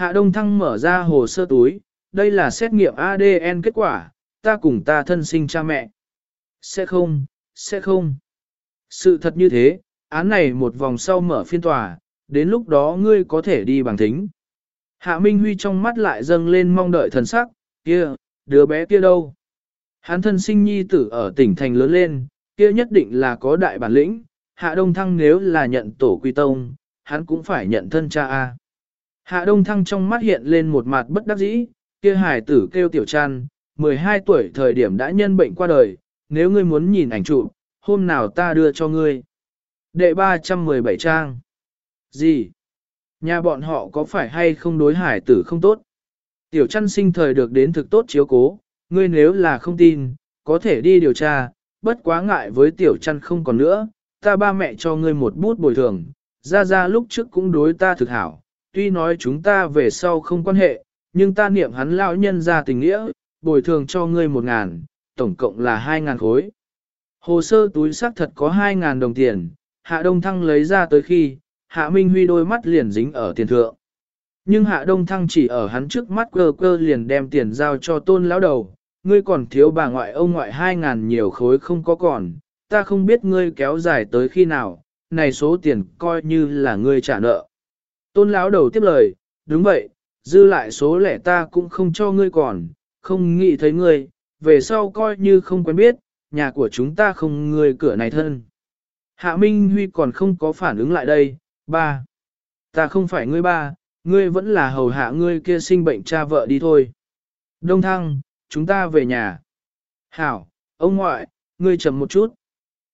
Hạ Đông Thăng mở ra hồ sơ túi, đây là xét nghiệm ADN kết quả, ta cùng ta thân sinh cha mẹ. Sẽ không, sẽ không. Sự thật như thế, án này một vòng sau mở phiên tòa, đến lúc đó ngươi có thể đi bằng thính. Hạ Minh Huy trong mắt lại dâng lên mong đợi thần sắc, kia, đứa bé kia đâu? Hắn thân sinh nhi tử ở tỉnh thành lớn lên, kia nhất định là có đại bản lĩnh, Hạ Đông Thăng nếu là nhận tổ quy tông, hắn cũng phải nhận thân cha A. Hạ Đông Thăng trong mắt hiện lên một mặt bất đắc dĩ, kia hải tử kêu tiểu trăn, 12 tuổi thời điểm đã nhân bệnh qua đời, nếu ngươi muốn nhìn ảnh chụp, hôm nào ta đưa cho ngươi. Đệ 317 trang. Gì? Nhà bọn họ có phải hay không đối hải tử không tốt? Tiểu chăn sinh thời được đến thực tốt chiếu cố, ngươi nếu là không tin, có thể đi điều tra, bất quá ngại với tiểu chăn không còn nữa, ta ba mẹ cho ngươi một bút bồi thường, ra ra lúc trước cũng đối ta thực hảo, tuy nói chúng ta về sau không quan hệ, nhưng ta niệm hắn lão nhân ra tình nghĩa, bồi thường cho ngươi một ngàn, tổng cộng là hai ngàn khối. Hồ sơ túi xác thật có hai ngàn đồng tiền, Hạ Đông Thăng lấy ra tới khi, Hạ Minh Huy đôi mắt liền dính ở tiền thượng. Nhưng Hạ Đông Thăng chỉ ở hắn trước mắt cơ cơ liền đem tiền giao cho tôn lão đầu, ngươi còn thiếu bà ngoại ông ngoại hai ngàn nhiều khối không có còn, ta không biết ngươi kéo dài tới khi nào, này số tiền coi như là ngươi trả nợ. Tôn lão đầu tiếp lời, đúng vậy, dư lại số lẻ ta cũng không cho ngươi còn, không nghĩ thấy ngươi, về sau coi như không quen biết, nhà của chúng ta không ngươi cửa này thân. Hạ Minh Huy còn không có phản ứng lại đây, ba. Ta không phải ngươi ba, ngươi vẫn là hầu hạ ngươi kia sinh bệnh cha vợ đi thôi. Đông thăng, chúng ta về nhà. Hảo, ông ngoại, ngươi chậm một chút.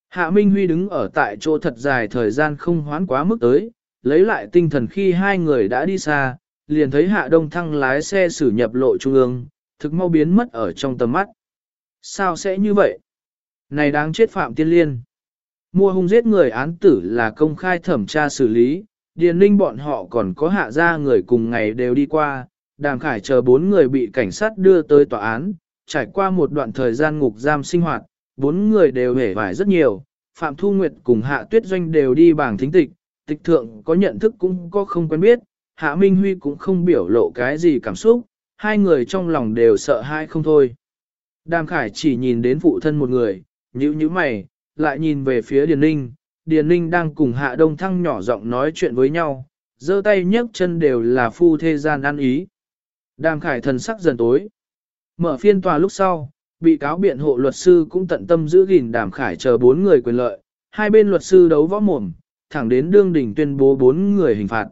Hạ Minh Huy đứng ở tại chỗ thật dài thời gian không hoán quá mức tới, lấy lại tinh thần khi hai người đã đi xa, liền thấy Hạ Đông Thăng lái xe xử nhập lộ trung ương, thực mau biến mất ở trong tầm mắt. Sao sẽ như vậy? Này đáng chết Phạm Tiên Liên. Mua hung giết người án tử là công khai thẩm tra xử lý, Điền Ninh bọn họ còn có hạ ra người cùng ngày đều đi qua, Đàm Khải chờ bốn người bị cảnh sát đưa tới tòa án, trải qua một đoạn thời gian ngục giam sinh hoạt, bốn người đều hể vải rất nhiều, Phạm Thu Nguyệt cùng Hạ Tuyết Doanh đều đi bảng thính tịch, tịch thượng có nhận thức cũng có không quen biết, Hạ Minh Huy cũng không biểu lộ cái gì cảm xúc, hai người trong lòng đều sợ hai không thôi. Đàm Khải chỉ nhìn đến phụ thân một người, nhíu nhíu mày, lại nhìn về phía Điền Ninh, Điền Ninh đang cùng Hạ Đông Thăng nhỏ giọng nói chuyện với nhau, giơ tay nhấc chân đều là phu thê gian ăn ý. Đàm Khải thần sắc dần tối. Mở phiên tòa lúc sau, bị cáo biện hộ luật sư cũng tận tâm giữ gìn Đàm Khải chờ bốn người quyền lợi, hai bên luật sư đấu võ mồm, thẳng đến đương đỉnh tuyên bố bốn người hình phạt.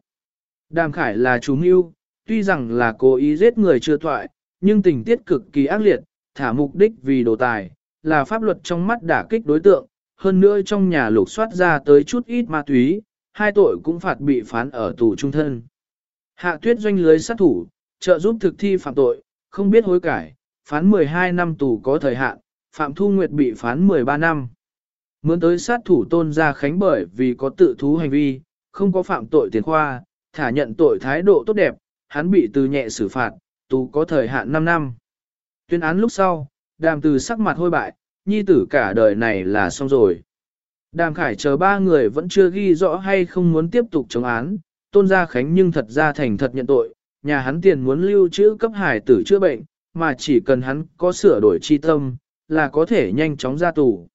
Đàm Khải là chú mưu, tuy rằng là cố ý giết người chưa thoại, nhưng tình tiết cực kỳ ác liệt, thả mục đích vì đồ tài, là pháp luật trong mắt đả kích đối tượng, hơn nữa trong nhà lục soát ra tới chút ít ma túy, hai tội cũng phạt bị phán ở tù trung thân. Hạ tuyết doanh lưới sát thủ, trợ giúp thực thi phạm tội, không biết hối cải, phán 12 năm tù có thời hạn, Phạm Thu Nguyệt bị phán 13 năm. Mướn tới sát thủ tôn gia khánh bởi vì có tự thú hành vi, không có phạm tội tiền khoa, thả nhận tội thái độ tốt đẹp, hắn bị từ nhẹ xử phạt, tù có thời hạn 5 năm. Tuyên án lúc sau, đàm từ sắc mặt hôi bại, nhi tử cả đời này là xong rồi. Đàm Khải chờ ba người vẫn chưa ghi rõ hay không muốn tiếp tục chống án, tôn gia khánh nhưng thật ra thành thật nhận tội, nhà hắn tiền muốn lưu trữ cấp hải tử chữa bệnh, mà chỉ cần hắn có sửa đổi chi tâm, là có thể nhanh chóng ra tù.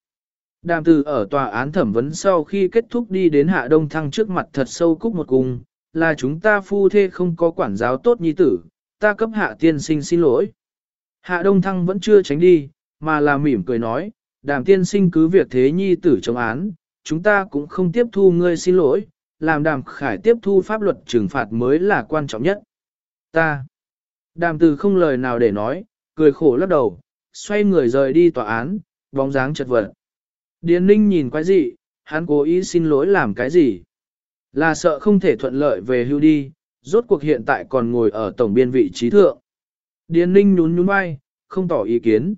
Đàm từ ở tòa án thẩm vấn sau khi kết thúc đi đến hạ đông thăng trước mặt thật sâu cúc một cung, là chúng ta phu thê không có quản giáo tốt nhi tử, ta cấp hạ tiên sinh xin lỗi. Hạ đông thăng vẫn chưa tránh đi, mà là mỉm cười nói, đàm tiên sinh cứ việc thế nhi tử chống án, chúng ta cũng không tiếp thu ngươi xin lỗi, làm đàm khải tiếp thu pháp luật trừng phạt mới là quan trọng nhất. Ta, đàm từ không lời nào để nói, cười khổ lắc đầu, xoay người rời đi tòa án, bóng dáng chật vật. Điền ninh nhìn quái gì, hắn cố ý xin lỗi làm cái gì? Là sợ không thể thuận lợi về hưu đi, rốt cuộc hiện tại còn ngồi ở tổng biên vị trí thượng. Điền ninh nhún nhún vai, không tỏ ý kiến.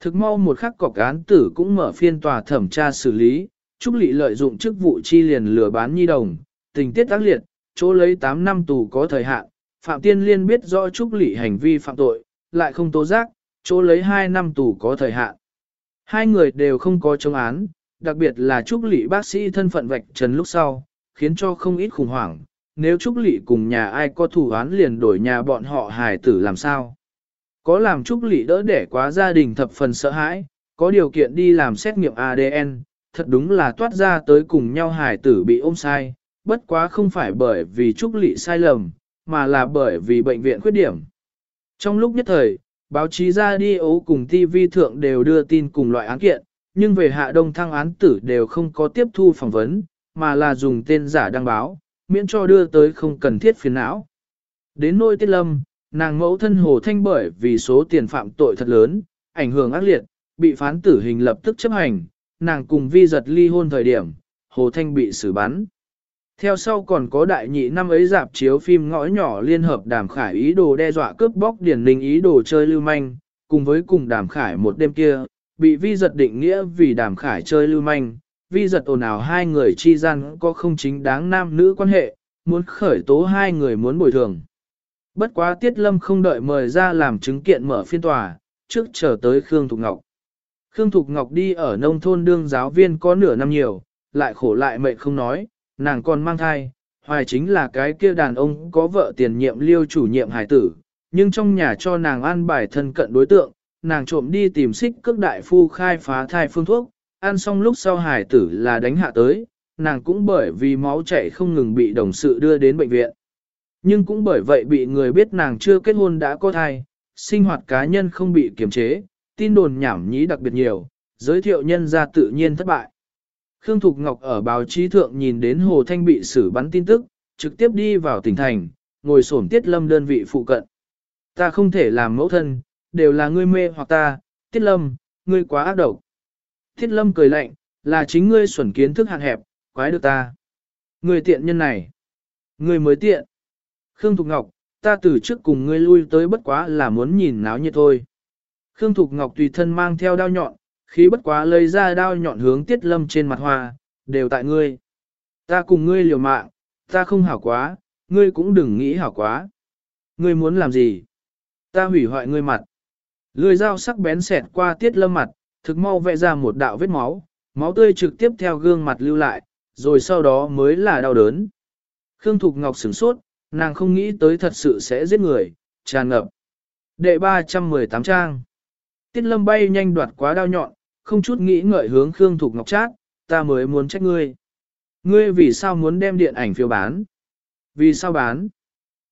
Thực mau một khắc cọc án tử cũng mở phiên tòa thẩm tra xử lý, Trúc Lị lợi dụng chức vụ chi liền lừa bán nhi đồng, tình tiết tác liệt, chỗ lấy 8 năm tù có thời hạn, Phạm Tiên Liên biết rõ Trúc Lị hành vi phạm tội, lại không tố giác, chỗ lấy 2 năm tù có thời hạn. Hai người đều không có chống án, đặc biệt là Trúc Lị bác sĩ thân phận vạch trần lúc sau, khiến cho không ít khủng hoảng, nếu Trúc Lị cùng nhà ai có thủ án liền đổi nhà bọn họ hài tử làm sao. Có làm Trúc Lị đỡ để quá gia đình thập phần sợ hãi, có điều kiện đi làm xét nghiệm ADN, thật đúng là toát ra tới cùng nhau hài tử bị ôm sai, bất quá không phải bởi vì Trúc Lị sai lầm, mà là bởi vì bệnh viện khuyết điểm. Trong lúc nhất thời, báo chí ra đi ấu cùng TV thượng đều đưa tin cùng loại án kiện, nhưng về hạ đông thăng án tử đều không có tiếp thu phỏng vấn, mà là dùng tên giả đăng báo, miễn cho đưa tới không cần thiết phiền não. Đến nôi tiết lâm, nàng mẫu thân Hồ Thanh bởi vì số tiền phạm tội thật lớn, ảnh hưởng ác liệt, bị phán tử hình lập tức chấp hành, nàng cùng vi giật ly hôn thời điểm, Hồ Thanh bị xử bắn. Theo sau còn có đại nhị năm ấy dạp chiếu phim ngõ nhỏ liên hợp đàm khải ý đồ đe dọa cướp bóc điển linh ý đồ chơi lưu manh, cùng với cùng đàm khải một đêm kia, bị vi giật định nghĩa vì đàm khải chơi lưu manh, vi giật ồn ào hai người chi gian có không chính đáng nam nữ quan hệ, muốn khởi tố hai người muốn bồi thường. Bất quá Tiết Lâm không đợi mời ra làm chứng kiện mở phiên tòa, trước chờ tới Khương Thục Ngọc. Khương Thục Ngọc đi ở nông thôn đương giáo viên có nửa năm nhiều, lại khổ lại mệt không nói, nàng còn mang thai, hoài chính là cái kia đàn ông có vợ tiền nhiệm liêu chủ nhiệm hải tử, nhưng trong nhà cho nàng ăn bài thân cận đối tượng, nàng trộm đi tìm xích cước đại phu khai phá thai phương thuốc, ăn xong lúc sau hải tử là đánh hạ tới, nàng cũng bởi vì máu chảy không ngừng bị đồng sự đưa đến bệnh viện. Nhưng cũng bởi vậy bị người biết nàng chưa kết hôn đã có thai, sinh hoạt cá nhân không bị kiềm chế, tin đồn nhảm nhí đặc biệt nhiều, giới thiệu nhân ra tự nhiên thất bại. Khương Thục Ngọc ở báo chí thượng nhìn đến Hồ Thanh bị xử bắn tin tức, trực tiếp đi vào tỉnh thành, ngồi sổn tiết lâm đơn vị phụ cận. Ta không thể làm mẫu thân, đều là ngươi mê hoặc ta, tiết lâm, ngươi quá ác độc. Tiết lâm cười lạnh, là chính ngươi xuẩn kiến thức hạn hẹp, quái được ta. Ngươi tiện nhân này. Ngươi mới tiện. Khương Thục Ngọc, ta từ trước cùng ngươi lui tới bất quá là muốn nhìn náo nhiệt thôi. Khương Thục Ngọc tùy thân mang theo đao nhọn, khí bất quá lấy ra đao nhọn hướng tiết lâm trên mặt hoa, đều tại ngươi. Ta cùng ngươi liều mạng, ta không hảo quá, ngươi cũng đừng nghĩ hảo quá. Ngươi muốn làm gì? Ta hủy hoại ngươi mặt. Lưỡi dao sắc bén xẹt qua tiết lâm mặt, thực mau vẽ ra một đạo vết máu, máu tươi trực tiếp theo gương mặt lưu lại, rồi sau đó mới là đau đớn. Khương Thục Ngọc sửng sốt, nàng không nghĩ tới thật sự sẽ giết người, tràn ngập. Đệ 318 trang. Tiết lâm bay nhanh đoạt quá đao nhọn, không chút nghĩ ngợi hướng Khương Thục Ngọc chát, ta mới muốn trách ngươi. Ngươi vì sao muốn đem điện ảnh phiếu bán? Vì sao bán?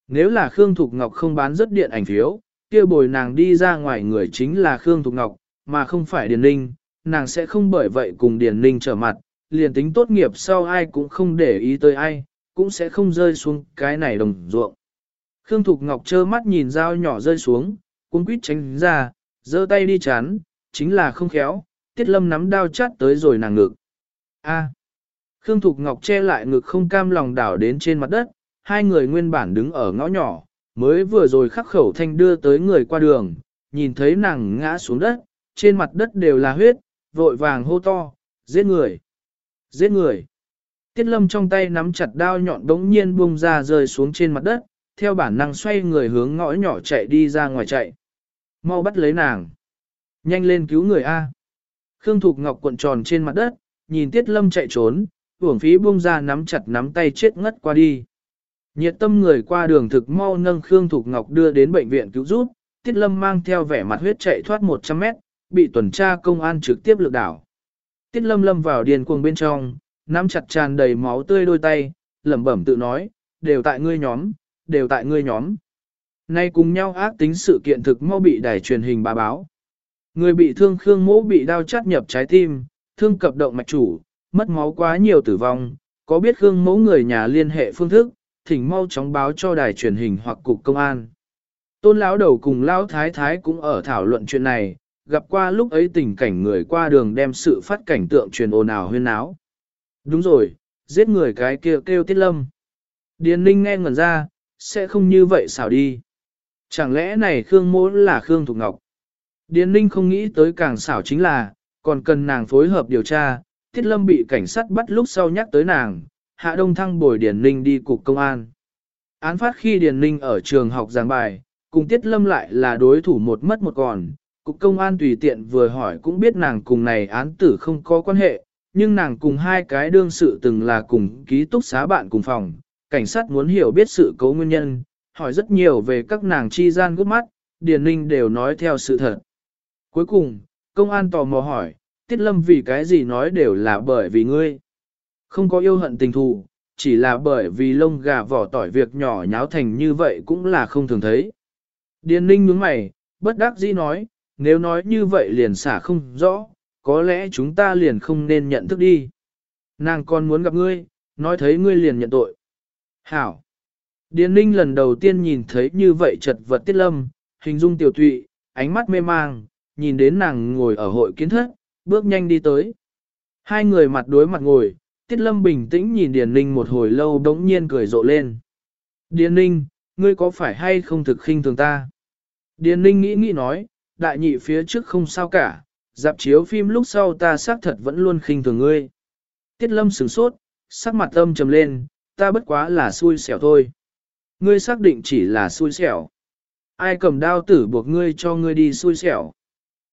Nếu là Khương Thục Ngọc không bán rất điện ảnh phiếu, kia bồi nàng đi ra ngoài người chính là Khương Thục Ngọc, mà không phải Điền Ninh, nàng sẽ không bởi vậy cùng Điền Ninh trở mặt, liền tính tốt nghiệp sau ai cũng không để ý tới ai, cũng sẽ không rơi xuống cái này đồng ruộng. Khương Thục Ngọc trơ mắt nhìn dao nhỏ rơi xuống, cuốn quýt tránh ra, giơ tay đi chán, chính là không khéo, Tiết Lâm nắm đao chát tới rồi nàng ngực. A. Khương Thục Ngọc che lại ngực không cam lòng đảo đến trên mặt đất, hai người nguyên bản đứng ở ngõ nhỏ, mới vừa rồi khắc khẩu thanh đưa tới người qua đường, nhìn thấy nàng ngã xuống đất, trên mặt đất đều là huyết, vội vàng hô to, giết người, giết người. Tiết lâm trong tay nắm chặt đao nhọn đống nhiên buông ra rơi xuống trên mặt đất, theo bản năng xoay người hướng ngõ nhỏ chạy đi ra ngoài chạy. Mau bắt lấy nàng. Nhanh lên cứu người A. Khương Thục Ngọc cuộn tròn trên mặt đất, nhìn Tiết Lâm chạy trốn, uổng phí buông ra nắm chặt nắm tay chết ngất qua đi. Nhiệt tâm người qua đường thực mau nâng Khương Thục Ngọc đưa đến bệnh viện cứu giúp, Tiết Lâm mang theo vẻ mặt huyết chạy thoát 100 mét, bị tuần tra công an trực tiếp lược đảo. Tiết Lâm lâm vào điền cuồng bên trong, nắm chặt tràn đầy máu tươi đôi tay, lẩm bẩm tự nói, đều tại ngươi nhóm, đều tại ngươi nhóm. Nay cùng nhau ác tính sự kiện thực mau bị đài truyền hình bà báo. Người bị thương Khương Mỗ bị đau chắt nhập trái tim, thương cập động mạch chủ, mất máu quá nhiều tử vong, có biết Khương Mỗ người nhà liên hệ phương thức, thỉnh mau chóng báo cho đài truyền hình hoặc cục công an. Tôn lão đầu cùng lão thái thái cũng ở thảo luận chuyện này, gặp qua lúc ấy tình cảnh người qua đường đem sự phát cảnh tượng truyền ồn ào huyên náo. Đúng rồi, giết người cái kia kêu, kêu tiết lâm. Điền ninh nghe ngẩn ra, sẽ không như vậy xảo đi. Chẳng lẽ này Khương Mỗ là Khương Thục Ngọc? Điền ninh không nghĩ tới càng xảo chính là, còn cần nàng phối hợp điều tra, Tiết Lâm bị cảnh sát bắt lúc sau nhắc tới nàng, Hạ Đông Thăng bồi Điền ninh đi cục công an. Án phát khi Điền ninh ở trường học giảng bài, cùng Tiết Lâm lại là đối thủ một mất một còn, cục công an tùy tiện vừa hỏi cũng biết nàng cùng này án tử không có quan hệ, nhưng nàng cùng hai cái đương sự từng là cùng ký túc xá bạn cùng phòng, cảnh sát muốn hiểu biết sự cấu nguyên nhân, hỏi rất nhiều về các nàng chi gian gút mắt, Điền Ninh đều nói theo sự thật. Cuối cùng, công an tò mò hỏi, Tiết Lâm vì cái gì nói đều là bởi vì ngươi. Không có yêu hận tình thù, chỉ là bởi vì lông gà vỏ tỏi việc nhỏ nháo thành như vậy cũng là không thường thấy. Điền Ninh nhướng mày, bất đắc dĩ nói, nếu nói như vậy liền xả không rõ, có lẽ chúng ta liền không nên nhận thức đi. Nàng còn muốn gặp ngươi, nói thấy ngươi liền nhận tội. Hảo! Điền Ninh lần đầu tiên nhìn thấy như vậy chật vật tiết lâm, hình dung tiểu thụy, ánh mắt mê mang, nhìn đến nàng ngồi ở hội kiến thất, bước nhanh đi tới. Hai người mặt đối mặt ngồi, tiết lâm bình tĩnh nhìn Điền Ninh một hồi lâu đống nhiên cười rộ lên. Điền Ninh, ngươi có phải hay không thực khinh thường ta? Điền Ninh nghĩ nghĩ nói, đại nhị phía trước không sao cả, dạp chiếu phim lúc sau ta xác thật vẫn luôn khinh thường ngươi. Tiết lâm sửng sốt, sắc mặt âm trầm lên, ta bất quá là xui xẻo thôi. Ngươi xác định chỉ là xui xẻo. Ai cầm đao tử buộc ngươi cho ngươi đi xui xẻo.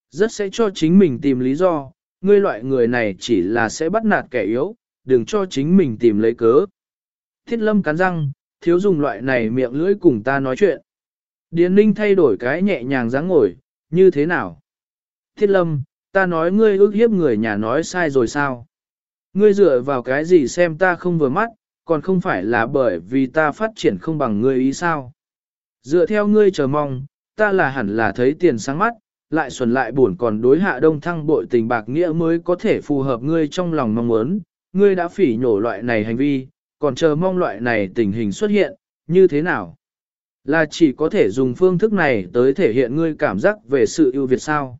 Rất sẽ cho chính mình tìm lý do, ngươi loại người này chỉ là sẽ bắt nạt kẻ yếu, đừng cho chính mình tìm lấy cớ. Thiết lâm cắn răng, thiếu dùng loại này miệng lưỡi cùng ta nói chuyện. Điền ninh thay đổi cái nhẹ nhàng dáng ngồi, như thế nào? Thiết lâm, ta nói ngươi ước hiếp người nhà nói sai rồi sao? Ngươi dựa vào cái gì xem ta không vừa mắt, còn không phải là bởi vì ta phát triển không bằng ngươi ý sao? Dựa theo ngươi chờ mong, ta là hẳn là thấy tiền sáng mắt, lại xuẩn lại buồn còn đối hạ đông thăng bội tình bạc nghĩa mới có thể phù hợp ngươi trong lòng mong muốn. Ngươi đã phỉ nhổ loại này hành vi, còn chờ mong loại này tình hình xuất hiện, như thế nào? Là chỉ có thể dùng phương thức này tới thể hiện ngươi cảm giác về sự ưu việt sao?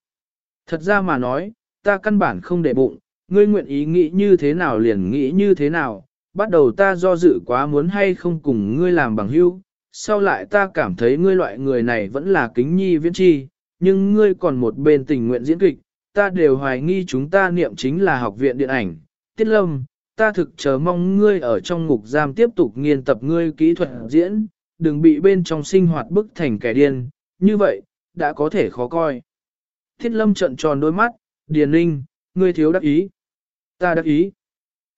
Thật ra mà nói, ta căn bản không để bụng, ngươi nguyện ý nghĩ như thế nào liền nghĩ như thế nào, bắt đầu ta do dự quá muốn hay không cùng ngươi làm bằng hữu, sau lại ta cảm thấy ngươi loại người này vẫn là kính nhi viễn chi, nhưng ngươi còn một bên tình nguyện diễn kịch, ta đều hoài nghi chúng ta niệm chính là học viện điện ảnh. Tiết lâm, ta thực chờ mong ngươi ở trong ngục giam tiếp tục nghiên tập ngươi kỹ thuật diễn, đừng bị bên trong sinh hoạt bức thành kẻ điên, như vậy, đã có thể khó coi. Thiết lâm trận tròn đôi mắt, điền ninh, ngươi thiếu đắc ý. Ta đắc ý.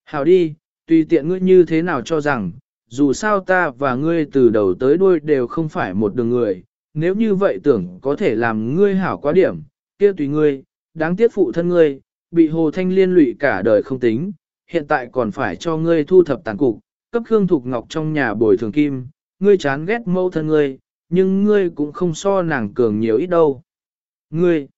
Hảo đi, tùy tiện ngươi như thế nào cho rằng, dù sao ta và ngươi từ đầu tới đuôi đều không phải một đường người, nếu như vậy tưởng có thể làm ngươi hảo quá điểm, kia tùy ngươi, đáng tiếc phụ thân ngươi, bị hồ thanh liên lụy cả đời không tính, hiện tại còn phải cho ngươi thu thập tàn cục, cấp Khương Thục Ngọc trong nhà bồi thường kim, ngươi chán ghét mâu thân ngươi, nhưng ngươi cũng không so nàng cường nhiều ít đâu. Ngươi,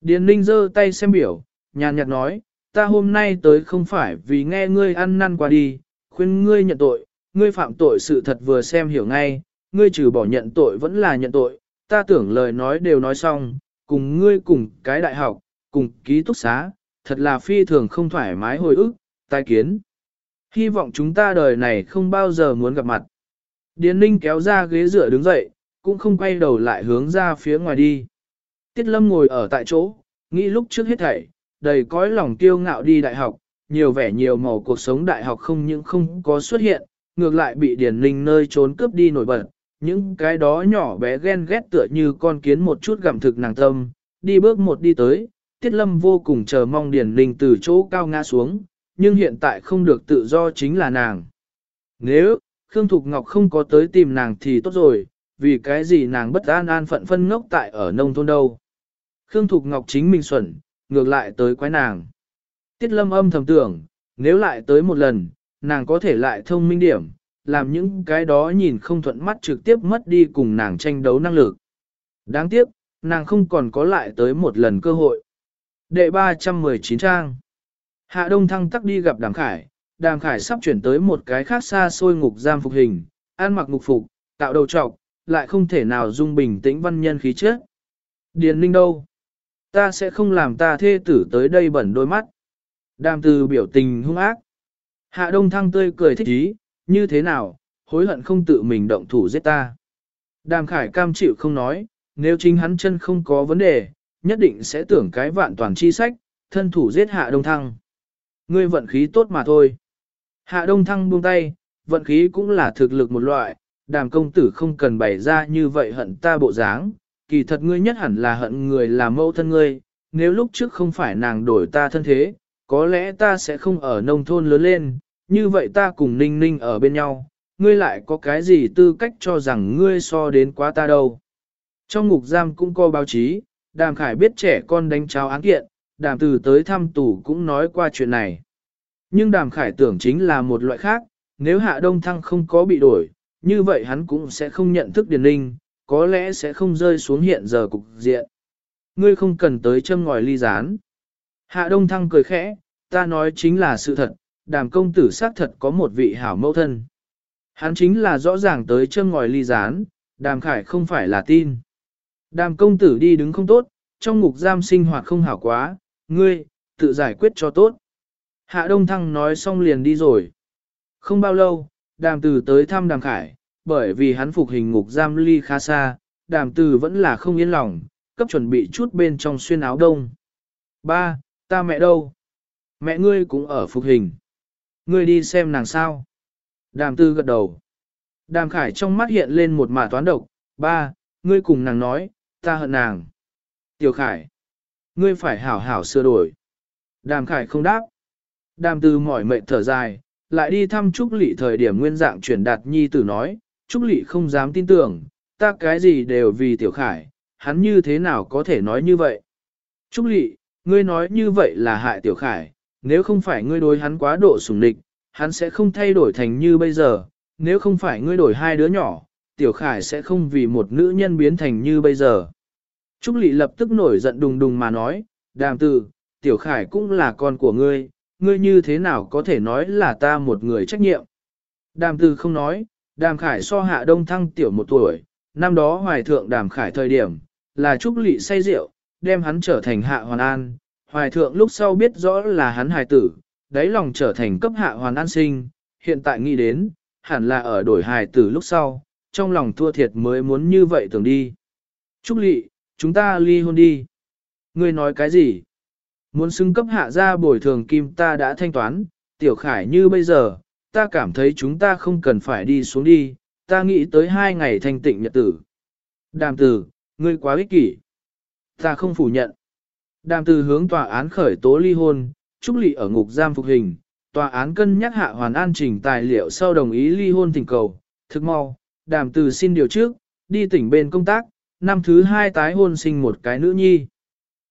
Điền Ninh giơ tay xem biểu, nhàn nhạt nói, ta hôm nay tới không phải vì nghe ngươi ăn năn qua đi, khuyên ngươi nhận tội, ngươi phạm tội sự thật vừa xem hiểu ngay, ngươi trừ bỏ nhận tội vẫn là nhận tội, ta tưởng lời nói đều nói xong, cùng ngươi cùng cái đại học, cùng ký túc xá, thật là phi thường không thoải mái hồi ức, tai kiến. Hy vọng chúng ta đời này không bao giờ muốn gặp mặt. Điền Ninh kéo ra ghế dựa đứng dậy, cũng không quay đầu lại hướng ra phía ngoài đi. Tiết Lâm ngồi ở tại chỗ, nghĩ lúc trước hết thảy, đầy cõi lòng kiêu ngạo đi đại học, nhiều vẻ nhiều màu cuộc sống đại học không những không có xuất hiện, ngược lại bị Điền Ninh nơi trốn cướp đi nổi bật. Những cái đó nhỏ bé ghen ghét tựa như con kiến một chút gặm thực nàng tâm, đi bước một đi tới, Tiết Lâm vô cùng chờ mong Điền Ninh từ chỗ cao ngã xuống, nhưng hiện tại không được tự do chính là nàng. Nếu, Khương Thục Ngọc không có tới tìm nàng thì tốt rồi, vì cái gì nàng bất an an phận phân ngốc tại ở nông thôn đâu. Khương Thục Ngọc chính mình xuẩn, ngược lại tới quái nàng. Tiết lâm âm thầm tưởng, nếu lại tới một lần, nàng có thể lại thông minh điểm, làm những cái đó nhìn không thuận mắt trực tiếp mất đi cùng nàng tranh đấu năng lực. Đáng tiếc, nàng không còn có lại tới một lần cơ hội. Đệ 319 trang Hạ Đông Thăng tắc đi gặp Đàm Khải, Đàm Khải sắp chuyển tới một cái khác xa xôi ngục giam phục hình, ăn mặc ngục phục, tạo đầu trọc, lại không thể nào dung bình tĩnh văn nhân khí chất. Điền Ninh đâu? Ta sẽ không làm ta thê tử tới đây bẩn đôi mắt. Đàm từ biểu tình hung ác. Hạ Đông Thăng tươi cười thích ý, như thế nào, hối hận không tự mình động thủ giết ta. Đàm Khải cam chịu không nói, nếu chính hắn chân không có vấn đề, nhất định sẽ tưởng cái vạn toàn chi sách, thân thủ giết Hạ Đông Thăng. Ngươi vận khí tốt mà thôi. Hạ Đông Thăng buông tay, vận khí cũng là thực lực một loại, đàm công tử không cần bày ra như vậy hận ta bộ dáng, kỳ thật ngươi nhất hẳn là hận người là mẫu thân ngươi, nếu lúc trước không phải nàng đổi ta thân thế, có lẽ ta sẽ không ở nông thôn lớn lên, như vậy ta cùng ninh ninh ở bên nhau, ngươi lại có cái gì tư cách cho rằng ngươi so đến quá ta đâu. Trong ngục giam cũng có báo chí, đàm khải biết trẻ con đánh cháo án kiện, đàm từ tới thăm tù cũng nói qua chuyện này. Nhưng đàm khải tưởng chính là một loại khác, nếu hạ đông thăng không có bị đổi, như vậy hắn cũng sẽ không nhận thức điền Ninh, có lẽ sẽ không rơi xuống hiện giờ cục diện. Ngươi không cần tới châm ngòi ly gián. Hạ đông thăng cười khẽ, ta nói chính là sự thật, đàm công tử xác thật có một vị hảo mẫu thân. Hắn chính là rõ ràng tới châm ngòi ly gián, đàm khải không phải là tin. Đàm công tử đi đứng không tốt, trong ngục giam sinh hoạt không hảo quá, ngươi, tự giải quyết cho tốt. Hạ Đông Thăng nói xong liền đi rồi. Không bao lâu, đàm tử tới thăm đàm khải, bởi vì hắn phục hình ngục giam ly khá xa, đàm tử vẫn là không yên lòng, cấp chuẩn bị chút bên trong xuyên áo đông. Ba, ta mẹ đâu? Mẹ ngươi cũng ở phục hình. Ngươi đi xem nàng sao? Đàm tư gật đầu. Đàm khải trong mắt hiện lên một mả toán độc. Ba, ngươi cùng nàng nói, ta hận nàng. Tiểu khải, ngươi phải hảo hảo sửa đổi. Đàm khải không đáp. Đàm tư mỏi mệt thở dài, lại đi thăm Trúc Lị thời điểm nguyên dạng chuyển đạt nhi tử nói, Trúc Lị không dám tin tưởng, ta cái gì đều vì tiểu khải, hắn như thế nào có thể nói như vậy. Trúc Lị, ngươi nói như vậy là hại tiểu khải, nếu không phải ngươi đối hắn quá độ sủng địch, hắn sẽ không thay đổi thành như bây giờ, nếu không phải ngươi đổi hai đứa nhỏ, tiểu khải sẽ không vì một nữ nhân biến thành như bây giờ. Trúc Lị lập tức nổi giận đùng đùng mà nói, đàm tử, tiểu khải cũng là con của ngươi, ngươi như thế nào có thể nói là ta một người trách nhiệm. Đàm tử không nói, đàm khải so hạ đông thăng tiểu một tuổi, năm đó hoài thượng đàm khải thời điểm, là Trúc Lị say rượu, đem hắn trở thành hạ hoàn an, hoài thượng lúc sau biết rõ là hắn hài tử, đáy lòng trở thành cấp hạ hoàn an sinh, hiện tại nghĩ đến, hẳn là ở đổi hài tử lúc sau, trong lòng thua thiệt mới muốn như vậy tưởng đi. Trúc Lị, chúng ta ly hôn đi. Ngươi nói cái gì? Muốn xưng cấp hạ ra bồi thường kim ta đã thanh toán, tiểu khải như bây giờ, ta cảm thấy chúng ta không cần phải đi xuống đi, ta nghĩ tới hai ngày thanh tịnh nhật tử. Đàm tử, ngươi quá ích kỷ. Ta không phủ nhận. Đàm từ hướng tòa án khởi tố ly hôn, Trúc Lị ở ngục giam phục hình, tòa án cân nhắc hạ hoàn an trình tài liệu sau đồng ý ly hôn tình cầu, thực mau, đàm từ xin điều trước, đi tỉnh bên công tác, năm thứ hai tái hôn sinh một cái nữ nhi.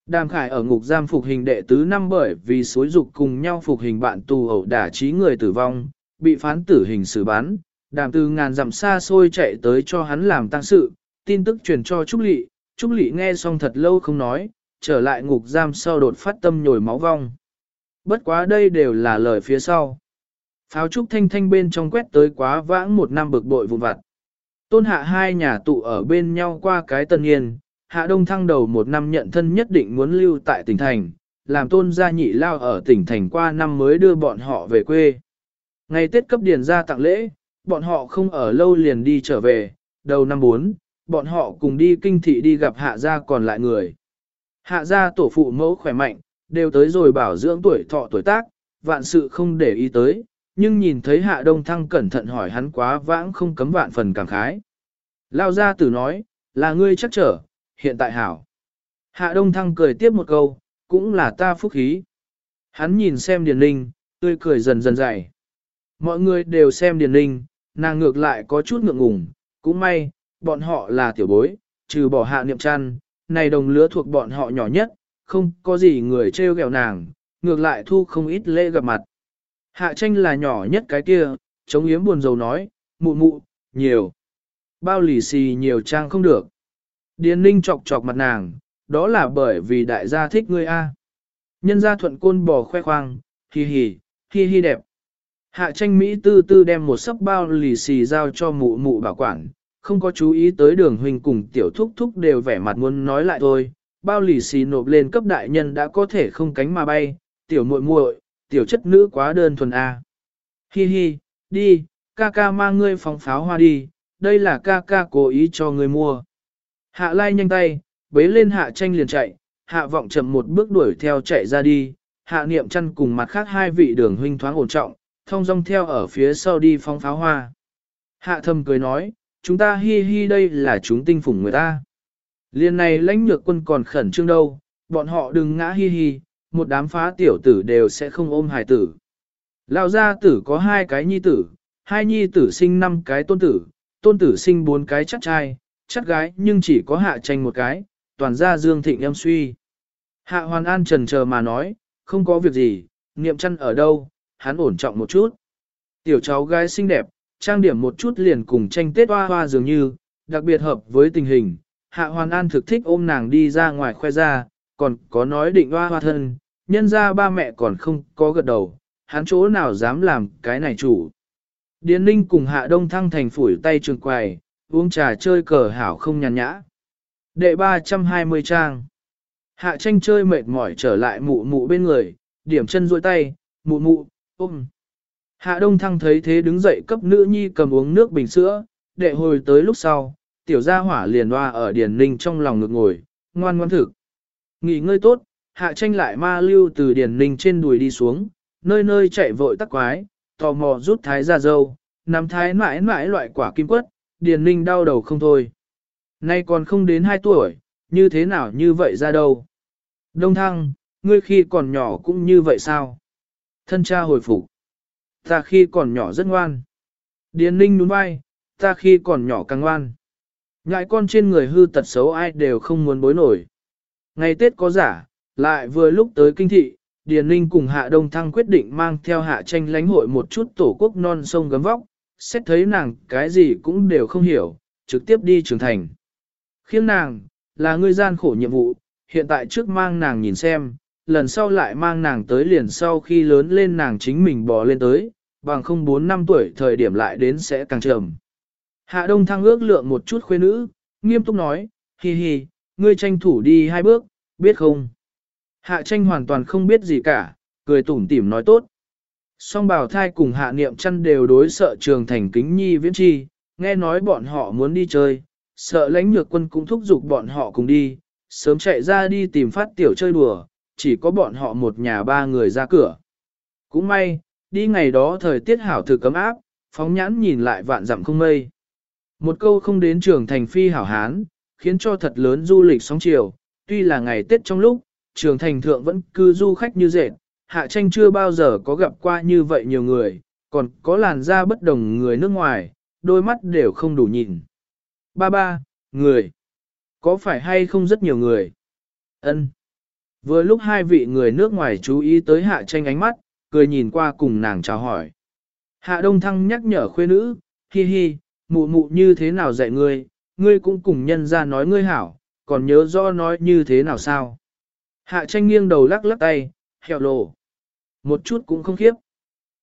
Đàm Khải ở ngục giam phục hình đệ tứ năm bởi vì xối dục cùng nhau phục hình bạn tù ẩu đả trí người tử vong, bị phán tử hình xử bán. Đàm từ ngàn dặm xa xôi chạy tới cho hắn làm tăng sự, tin tức truyền cho Trúc Lị, Trúc Lị nghe xong thật lâu không nói, trở lại ngục giam sau đột phát tâm nhồi máu vong. Bất quá đây đều là lời phía sau. Pháo trúc thanh thanh bên trong quét tới quá vãng một năm bực bội vụn vặt. Tôn hạ hai nhà tụ ở bên nhau qua cái tân niên, hạ đông thăng đầu một năm nhận thân nhất định muốn lưu tại tỉnh thành, làm tôn gia nhị lao ở tỉnh thành qua năm mới đưa bọn họ về quê. Ngày Tết cấp điền ra tặng lễ, bọn họ không ở lâu liền đi trở về, đầu năm bốn, bọn họ cùng đi kinh thị đi gặp hạ gia còn lại người. Hạ gia tổ phụ mẫu khỏe mạnh, đều tới rồi bảo dưỡng tuổi thọ tuổi tác, vạn sự không để ý tới, nhưng nhìn thấy hạ đông thăng cẩn thận hỏi hắn quá vãng không cấm vạn phần cảm khái. Lao gia tử nói, là ngươi chắc trở, hiện tại hảo. Hạ đông thăng cười tiếp một câu, cũng là ta phúc khí. Hắn nhìn xem Điền Linh, tươi cười dần dần dày. Mọi người đều xem Điền Linh, nàng ngược lại có chút ngượng ngùng, cũng may, bọn họ là tiểu bối, trừ bỏ hạ niệm chăn, này đồng lứa thuộc bọn họ nhỏ nhất, không có gì người trêu ghẹo nàng, ngược lại thu không ít lễ gặp mặt. Hạ tranh là nhỏ nhất cái kia, chống yếm buồn rầu nói, mụ mụ, nhiều. Bao lì xì nhiều trang không được. Điền ninh chọc chọc mặt nàng, đó là bởi vì đại gia thích ngươi a. Nhân gia thuận côn bò khoe khoang, hi hi, hi hi đẹp. Hạ tranh Mỹ tư tư đem một sấp bao lì xì giao cho mụ mụ bảo quản, không có chú ý tới đường huynh cùng tiểu thúc thúc đều vẻ mặt muốn nói lại thôi, bao lì xì nộp lên cấp đại nhân đã có thể không cánh mà bay, tiểu muội muội, tiểu chất nữ quá đơn thuần a. Hi hi, đi, ca ca mang ngươi phóng pháo hoa đi, đây là ca ca cố ý cho ngươi mua. Hạ lai nhanh tay, bế lên hạ tranh liền chạy, hạ vọng chậm một bước đuổi theo chạy ra đi, hạ niệm chăn cùng mặt khác hai vị đường huynh thoáng ổn trọng, thông dong theo ở phía sau đi phóng pháo hoa. Hạ thầm cười nói, chúng ta hi hi đây là chúng tinh phủng người ta. Liên này lãnh nhược quân còn khẩn trương đâu, bọn họ đừng ngã hi hi, một đám phá tiểu tử đều sẽ không ôm hài tử. Lão gia tử có hai cái nhi tử, Hai nhi tử sinh năm cái tôn tử, tôn tử sinh bốn cái chắc trai, chắc gái nhưng chỉ có hạ tranh một cái, toàn gia dương thịnh em suy. Hạ hoàn an trần chờ mà nói, không có việc gì, niệm chăn ở đâu, hắn ổn trọng một chút. Tiểu cháu gái xinh đẹp, trang điểm một chút liền cùng tranh tết hoa hoa dường như, đặc biệt hợp với tình hình. Hạ hoàn an thực thích ôm nàng đi ra ngoài khoe ra, còn có nói định hoa hoa thân, nhân ra ba mẹ còn không có gật đầu, hắn chỗ nào dám làm cái này chủ. Điền Ninh cùng Hạ Đông Thăng thành phủi tay trường quài, uống trà chơi cờ hảo không nhàn nhã. Đệ 320 trang. Hạ tranh chơi mệt mỏi trở lại mụ mụ bên người, điểm chân duỗi tay, mụ mụ, ôm. Hạ Đông Thăng thấy thế đứng dậy cấp nữ nhi cầm uống nước bình sữa, đệ hồi tới lúc sau, tiểu gia hỏa liền hoa ở Điền Ninh trong lòng ngực ngồi, ngoan ngoan thực. Nghỉ ngơi tốt, hạ tranh lại ma lưu từ Điền Ninh trên đùi đi xuống, nơi nơi chạy vội tắc quái, tò mò rút thái ra dâu, nắm thái mãi mãi loại quả kim quất, Điền Ninh đau đầu không thôi. Nay còn không đến 2 tuổi, như thế nào như vậy ra đâu. Đông thăng, ngươi khi còn nhỏ cũng như vậy sao? Thân cha hồi phục. Ta khi còn nhỏ rất ngoan. Điền Ninh nhún vai, ta khi còn nhỏ càng ngoan. Ngại con trên người hư tật xấu ai đều không muốn bối nổi. Ngày Tết có giả, lại vừa lúc tới kinh thị, Điền Ninh cùng Hạ Đông Thăng quyết định mang theo Hạ tranh lãnh hội một chút tổ quốc non sông gấm vóc, xét thấy nàng cái gì cũng đều không hiểu, trực tiếp đi trưởng thành. khiến nàng, là người gian khổ nhiệm vụ, hiện tại trước mang nàng nhìn xem, lần sau lại mang nàng tới liền sau khi lớn lên nàng chính mình bò lên tới, bằng không 4 năm tuổi thời điểm lại đến sẽ càng trầm. Hạ Đông Thăng ước lượng một chút khuê nữ, nghiêm túc nói, hi hi, ngươi tranh thủ đi hai bước, biết không? Hạ tranh hoàn toàn không biết gì cả, cười tủm tỉm nói tốt. Song bảo thai cùng hạ niệm chăn đều đối sợ trường thành kính nhi viễn chi, nghe nói bọn họ muốn đi chơi, sợ lãnh nhược quân cũng thúc giục bọn họ cùng đi, sớm chạy ra đi tìm phát tiểu chơi đùa, chỉ có bọn họ một nhà ba người ra cửa. Cũng may, đi ngày đó thời tiết hảo thử cấm áp, phóng nhãn nhìn lại vạn dặm không mây. Một câu không đến trường thành phi hảo hán, khiến cho thật lớn du lịch sóng chiều, tuy là ngày Tết trong lúc, trường thành thượng vẫn cư du khách như dệt, hạ tranh chưa bao giờ có gặp qua như vậy nhiều người, còn có làn da bất đồng người nước ngoài, đôi mắt đều không đủ nhìn. Ba ba, người. Có phải hay không rất nhiều người? Ân. Vừa lúc hai vị người nước ngoài chú ý tới hạ tranh ánh mắt, cười nhìn qua cùng nàng chào hỏi. Hạ Đông Thăng nhắc nhở khuê nữ, hi hi, mụ mụ như thế nào dạy ngươi, ngươi cũng cùng nhân ra nói ngươi hảo, còn nhớ rõ nói như thế nào sao. Hạ tranh nghiêng đầu lắc lắc tay, hẹo lồ. Một chút cũng không khiếp.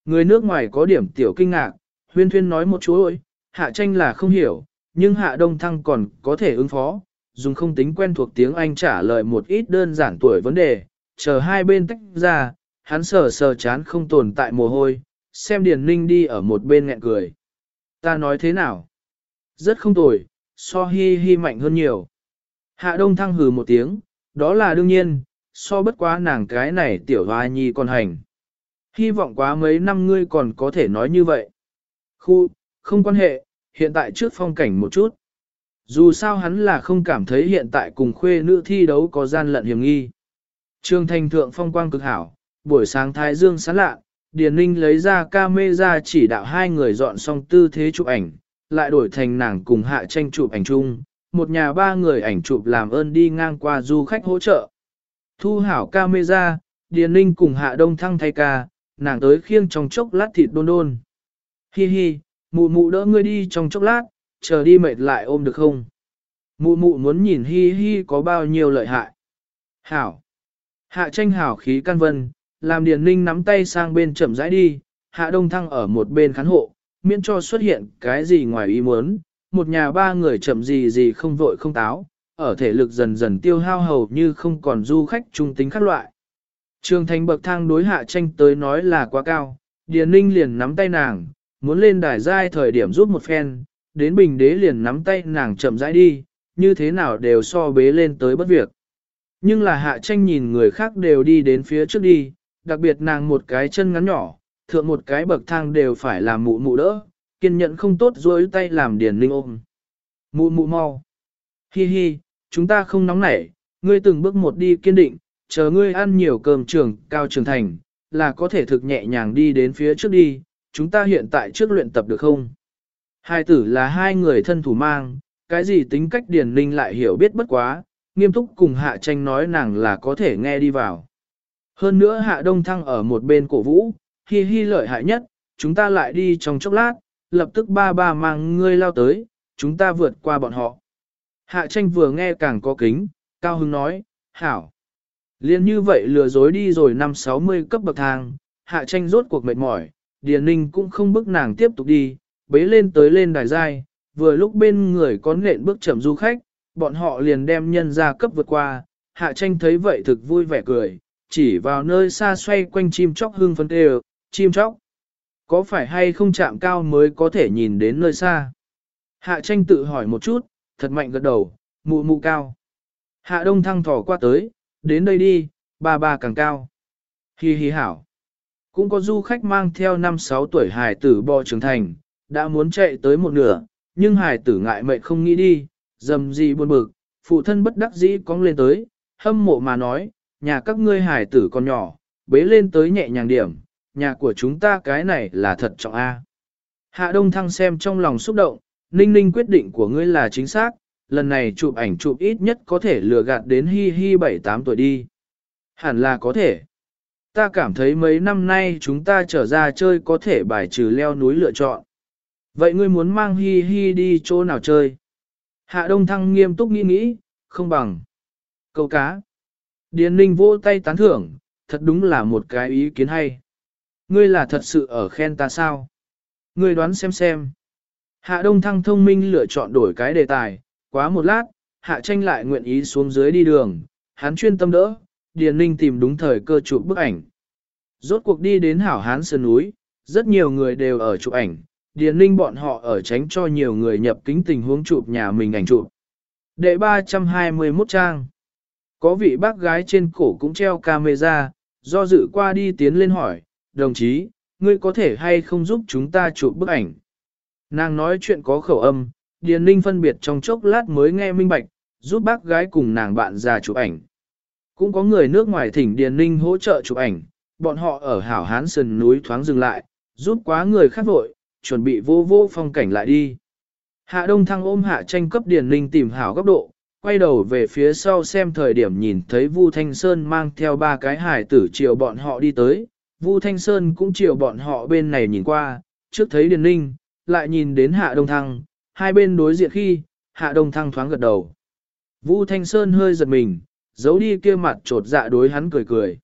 Người nước ngoài có điểm tiểu kinh ngạc, huyên thuyên nói một chú ơi, hạ tranh là không hiểu, nhưng hạ đông thăng còn có thể ứng phó, dùng không tính quen thuộc tiếng Anh trả lời một ít đơn giản tuổi vấn đề, chờ hai bên tách ra, hắn sờ sờ chán không tồn tại mồ hôi, xem Điền Ninh đi ở một bên nghẹn cười. Ta nói thế nào? Rất không tồi, so hi hi mạnh hơn nhiều. Hạ đông thăng hừ một tiếng, đó là đương nhiên, so bất quá nàng cái này tiểu hoa nhi còn hành. Hy vọng quá mấy năm ngươi còn có thể nói như vậy. Khu, không quan hệ, hiện tại trước phong cảnh một chút. Dù sao hắn là không cảm thấy hiện tại cùng khuê nữ thi đấu có gian lận hiểm nghi. Trương Thanh Thượng phong quang cực hảo, buổi sáng thái dương sáng lạ, Điền Ninh lấy ra camera chỉ đạo hai người dọn xong tư thế chụp ảnh, lại đổi thành nàng cùng hạ tranh chụp ảnh chung, một nhà ba người ảnh chụp làm ơn đi ngang qua du khách hỗ trợ. Thu hảo camera, Điền Ninh cùng Hạ Đông Thăng thay ca, nàng tới khiêng trong chốc lát thịt đôn đôn. Hi hi, mụ mụ đỡ ngươi đi trong chốc lát, chờ đi mệt lại ôm được không? Mụ mụ muốn nhìn hi hi có bao nhiêu lợi hại. Hảo. Hạ tranh hảo khí căn vân, làm Điền Ninh nắm tay sang bên chậm rãi đi, Hạ Đông Thăng ở một bên khán hộ, miễn cho xuất hiện cái gì ngoài ý muốn. Một nhà ba người chậm gì gì không vội không táo, ở thể lực dần dần tiêu hao hầu như không còn du khách trung tính khác loại. Trường thành bậc thang đối hạ tranh tới nói là quá cao, Điền Ninh liền nắm tay nàng, muốn lên đài giai thời điểm rút một phen, đến bình đế liền nắm tay nàng chậm rãi đi, như thế nào đều so bế lên tới bất việc. Nhưng là hạ tranh nhìn người khác đều đi đến phía trước đi, đặc biệt nàng một cái chân ngắn nhỏ, thượng một cái bậc thang đều phải làm mụ mụ đỡ, kiên nhẫn không tốt dối tay làm Điền linh ôm. Mụ mụ mau. Hi hi, chúng ta không nóng nảy, ngươi từng bước một đi kiên định, chờ ngươi ăn nhiều cơm trường cao trưởng thành, là có thể thực nhẹ nhàng đi đến phía trước đi, chúng ta hiện tại trước luyện tập được không? Hai tử là hai người thân thủ mang, cái gì tính cách Điền Ninh lại hiểu biết bất quá, nghiêm túc cùng Hạ Tranh nói nàng là có thể nghe đi vào. Hơn nữa Hạ Đông Thăng ở một bên cổ vũ, hi hi lợi hại nhất, chúng ta lại đi trong chốc lát, lập tức ba ba mang ngươi lao tới, chúng ta vượt qua bọn họ. Hạ tranh vừa nghe càng có kính, Cao Hưng nói, hảo. Liên như vậy lừa dối đi rồi năm 60 cấp bậc thang, hạ tranh rốt cuộc mệt mỏi, Điền Ninh cũng không bức nàng tiếp tục đi, bế lên tới lên đài giai, vừa lúc bên người có nện bước chậm du khách, bọn họ liền đem nhân ra cấp vượt qua, hạ tranh thấy vậy thực vui vẻ cười, chỉ vào nơi xa xoay quanh chim chóc hương phấn đều, chim chóc. Có phải hay không chạm cao mới có thể nhìn đến nơi xa? Hạ tranh tự hỏi một chút, thật mạnh gật đầu, mụ mụ cao. Hạ đông thăng thỏ qua tới, đến đây đi, ba ba càng cao. Hi hi hảo. Cũng có du khách mang theo 5-6 tuổi hải tử bò trưởng thành, đã muốn chạy tới một nửa, nhưng hải tử ngại mệnh không nghĩ đi, dầm gì buồn bực, phụ thân bất đắc dĩ cong lên tới, hâm mộ mà nói, nhà các ngươi hải tử còn nhỏ, bế lên tới nhẹ nhàng điểm, nhà của chúng ta cái này là thật trọng A. Hạ Đông Thăng xem trong lòng xúc động, ninh ninh quyết định của ngươi là chính xác, lần này chụp ảnh chụp ít nhất có thể lừa gạt đến hi hi 7-8 tuổi đi. Hẳn là có thể. Ta cảm thấy mấy năm nay chúng ta trở ra chơi có thể bài trừ leo núi lựa chọn. Vậy ngươi muốn mang hi hi đi chỗ nào chơi? Hạ Đông Thăng nghiêm túc nghĩ nghĩ, không bằng. Câu cá. Điền ninh vô tay tán thưởng, thật đúng là một cái ý kiến hay. Ngươi là thật sự ở khen ta sao? Ngươi đoán xem xem. Hạ Đông Thăng thông minh lựa chọn đổi cái đề tài, quá một lát, Hạ Tranh lại nguyện ý xuống dưới đi đường, hắn chuyên tâm đỡ, Điền Ninh tìm đúng thời cơ chụp bức ảnh. Rốt cuộc đi đến hảo hán sơn núi, rất nhiều người đều ở chụp ảnh, Điền Ninh bọn họ ở tránh cho nhiều người nhập kính tình huống chụp nhà mình ảnh chụp. Đệ 321 trang. Có vị bác gái trên cổ cũng treo camera, do dự qua đi tiến lên hỏi, đồng chí, ngươi có thể hay không giúp chúng ta chụp bức ảnh. Nàng nói chuyện có khẩu âm, Điền Ninh phân biệt trong chốc lát mới nghe minh bạch, giúp bác gái cùng nàng bạn già chụp ảnh. Cũng có người nước ngoài thỉnh Điền Ninh hỗ trợ chụp ảnh, bọn họ ở hảo hán sườn núi thoáng dừng lại, giúp quá người khác vội, chuẩn bị vô vô phong cảnh lại đi. Hạ Đông Thăng ôm Hạ tranh cấp Điền Ninh tìm hảo góc độ, quay đầu về phía sau xem thời điểm nhìn thấy Vu Thanh Sơn mang theo ba cái hải tử chiều bọn họ đi tới, Vu Thanh Sơn cũng chiều bọn họ bên này nhìn qua, trước thấy Điền Ninh, lại nhìn đến Hạ Đông Thăng, hai bên đối diện khi, Hạ Đông Thăng thoáng gật đầu. Vu Thanh Sơn hơi giật mình, giấu đi kia mặt trột dạ đối hắn cười cười.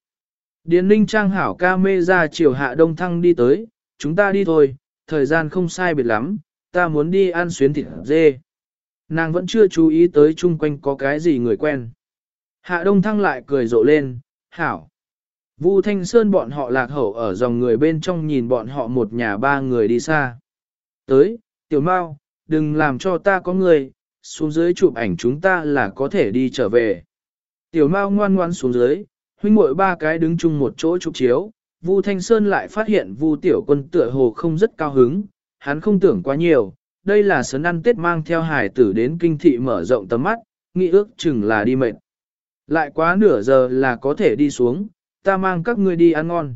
Điền Ninh trang hảo ca mê ra chiều Hạ Đông Thăng đi tới, chúng ta đi thôi, thời gian không sai biệt lắm, ta muốn đi ăn xuyến thịt dê. Nàng vẫn chưa chú ý tới chung quanh có cái gì người quen. Hạ Đông Thăng lại cười rộ lên, hảo. Vu Thanh Sơn bọn họ lạc hậu ở dòng người bên trong nhìn bọn họ một nhà ba người đi xa. Tới, tiểu Mau đừng làm cho ta có người, xuống dưới chụp ảnh chúng ta là có thể đi trở về. Tiểu Mau ngoan ngoan xuống dưới, huynh muội ba cái đứng chung một chỗ chụp chiếu, Vu Thanh Sơn lại phát hiện Vu tiểu quân tựa hồ không rất cao hứng, hắn không tưởng quá nhiều, đây là sớm ăn tết mang theo hải tử đến kinh thị mở rộng tầm mắt, nghĩ ước chừng là đi mệt. Lại quá nửa giờ là có thể đi xuống, ta mang các ngươi đi ăn ngon.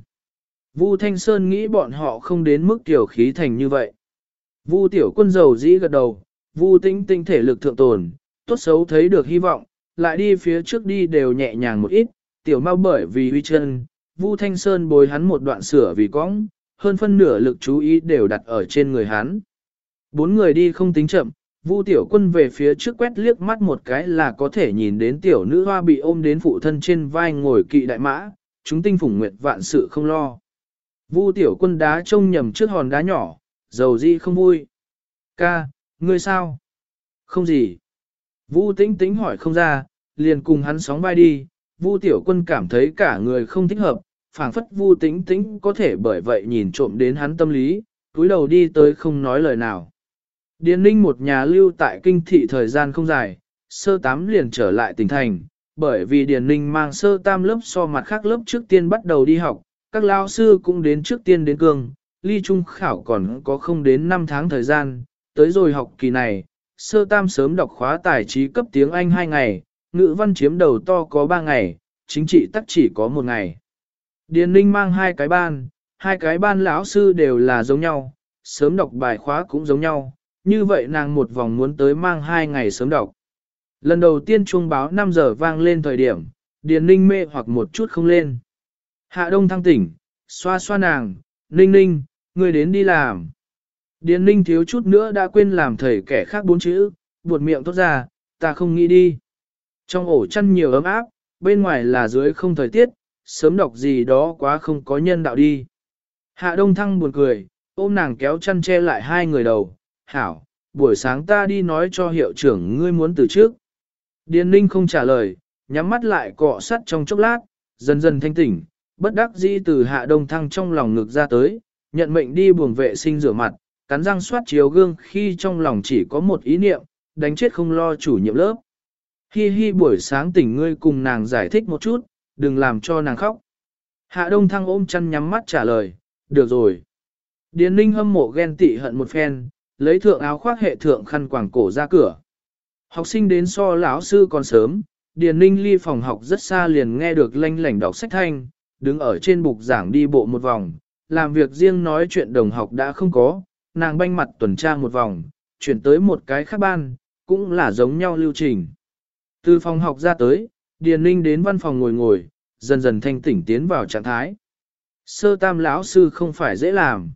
Vu Thanh Sơn nghĩ bọn họ không đến mức tiểu khí thành như vậy. Vu tiểu quân dầu dĩ gật đầu, Vu tinh tinh thể lực thượng tồn, tốt xấu thấy được hy vọng, lại đi phía trước đi đều nhẹ nhàng một ít, tiểu mau bởi vì uy chân, Vu Thanh Sơn bồi hắn một đoạn sửa vì cõng, hơn phân nửa lực chú ý đều đặt ở trên người hắn. Bốn người đi không tính chậm, Vu tiểu quân về phía trước quét liếc mắt một cái là có thể nhìn đến tiểu nữ hoa bị ôm đến phụ thân trên vai ngồi kỵ đại mã, chúng tinh phủng nguyệt vạn sự không lo. Vu tiểu quân đá trông nhầm trước hòn đá nhỏ, dầu di không vui. Ca, ngươi sao? Không gì. Vu tĩnh tĩnh hỏi không ra, liền cùng hắn sóng vai đi, Vu tiểu quân cảm thấy cả người không thích hợp, phảng phất Vu tĩnh tĩnh có thể bởi vậy nhìn trộm đến hắn tâm lý, túi đầu đi tới không nói lời nào. Điền ninh một nhà lưu tại kinh thị thời gian không dài, sơ tám liền trở lại tỉnh thành, bởi vì Điền Ninh mang sơ tam lớp so mặt khác lớp trước tiên bắt đầu đi học, các lao sư cũng đến trước tiên đến cương, ly trung khảo còn có không đến 5 tháng thời gian, tới rồi học kỳ này, sơ tam sớm đọc khóa tài trí cấp tiếng Anh 2 ngày, ngữ văn chiếm đầu to có 3 ngày, chính trị tắc chỉ có 1 ngày. Điền Ninh mang hai cái ban, hai cái ban lão sư đều là giống nhau, sớm đọc bài khóa cũng giống nhau, như vậy nàng một vòng muốn tới mang hai ngày sớm đọc. Lần đầu tiên chuông báo 5 giờ vang lên thời điểm, Điền Ninh mê hoặc một chút không lên. Hạ Đông thăng tỉnh, xoa xoa nàng, Ninh Ninh, người đến đi làm. Điền Ninh thiếu chút nữa đã quên làm thầy kẻ khác bốn chữ, buột miệng tốt ra, ta không nghĩ đi. Trong ổ chăn nhiều ấm áp, bên ngoài là dưới không thời tiết, sớm đọc gì đó quá không có nhân đạo đi. Hạ Đông Thăng buồn cười, ôm nàng kéo chăn che lại hai người đầu, hảo, buổi sáng ta đi nói cho hiệu trưởng ngươi muốn từ trước. Điền Ninh không trả lời, nhắm mắt lại cọ sắt trong chốc lát, dần dần thanh tỉnh, bất đắc dĩ từ Hạ Đông Thăng trong lòng ngực ra tới, nhận mệnh đi buồng vệ sinh rửa mặt, cắn răng soát chiếu gương khi trong lòng chỉ có một ý niệm, đánh chết không lo chủ nhiệm lớp. Hi hi buổi sáng tỉnh ngươi cùng nàng giải thích một chút, đừng làm cho nàng khóc. Hạ Đông Thăng ôm chăn nhắm mắt trả lời, được rồi. Điền Ninh hâm mộ ghen tị hận một phen, lấy thượng áo khoác hệ thượng khăn quàng cổ ra cửa. Học sinh đến so lão sư còn sớm, Điền Ninh ly phòng học rất xa liền nghe được lanh lảnh đọc sách thanh, đứng ở trên bục giảng đi bộ một vòng, làm việc riêng nói chuyện đồng học đã không có, nàng banh mặt tuần tra một vòng, chuyển tới một cái khác ban, cũng là giống nhau lưu trình. Từ phòng học ra tới, Điền Ninh đến văn phòng ngồi ngồi, dần dần thanh tỉnh tiến vào trạng thái. Sơ tam lão sư không phải dễ làm.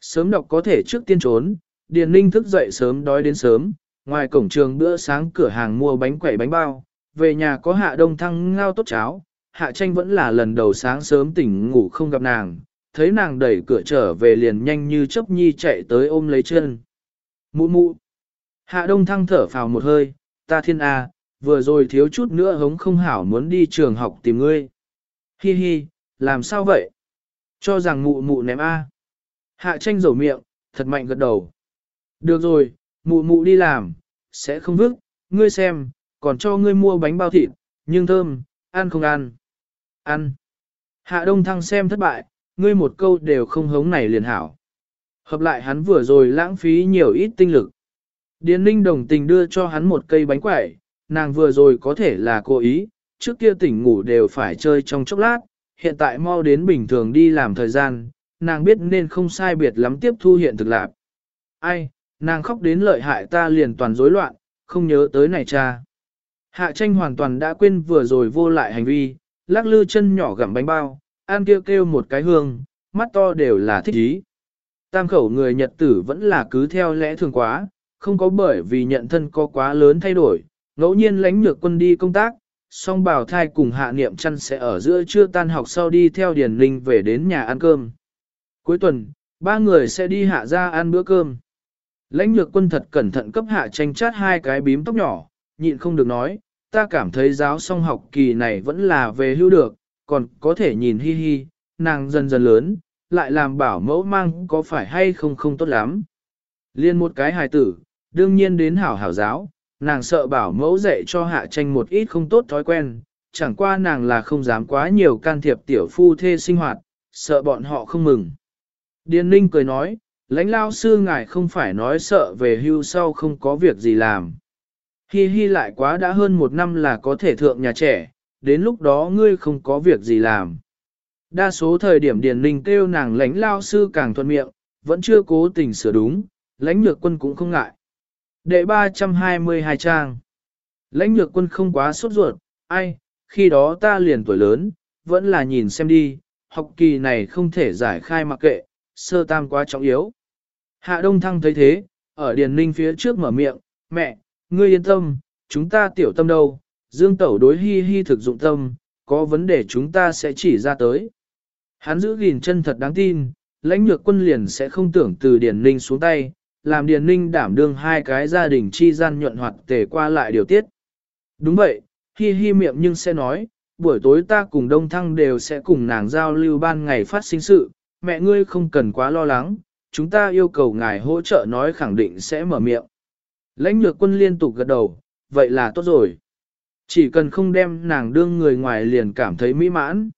Sớm đọc có thể trước tiên trốn, Điền Ninh thức dậy sớm đói đến sớm, ngoài cổng trường bữa sáng cửa hàng mua bánh quẩy bánh bao, về nhà có hạ đông thăng ngao tốt cháo, hạ tranh vẫn là lần đầu sáng sớm tỉnh ngủ không gặp nàng, thấy nàng đẩy cửa trở về liền nhanh như chớp nhi chạy tới ôm lấy chân. Mụ mụ. Hạ đông thăng thở phào một hơi, ta thiên a, vừa rồi thiếu chút nữa hống không hảo muốn đi trường học tìm ngươi. Hi hi, làm sao vậy? Cho rằng mụ mụ ném a. Hạ tranh dầu miệng, thật mạnh gật đầu. Được rồi, mụ mụ đi làm, sẽ không vứt, ngươi xem, còn cho ngươi mua bánh bao thịt, nhưng thơm, ăn không ăn. Ăn. Hạ đông thăng xem thất bại, ngươi một câu đều không hống này liền hảo. Hợp lại hắn vừa rồi lãng phí nhiều ít tinh lực. Điền ninh đồng tình đưa cho hắn một cây bánh quẩy, nàng vừa rồi có thể là cố ý, trước kia tỉnh ngủ đều phải chơi trong chốc lát, hiện tại mau đến bình thường đi làm thời gian, nàng biết nên không sai biệt lắm tiếp thu hiện thực lạc. Ai, nàng khóc đến lợi hại ta liền toàn rối loạn, không nhớ tới này cha. Hạ tranh hoàn toàn đã quên vừa rồi vô lại hành vi, lắc lư chân nhỏ gặm bánh bao, an kêu kêu một cái hương, mắt to đều là thích ý. Tam khẩu người Nhật tử vẫn là cứ theo lẽ thường quá, không có bởi vì nhận thân có quá lớn thay đổi, ngẫu nhiên lãnh nhược quân đi công tác, song bảo thai cùng hạ niệm chăn sẽ ở giữa trưa tan học sau đi theo Điền Linh về đến nhà ăn cơm. Cuối tuần, ba người sẽ đi hạ ra ăn bữa cơm. Lãnh nhược quân thật cẩn thận cấp hạ tranh chát hai cái bím tóc nhỏ, nhịn không được nói, ta cảm thấy giáo song học kỳ này vẫn là về hưu được, còn có thể nhìn hi hi, nàng dần dần lớn, lại làm bảo mẫu mang có phải hay không không tốt lắm. Liên một cái hài tử, đương nhiên đến hảo hảo giáo, nàng sợ bảo mẫu dạy cho hạ tranh một ít không tốt thói quen, chẳng qua nàng là không dám quá nhiều can thiệp tiểu phu thê sinh hoạt, sợ bọn họ không mừng. Điền Ninh cười nói, lãnh lao sư ngài không phải nói sợ về hưu sau không có việc gì làm. Hi hi lại quá đã hơn một năm là có thể thượng nhà trẻ, đến lúc đó ngươi không có việc gì làm. Đa số thời điểm Điền Ninh kêu nàng lãnh lao sư càng thuận miệng, vẫn chưa cố tình sửa đúng, lãnh nhược quân cũng không ngại. Đệ 322 trang. Lãnh nhược quân không quá sốt ruột, ai, khi đó ta liền tuổi lớn, vẫn là nhìn xem đi, học kỳ này không thể giải khai mặc kệ, sơ tam quá trọng yếu. Hạ Đông Thăng thấy thế, ở Điền Ninh phía trước mở miệng, mẹ, ngươi yên tâm, chúng ta tiểu tâm đâu, Dương Tẩu đối hi hi thực dụng tâm, có vấn đề chúng ta sẽ chỉ ra tới. Hắn giữ gìn chân thật đáng tin, lãnh nhược quân liền sẽ không tưởng từ Điền Ninh xuống tay, làm Điền Ninh đảm đương hai cái gia đình chi gian nhuận hoạt tề qua lại điều tiết. Đúng vậy, hi hi miệng nhưng sẽ nói, buổi tối ta cùng Đông Thăng đều sẽ cùng nàng giao lưu ban ngày phát sinh sự, mẹ ngươi không cần quá lo lắng, chúng ta yêu cầu ngài hỗ trợ nói khẳng định sẽ mở miệng. Lãnh nhược quân liên tục gật đầu, vậy là tốt rồi. Chỉ cần không đem nàng đương người ngoài liền cảm thấy mỹ mãn.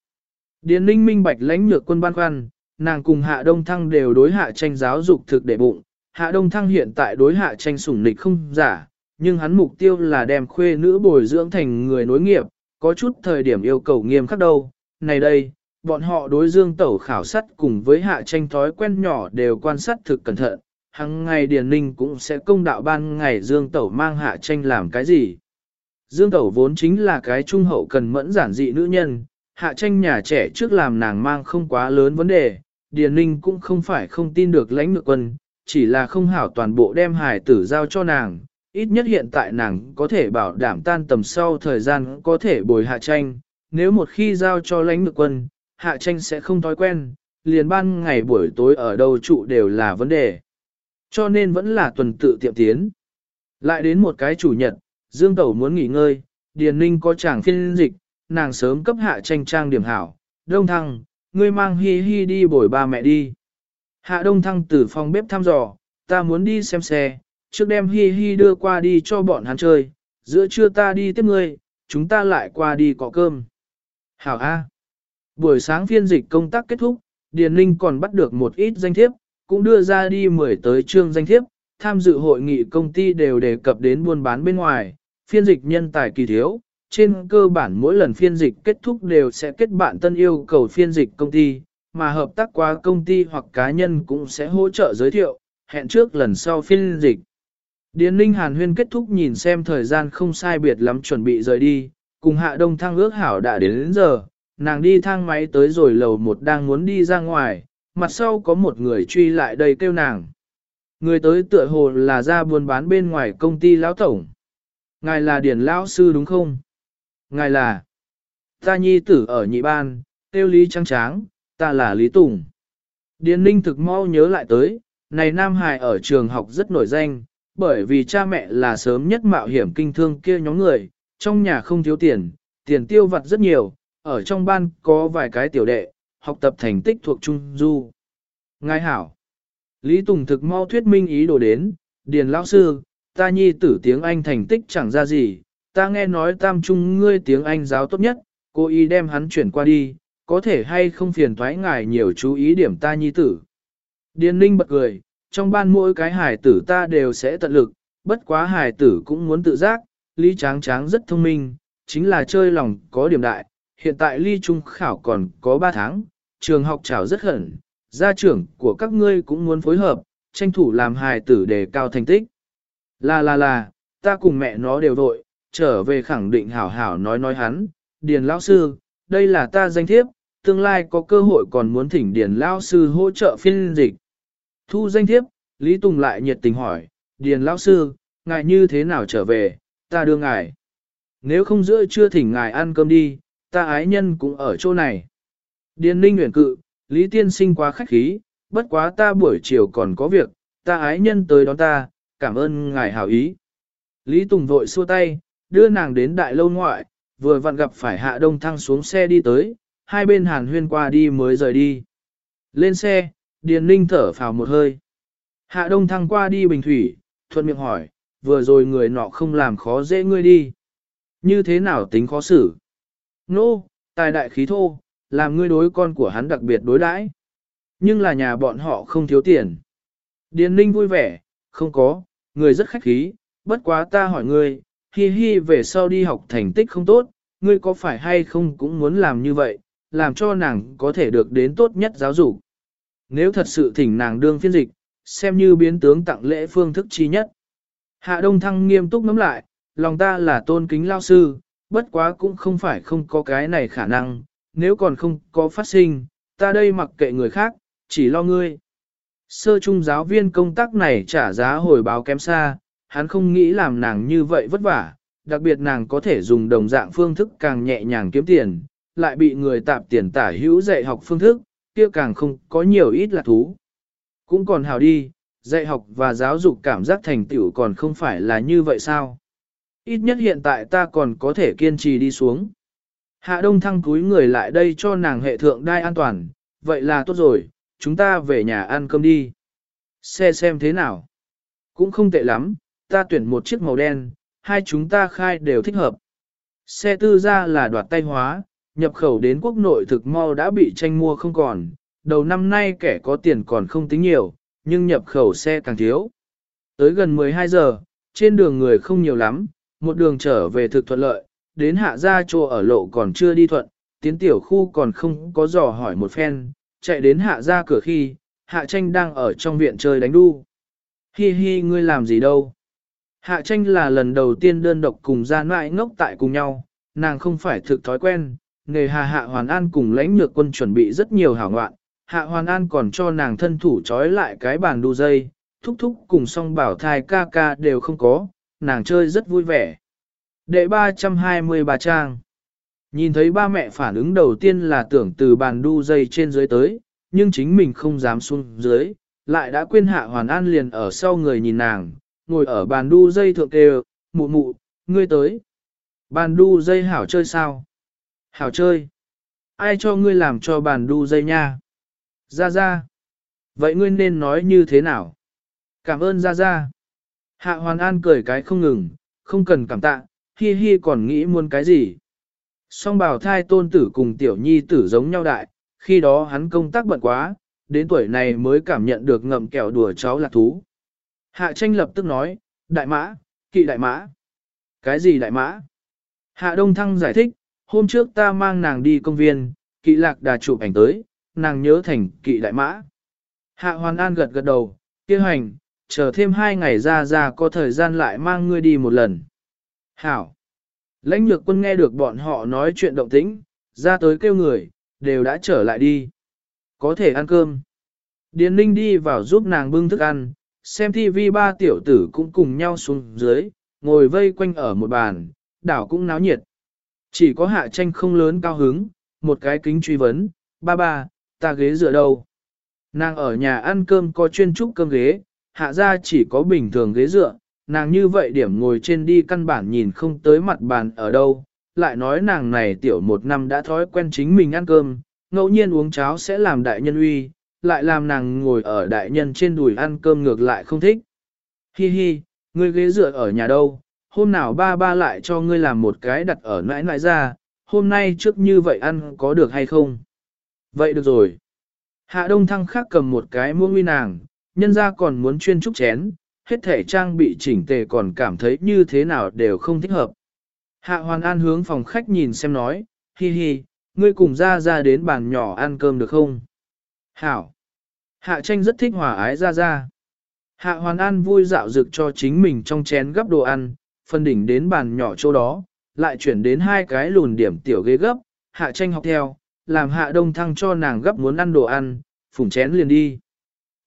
Điền ninh minh bạch lãnh nhược quân ban khoăn, nàng cùng hạ đông thăng đều đối hạ tranh giáo dục thực để bụng. Hạ đông thăng hiện tại đối hạ tranh sủng nịch không giả, nhưng hắn mục tiêu là đem khuê nữ bồi dưỡng thành người nối nghiệp, có chút thời điểm yêu cầu nghiêm khắc đâu. Này đây, bọn họ đối dương tẩu khảo sát cùng với hạ tranh thói quen nhỏ đều quan sát thực cẩn thận, hằng ngày Điền Ninh cũng sẽ công đạo ban ngày dương tẩu mang hạ tranh làm cái gì. Dương tẩu vốn chính là cái trung hậu cần mẫn giản dị nữ nhân, hạ tranh nhà trẻ trước làm nàng mang không quá lớn vấn đề, Điền Ninh cũng không phải không tin được lãnh ngược quân, chỉ là không hảo toàn bộ đem hài tử giao cho nàng, ít nhất hiện tại nàng có thể bảo đảm tan tầm sau thời gian có thể bồi hạ tranh, nếu một khi giao cho lãnh ngược quân, hạ tranh sẽ không thói quen, liền ban ngày buổi tối ở đâu trụ đều là vấn đề. Cho nên vẫn là tuần tự tiệm tiến. Lại đến một cái chủ nhật, Dương Tẩu muốn nghỉ ngơi, Điền Ninh có chàng phiên dịch, nàng sớm cấp hạ tranh trang điểm hảo. Đông Thăng, ngươi mang hi hi đi bồi ba mẹ đi. Hạ Đông Thăng từ phòng bếp thăm dò, ta muốn đi xem xe, trước đem hi hi đưa qua đi cho bọn hắn chơi, giữa trưa ta đi tiếp ngươi, chúng ta lại qua đi cọ cơm. Hảo A. Buổi sáng phiên dịch công tác kết thúc, Điền Ninh còn bắt được một ít danh thiếp, cũng đưa ra đi mười tới chương danh thiếp, tham dự hội nghị công ty đều đề cập đến buôn bán bên ngoài, phiên dịch nhân tài kỳ thiếu. Trên cơ bản mỗi lần phiên dịch kết thúc đều sẽ kết bạn tân yêu cầu phiên dịch công ty, mà hợp tác qua công ty hoặc cá nhân cũng sẽ hỗ trợ giới thiệu, hẹn trước lần sau phiên dịch. Điền Ninh Hàn Huyên kết thúc nhìn xem thời gian không sai biệt lắm chuẩn bị rời đi, cùng Hạ Đông Thăng ước hảo đã đến, đến giờ, nàng đi thang máy tới rồi lầu một đang muốn đi ra ngoài, mặt sau có một người truy lại đây kêu nàng. Người tới tựa hồ là ra buôn bán bên ngoài công ty lão tổng. Ngài là Điền lão sư đúng không? Ngài là Ta nhi tử ở nhị ban, tiêu lý trắng tráng, ta là Lý Tùng. Điền Ninh thực mau nhớ lại tới, này Nam Hải ở trường học rất nổi danh, bởi vì cha mẹ là sớm nhất mạo hiểm kinh thương kia nhóm người, trong nhà không thiếu tiền, tiền tiêu vặt rất nhiều, ở trong ban có vài cái tiểu đệ, học tập thành tích thuộc Trung Du. Ngài hảo. Lý Tùng thực mau thuyết minh ý đồ đến, Điền lão sư, ta nhi tử tiếng Anh thành tích chẳng ra gì, ta nghe nói tam trung ngươi tiếng Anh giáo tốt nhất, cô y đem hắn chuyển qua đi, có thể hay không phiền thoái ngài nhiều chú ý điểm ta nhi tử. Điền Ninh bật cười, trong ban mỗi cái hài tử ta đều sẽ tận lực, bất quá hài tử cũng muốn tự giác, Lý Tráng Tráng rất thông minh, chính là chơi lòng có điểm đại, hiện tại ly trung khảo còn có 3 tháng, trường học trào rất hẩn, gia trưởng của các ngươi cũng muốn phối hợp, tranh thủ làm hài tử đề cao thành tích. Là là là, ta cùng mẹ nó đều vội, trở về khẳng định hảo hảo nói nói hắn, Điền Lão Sư, đây là ta danh thiếp, tương lai có cơ hội còn muốn thỉnh Điền Lão Sư hỗ trợ phiên dịch. Thu danh thiếp, Lý Tùng lại nhiệt tình hỏi, Điền Lão Sư, ngài như thế nào trở về, ta đưa ngài. Nếu không giữa chưa thỉnh ngài ăn cơm đi, ta ái nhân cũng ở chỗ này. Điền ninh nguyện cự, Lý Tiên sinh quá khách khí, bất quá ta buổi chiều còn có việc, ta ái nhân tới đón ta, cảm ơn ngài hảo ý. Lý Tùng vội xua tay, đưa nàng đến đại lâu ngoại, vừa vặn gặp phải hạ đông thăng xuống xe đi tới, hai bên hàn huyên qua đi mới rời đi. Lên xe, Điền ninh thở phào một hơi. Hạ đông thăng qua đi bình thủy, thuận miệng hỏi, vừa rồi người nọ không làm khó dễ ngươi đi. Như thế nào tính khó xử? Nô, tài đại khí thô, làm ngươi đối con của hắn đặc biệt đối đãi. Nhưng là nhà bọn họ không thiếu tiền. Điền ninh vui vẻ, không có, người rất khách khí, bất quá ta hỏi ngươi, hi hi về sau đi học thành tích không tốt, ngươi có phải hay không cũng muốn làm như vậy, làm cho nàng có thể được đến tốt nhất giáo dục. Nếu thật sự thỉnh nàng đương phiên dịch, xem như biến tướng tặng lễ phương thức chi nhất. Hạ Đông Thăng nghiêm túc ngắm lại, lòng ta là tôn kính lao sư, bất quá cũng không phải không có cái này khả năng, nếu còn không có phát sinh, ta đây mặc kệ người khác, chỉ lo ngươi. Sơ trung giáo viên công tác này trả giá hồi báo kém xa, hắn không nghĩ làm nàng như vậy vất vả, đặc biệt nàng có thể dùng đồng dạng phương thức càng nhẹ nhàng kiếm tiền, lại bị người tạp tiền tả hữu dạy học phương thức, kia càng không có nhiều ít là thú. Cũng còn hào đi, dạy học và giáo dục cảm giác thành tựu còn không phải là như vậy sao? Ít nhất hiện tại ta còn có thể kiên trì đi xuống. Hạ đông thăng cúi người lại đây cho nàng hệ thượng đai an toàn, vậy là tốt rồi, chúng ta về nhà ăn cơm đi. Xe xem thế nào? Cũng không tệ lắm, ta tuyển một chiếc màu đen, hai chúng ta khai đều thích hợp. Xe tư ra là đoạt tay hóa, nhập khẩu đến quốc nội thực mau đã bị tranh mua không còn, đầu năm nay kẻ có tiền còn không tính nhiều, nhưng nhập khẩu xe càng thiếu. Tới gần 12 giờ, trên đường người không nhiều lắm, một đường trở về thực thuận lợi, đến hạ ra chỗ ở lộ còn chưa đi thuận, tiến tiểu khu còn không có dò hỏi một phen, chạy đến hạ ra cửa khi, hạ tranh đang ở trong viện chơi đánh đu. Hi hi ngươi làm gì đâu? Hạ tranh là lần đầu tiên đơn độc cùng ra nại ngốc tại cùng nhau, nàng không phải thực thói quen, nghề hà hạ hoàn an cùng lãnh nhược quân chuẩn bị rất nhiều hảo ngoạn, hạ hoàn an còn cho nàng thân thủ trói lại cái bàn đu dây, thúc thúc cùng song bảo thai ca ca đều không có, nàng chơi rất vui vẻ. Đệ 323 trang Nhìn thấy ba mẹ phản ứng đầu tiên là tưởng từ bàn đu dây trên dưới tới, nhưng chính mình không dám xuống dưới, lại đã quên hạ hoàn an liền ở sau người nhìn nàng, ngồi ở bàn đu dây thượng kêu, mụ mụ, ngươi tới. Bàn đu dây hảo chơi sao? Hảo chơi. Ai cho ngươi làm cho bàn đu dây nha? Ra ra. Vậy ngươi nên nói như thế nào? Cảm ơn ra ra. Hạ hoàn an cười cái không ngừng, không cần cảm tạ, hi hi còn nghĩ muốn cái gì. Song bảo thai tôn tử cùng tiểu nhi tử giống nhau đại, khi đó hắn công tác bận quá, đến tuổi này mới cảm nhận được ngậm kẹo đùa cháu là thú. Hạ tranh lập tức nói, đại mã, kỵ đại mã. Cái gì đại mã? Hạ Đông Thăng giải thích, hôm trước ta mang nàng đi công viên, kỵ lạc đà chụp ảnh tới, nàng nhớ thành kỵ đại mã. Hạ Hoàn An gật gật đầu, kia hành, chờ thêm hai ngày ra ra có thời gian lại mang ngươi đi một lần. Hảo! Lãnh nhược quân nghe được bọn họ nói chuyện động tĩnh, ra tới kêu người, đều đã trở lại đi. Có thể ăn cơm. Điền Ninh đi vào giúp nàng bưng thức ăn, xem TV ba tiểu tử cũng cùng nhau xuống dưới, ngồi vây quanh ở một bàn, đảo cũng náo nhiệt. Chỉ có hạ tranh không lớn cao hứng, một cái kính truy vấn, ba ba, ta ghế dựa đâu? Nàng ở nhà ăn cơm có chuyên trúc cơm ghế, hạ ra chỉ có bình thường ghế dựa, nàng như vậy điểm ngồi trên đi căn bản nhìn không tới mặt bàn ở đâu, lại nói nàng này tiểu một năm đã thói quen chính mình ăn cơm, ngẫu nhiên uống cháo sẽ làm đại nhân uy, lại làm nàng ngồi ở đại nhân trên đùi ăn cơm ngược lại không thích. Hi hi, ngươi ghế dựa ở nhà đâu, hôm nào ba ba lại cho ngươi làm một cái đặt ở nãi nãi ra, hôm nay trước như vậy ăn có được hay không? Vậy được rồi. Hạ Đông Thăng khác cầm một cái muỗng uy nàng, nhân ra còn muốn chuyên trúc chén, hết thể trang bị chỉnh tề còn cảm thấy như thế nào đều không thích hợp. Hạ Hoàn An hướng phòng khách nhìn xem nói, hi hi, ngươi cùng ra ra đến bàn nhỏ ăn cơm được không? Hảo! Hạ tranh rất thích hòa ái ra ra. Hạ Hoàn An vui dạo dực cho chính mình trong chén gấp đồ ăn, phân đỉnh đến bàn nhỏ chỗ đó, lại chuyển đến hai cái lùn điểm tiểu ghế gấp, hạ tranh học theo, làm hạ đông thăng cho nàng gấp muốn ăn đồ ăn, phủng chén liền đi.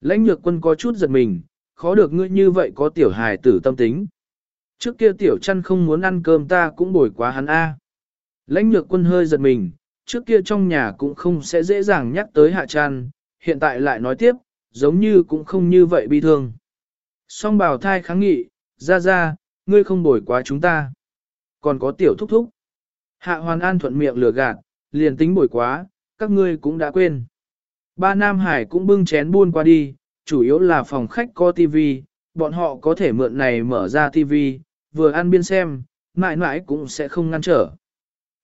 Lãnh nhược quân có chút giật mình, khó được ngươi như vậy có tiểu hài tử tâm tính. Trước kia tiểu chăn không muốn ăn cơm ta cũng bồi quá hắn a. Lãnh nhược quân hơi giật mình, trước kia trong nhà cũng không sẽ dễ dàng nhắc tới hạ chăn, hiện tại lại nói tiếp, giống như cũng không như vậy bi thương. Song bào thai kháng nghị, ra ra, ngươi không bồi quá chúng ta. Còn có tiểu thúc thúc. Hạ hoàn an thuận miệng lừa gạt, liền tính bồi quá, các ngươi cũng đã quên. Ba Nam Hải cũng bưng chén buôn qua đi, chủ yếu là phòng khách có tivi, bọn họ có thể mượn này mở ra tivi, vừa ăn biên xem, mãi mãi cũng sẽ không ngăn trở.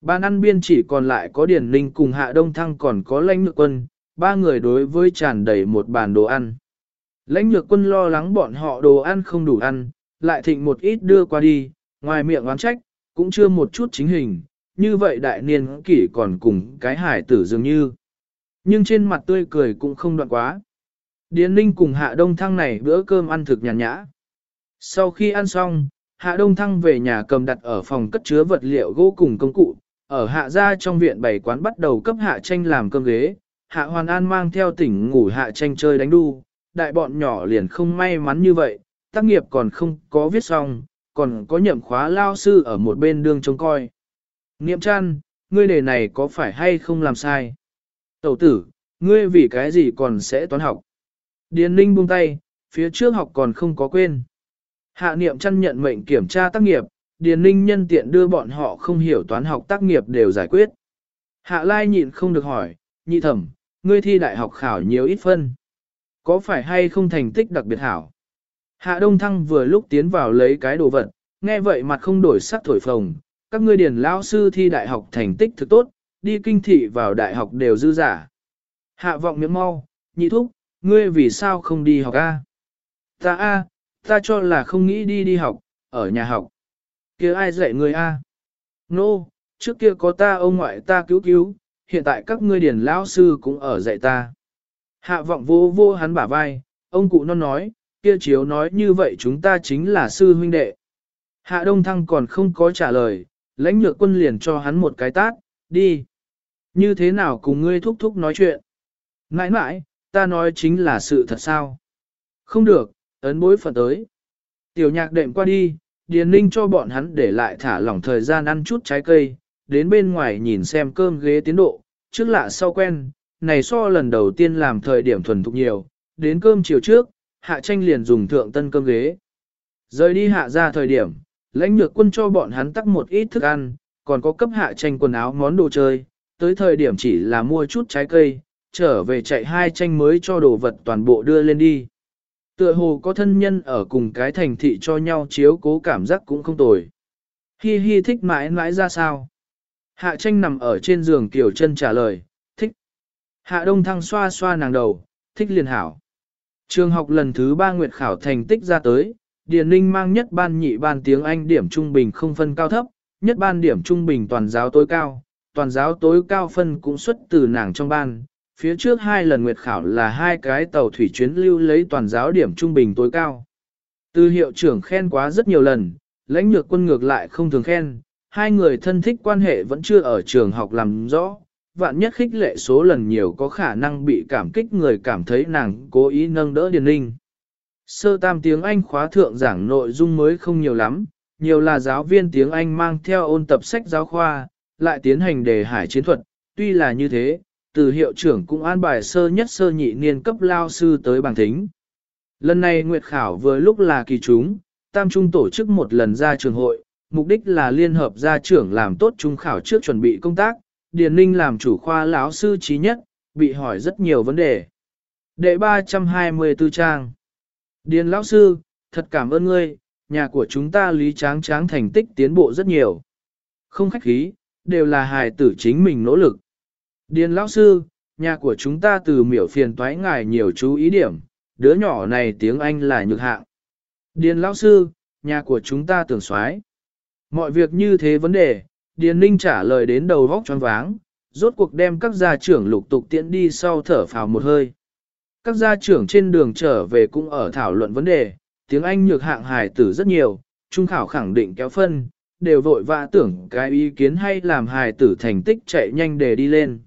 Ban ăn biên chỉ còn lại có Điển Ninh cùng Hạ Đông Thăng còn có lãnh nhược quân, ba người đối với tràn đầy một bàn đồ ăn. Lãnh nhược quân lo lắng bọn họ đồ ăn không đủ ăn, lại thịnh một ít đưa qua đi, ngoài miệng oán trách, cũng chưa một chút chính hình, như vậy đại niên kỷ còn cùng cái hải tử dường như. Nhưng trên mặt tươi cười cũng không đoạn quá. Điền Ninh cùng Hạ Đông Thăng này bữa cơm ăn thực nhàn nhã. Sau khi ăn xong, Hạ Đông Thăng về nhà cầm đặt ở phòng cất chứa vật liệu gỗ cùng công cụ, ở Hạ gia trong viện bày quán bắt đầu cấp Hạ tranh làm cơm ghế, Hạ Hoàn An mang theo tỉnh ngủ Hạ tranh chơi đánh đu, đại bọn nhỏ liền không may mắn như vậy, tác nghiệp còn không có viết xong, còn có nhậm khóa lao sư ở một bên đương trông coi. Niệm chăn, ngươi đề này có phải hay không làm sai? Tẩu tử, ngươi vì cái gì còn sẽ toán học? Điền ninh buông tay, phía trước học còn không có quên. Hạ niệm chăn nhận mệnh kiểm tra tác nghiệp, Điền ninh nhân tiện đưa bọn họ không hiểu toán học tác nghiệp đều giải quyết. Hạ lai nhịn không được hỏi, nhị thẩm, ngươi thi đại học khảo nhiều ít phân. Có phải hay không thành tích đặc biệt hảo? Hạ Đông Thăng vừa lúc tiến vào lấy cái đồ vật, nghe vậy mặt không đổi sắc thổi phồng, các ngươi điển lao sư thi đại học thành tích thực tốt, đi kinh thị vào đại học đều dư giả. Hạ vọng miệng mau, nhị thúc, ngươi vì sao không đi học A? Ta A, ta cho là không nghĩ đi đi học, ở nhà học. kia ai dạy ngươi A? Nô, no, trước kia có ta ông ngoại ta cứu cứu, hiện tại các ngươi điền lão sư cũng ở dạy ta. Hạ vọng vô vô hắn bả vai, ông cụ non nói, kia chiếu nói như vậy chúng ta chính là sư huynh đệ. Hạ Đông Thăng còn không có trả lời, lãnh nhược quân liền cho hắn một cái tát, đi. Như thế nào cùng ngươi thúc thúc nói chuyện? Mãi mãi, ta nói chính là sự thật sao? Không được, ấn bối phận tới. Tiểu nhạc đệm qua đi, Điền Ninh cho bọn hắn để lại thả lỏng thời gian ăn chút trái cây, đến bên ngoài nhìn xem cơm ghế tiến độ, trước lạ sau quen, này so lần đầu tiên làm thời điểm thuần thục nhiều, đến cơm chiều trước, hạ tranh liền dùng thượng tân cơm ghế. Rời đi hạ ra thời điểm, lãnh nhược quân cho bọn hắn tắc một ít thức ăn, còn có cấp hạ tranh quần áo món đồ chơi, tới thời điểm chỉ là mua chút trái cây, trở về chạy hai tranh mới cho đồ vật toàn bộ đưa lên đi. Tựa hồ có thân nhân ở cùng cái thành thị cho nhau chiếu cố cảm giác cũng không tồi. Hi hi thích mãi mãi ra sao? Hạ tranh nằm ở trên giường kiểu chân trả lời, thích. Hạ đông thăng xoa xoa nàng đầu, thích liền hảo. Trường học lần thứ ba nguyệt khảo thành tích ra tới, Điền Ninh mang nhất ban nhị ban tiếng Anh điểm trung bình không phân cao thấp, nhất ban điểm trung bình toàn giáo tối cao, toàn giáo tối cao phân cũng xuất từ nàng trong ban. Phía trước hai lần nguyệt khảo là hai cái tàu thủy chuyến lưu lấy toàn giáo điểm trung bình tối cao. Từ hiệu trưởng khen quá rất nhiều lần, lãnh nhược quân ngược lại không thường khen, hai người thân thích quan hệ vẫn chưa ở trường học làm rõ, vạn nhất khích lệ số lần nhiều có khả năng bị cảm kích người cảm thấy nàng cố ý nâng đỡ Điền Ninh. Sơ tam tiếng Anh khóa thượng giảng nội dung mới không nhiều lắm, nhiều là giáo viên tiếng Anh mang theo ôn tập sách giáo khoa, lại tiến hành đề hải chiến thuật, tuy là như thế, từ hiệu trưởng cũng an bài sơ nhất sơ nhị niên cấp lao sư tới bảng thính. Lần này Nguyệt Khảo vừa lúc là kỳ chúng, Tam Trung tổ chức một lần ra trường hội, mục đích là liên hợp gia trưởng làm tốt trung khảo trước chuẩn bị công tác, Điền Ninh làm chủ khoa lão sư trí nhất, bị hỏi rất nhiều vấn đề. Đệ 324 trang Điền lão sư, thật cảm ơn ngươi, nhà của chúng ta lý tráng tráng thành tích tiến bộ rất nhiều. Không khách khí, đều là hài tử chính mình nỗ lực. Điền lão sư, nhà của chúng ta từ miểu phiền toái ngài nhiều chú ý điểm, đứa nhỏ này tiếng Anh là nhược hạng. Điền lão sư, nhà của chúng ta tưởng xoái. Mọi việc như thế vấn đề, Điền Ninh trả lời đến đầu vóc choáng váng, rốt cuộc đem các gia trưởng lục tục tiễn đi sau thở phào một hơi. Các gia trưởng trên đường trở về cũng ở thảo luận vấn đề, tiếng Anh nhược hạng hài tử rất nhiều, trung khảo khẳng định kéo phân, đều vội vã tưởng cái ý kiến hay làm hài tử thành tích chạy nhanh để đi lên.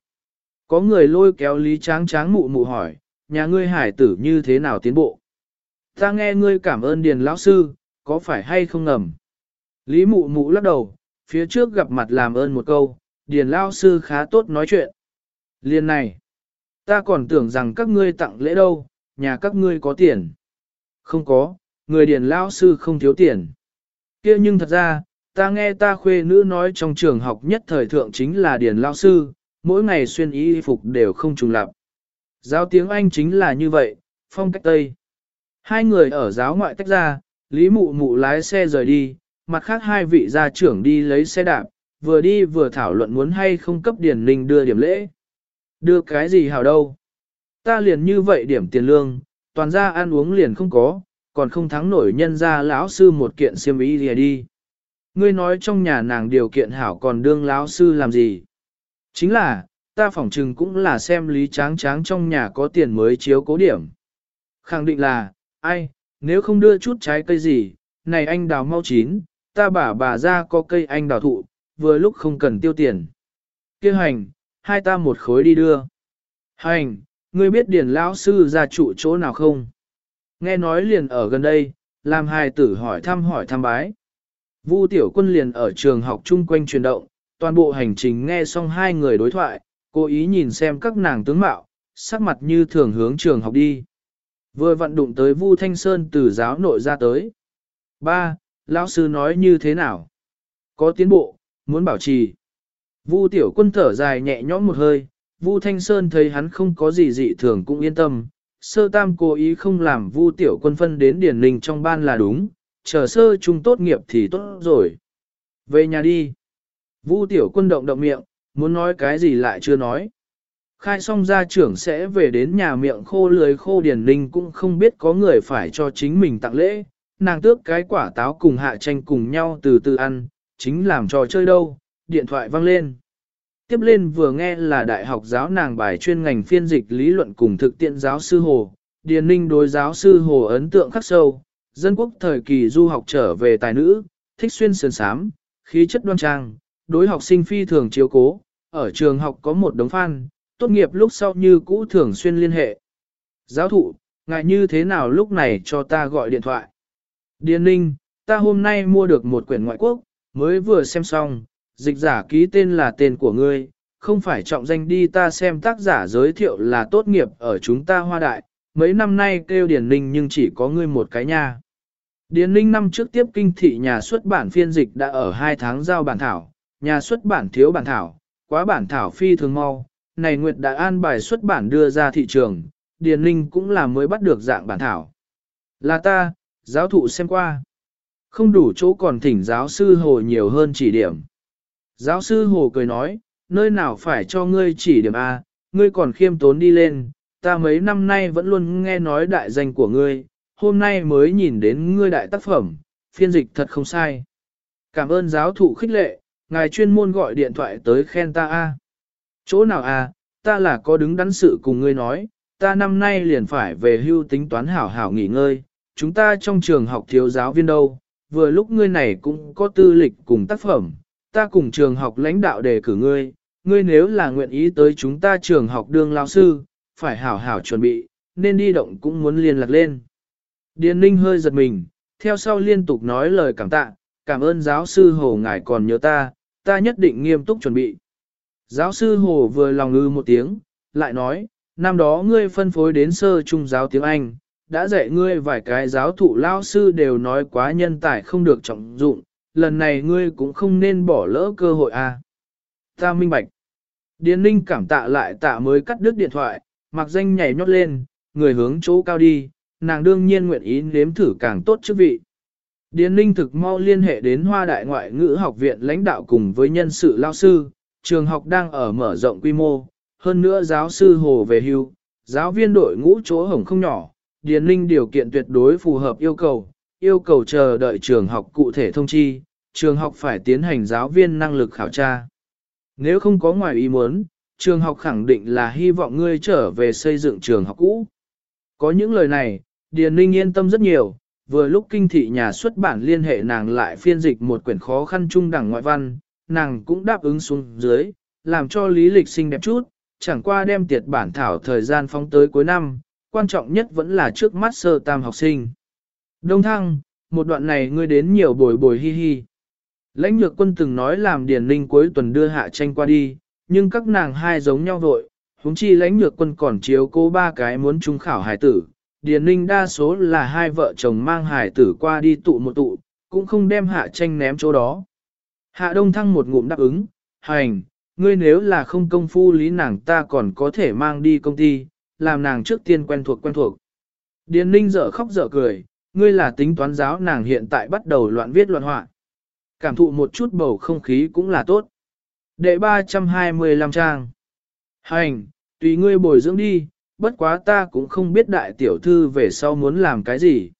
Có người lôi kéo lý tráng tráng mụ mụ hỏi, nhà ngươi hải tử như thế nào tiến bộ? Ta nghe ngươi cảm ơn điền lão sư, có phải hay không ngầm? Lý mụ mụ lắc đầu, phía trước gặp mặt làm ơn một câu, điền lão sư khá tốt nói chuyện. Liên này, ta còn tưởng rằng các ngươi tặng lễ đâu, nhà các ngươi có tiền. Không có, người điền lão sư không thiếu tiền. kia nhưng thật ra, ta nghe ta khuê nữ nói trong trường học nhất thời thượng chính là điền lão sư, mỗi ngày xuyên y phục đều không trùng lặp. Giáo tiếng Anh chính là như vậy, phong cách Tây. Hai người ở giáo ngoại tách ra, Lý Mụ Mụ lái xe rời đi, mặt khác hai vị gia trưởng đi lấy xe đạp, vừa đi vừa thảo luận muốn hay không cấp Điền Ninh đưa điểm lễ. Đưa cái gì hảo đâu? Ta liền như vậy điểm tiền lương, toàn ra ăn uống liền không có, còn không thắng nổi nhân ra lão sư một kiện xiêm y lìa đi. Ngươi nói trong nhà nàng điều kiện hảo còn đương lão sư làm gì? Chính là, ta phỏng chừng cũng là xem lý tráng tráng trong nhà có tiền mới chiếu cố điểm. Khẳng định là, ai, nếu không đưa chút trái cây gì, này anh đào mau chín, ta bảo bà ra có cây anh đào thụ, vừa lúc không cần tiêu tiền. Kêu hành, hai ta một khối đi đưa. Hành, ngươi biết điển lão sư ra trụ chỗ nào không? Nghe nói liền ở gần đây, làm hài tử hỏi thăm hỏi thăm bái. Vu tiểu quân liền ở trường học chung quanh truyền động, toàn bộ hành trình nghe xong hai người đối thoại, cố ý nhìn xem các nàng tướng mạo, sắc mặt như thường hướng trường học đi. Vừa vận đụng tới Vu Thanh Sơn từ giáo nội ra tới. Ba, lão sư nói như thế nào? Có tiến bộ, muốn bảo trì. Vu tiểu quân thở dài nhẹ nhõm một hơi, Vu Thanh Sơn thấy hắn không có gì dị thường cũng yên tâm. Sơ tam cố ý không làm Vu tiểu quân phân đến điển linh trong ban là đúng, chờ sơ trung tốt nghiệp thì tốt rồi. Về nhà đi. Vu tiểu quân động động miệng, muốn nói cái gì lại chưa nói. Khai xong gia trưởng sẽ về đến nhà miệng khô lưới khô điển Ninh cũng không biết có người phải cho chính mình tặng lễ, nàng tước cái quả táo cùng hạ tranh cùng nhau từ từ ăn, chính làm trò chơi đâu, điện thoại vang lên. Tiếp lên vừa nghe là đại học giáo nàng bài chuyên ngành phiên dịch lý luận cùng thực tiễn giáo sư Hồ, Điền Ninh đối giáo sư Hồ ấn tượng khắc sâu, dân quốc thời kỳ du học trở về tài nữ, thích xuyên sườn sám, khí chất đoan trang, đối học sinh phi thường chiếu cố, ở trường học có một đống fan, tốt nghiệp lúc sau như cũ thường xuyên liên hệ. Giáo thụ, ngại như thế nào lúc này cho ta gọi điện thoại. Điền Ninh, ta hôm nay mua được một quyển ngoại quốc, mới vừa xem xong, dịch giả ký tên là tên của ngươi, không phải trọng danh đi ta xem tác giả giới thiệu là tốt nghiệp ở chúng ta hoa đại, mấy năm nay kêu Điền Ninh nhưng chỉ có ngươi một cái nha. Điền Ninh năm trước tiếp kinh thị nhà xuất bản phiên dịch đã ở hai tháng giao bản thảo, nhà xuất bản thiếu bản thảo, quá bản thảo phi thường mau, này Nguyệt đã an bài xuất bản đưa ra thị trường, Điền Ninh cũng là mới bắt được dạng bản thảo. Là ta, giáo thụ xem qua. Không đủ chỗ còn thỉnh giáo sư Hồ nhiều hơn chỉ điểm. Giáo sư Hồ cười nói, nơi nào phải cho ngươi chỉ điểm A, ngươi còn khiêm tốn đi lên, ta mấy năm nay vẫn luôn nghe nói đại danh của ngươi, hôm nay mới nhìn đến ngươi đại tác phẩm, phiên dịch thật không sai. Cảm ơn giáo thụ khích lệ, ngài chuyên môn gọi điện thoại tới khen ta A. Chỗ nào A, ta là có đứng đắn sự cùng ngươi nói, ta năm nay liền phải về hưu tính toán hảo hảo nghỉ ngơi, chúng ta trong trường học thiếu giáo viên đâu, vừa lúc ngươi này cũng có tư lịch cùng tác phẩm, ta cùng trường học lãnh đạo đề cử ngươi, ngươi nếu là nguyện ý tới chúng ta trường học đương lao sư, phải hảo hảo chuẩn bị, nên đi động cũng muốn liên lạc lên. Điền Ninh hơi giật mình, theo sau liên tục nói lời cảm tạ, cảm ơn giáo sư Hồ ngài còn nhớ ta, ta nhất định nghiêm túc chuẩn bị. Giáo sư Hồ vừa lòng ngư một tiếng, lại nói, năm đó ngươi phân phối đến sơ trung giáo tiếng Anh, đã dạy ngươi vài cái giáo thụ lao sư đều nói quá nhân tài không được trọng dụng, lần này ngươi cũng không nên bỏ lỡ cơ hội a. À. Ta minh bạch. Điền ninh cảm tạ lại tạ mới cắt đứt điện thoại, mặc danh nhảy nhót lên, người hướng chỗ cao đi, nàng đương nhiên nguyện ý nếm thử càng tốt chức vị. Điền ninh thực mau liên hệ đến hoa đại ngoại ngữ học viện lãnh đạo cùng với nhân sự lao sư, trường học đang ở mở rộng quy mô, hơn nữa giáo sư hồ về hưu, giáo viên đội ngũ chỗ hồng không nhỏ, Điền Ninh điều kiện tuyệt đối phù hợp yêu cầu, yêu cầu chờ đợi trường học cụ thể thông chi, trường học phải tiến hành giáo viên năng lực khảo tra. Nếu không có ngoài ý muốn, trường học khẳng định là hy vọng ngươi trở về xây dựng trường học cũ. Có những lời này, Điền Ninh yên tâm rất nhiều, vừa lúc kinh thị nhà xuất bản liên hệ nàng lại phiên dịch một quyển khó khăn trung đẳng ngoại văn, nàng cũng đáp ứng xuống dưới, làm cho lý lịch xinh đẹp chút, chẳng qua đem tiệt bản thảo thời gian phóng tới cuối năm, quan trọng nhất vẫn là trước mắt sơ tam học sinh. Đông thăng, một đoạn này ngươi đến nhiều bồi bồi hi hi. Lãnh nhược quân từng nói làm điển linh cuối tuần đưa hạ tranh qua đi, nhưng các nàng hai giống nhau vội, huống chi lãnh nhược quân còn chiếu cô ba cái muốn trung khảo hải tử. Điền Ninh đa số là hai vợ chồng mang hải tử qua đi tụ một tụ, cũng không đem hạ tranh ném chỗ đó. Hạ Đông Thăng một ngụm đáp ứng, hành, ngươi nếu là không công phu lý nàng ta còn có thể mang đi công ty, làm nàng trước tiên quen thuộc quen thuộc. Điền ninh dở khóc dở cười, ngươi là tính toán giáo nàng hiện tại bắt đầu loạn viết loạn họa. Cảm thụ một chút bầu không khí cũng là tốt. Đệ 325 trang. Hành, tùy ngươi bồi dưỡng đi, bất quá ta cũng không biết đại tiểu thư về sau muốn làm cái gì.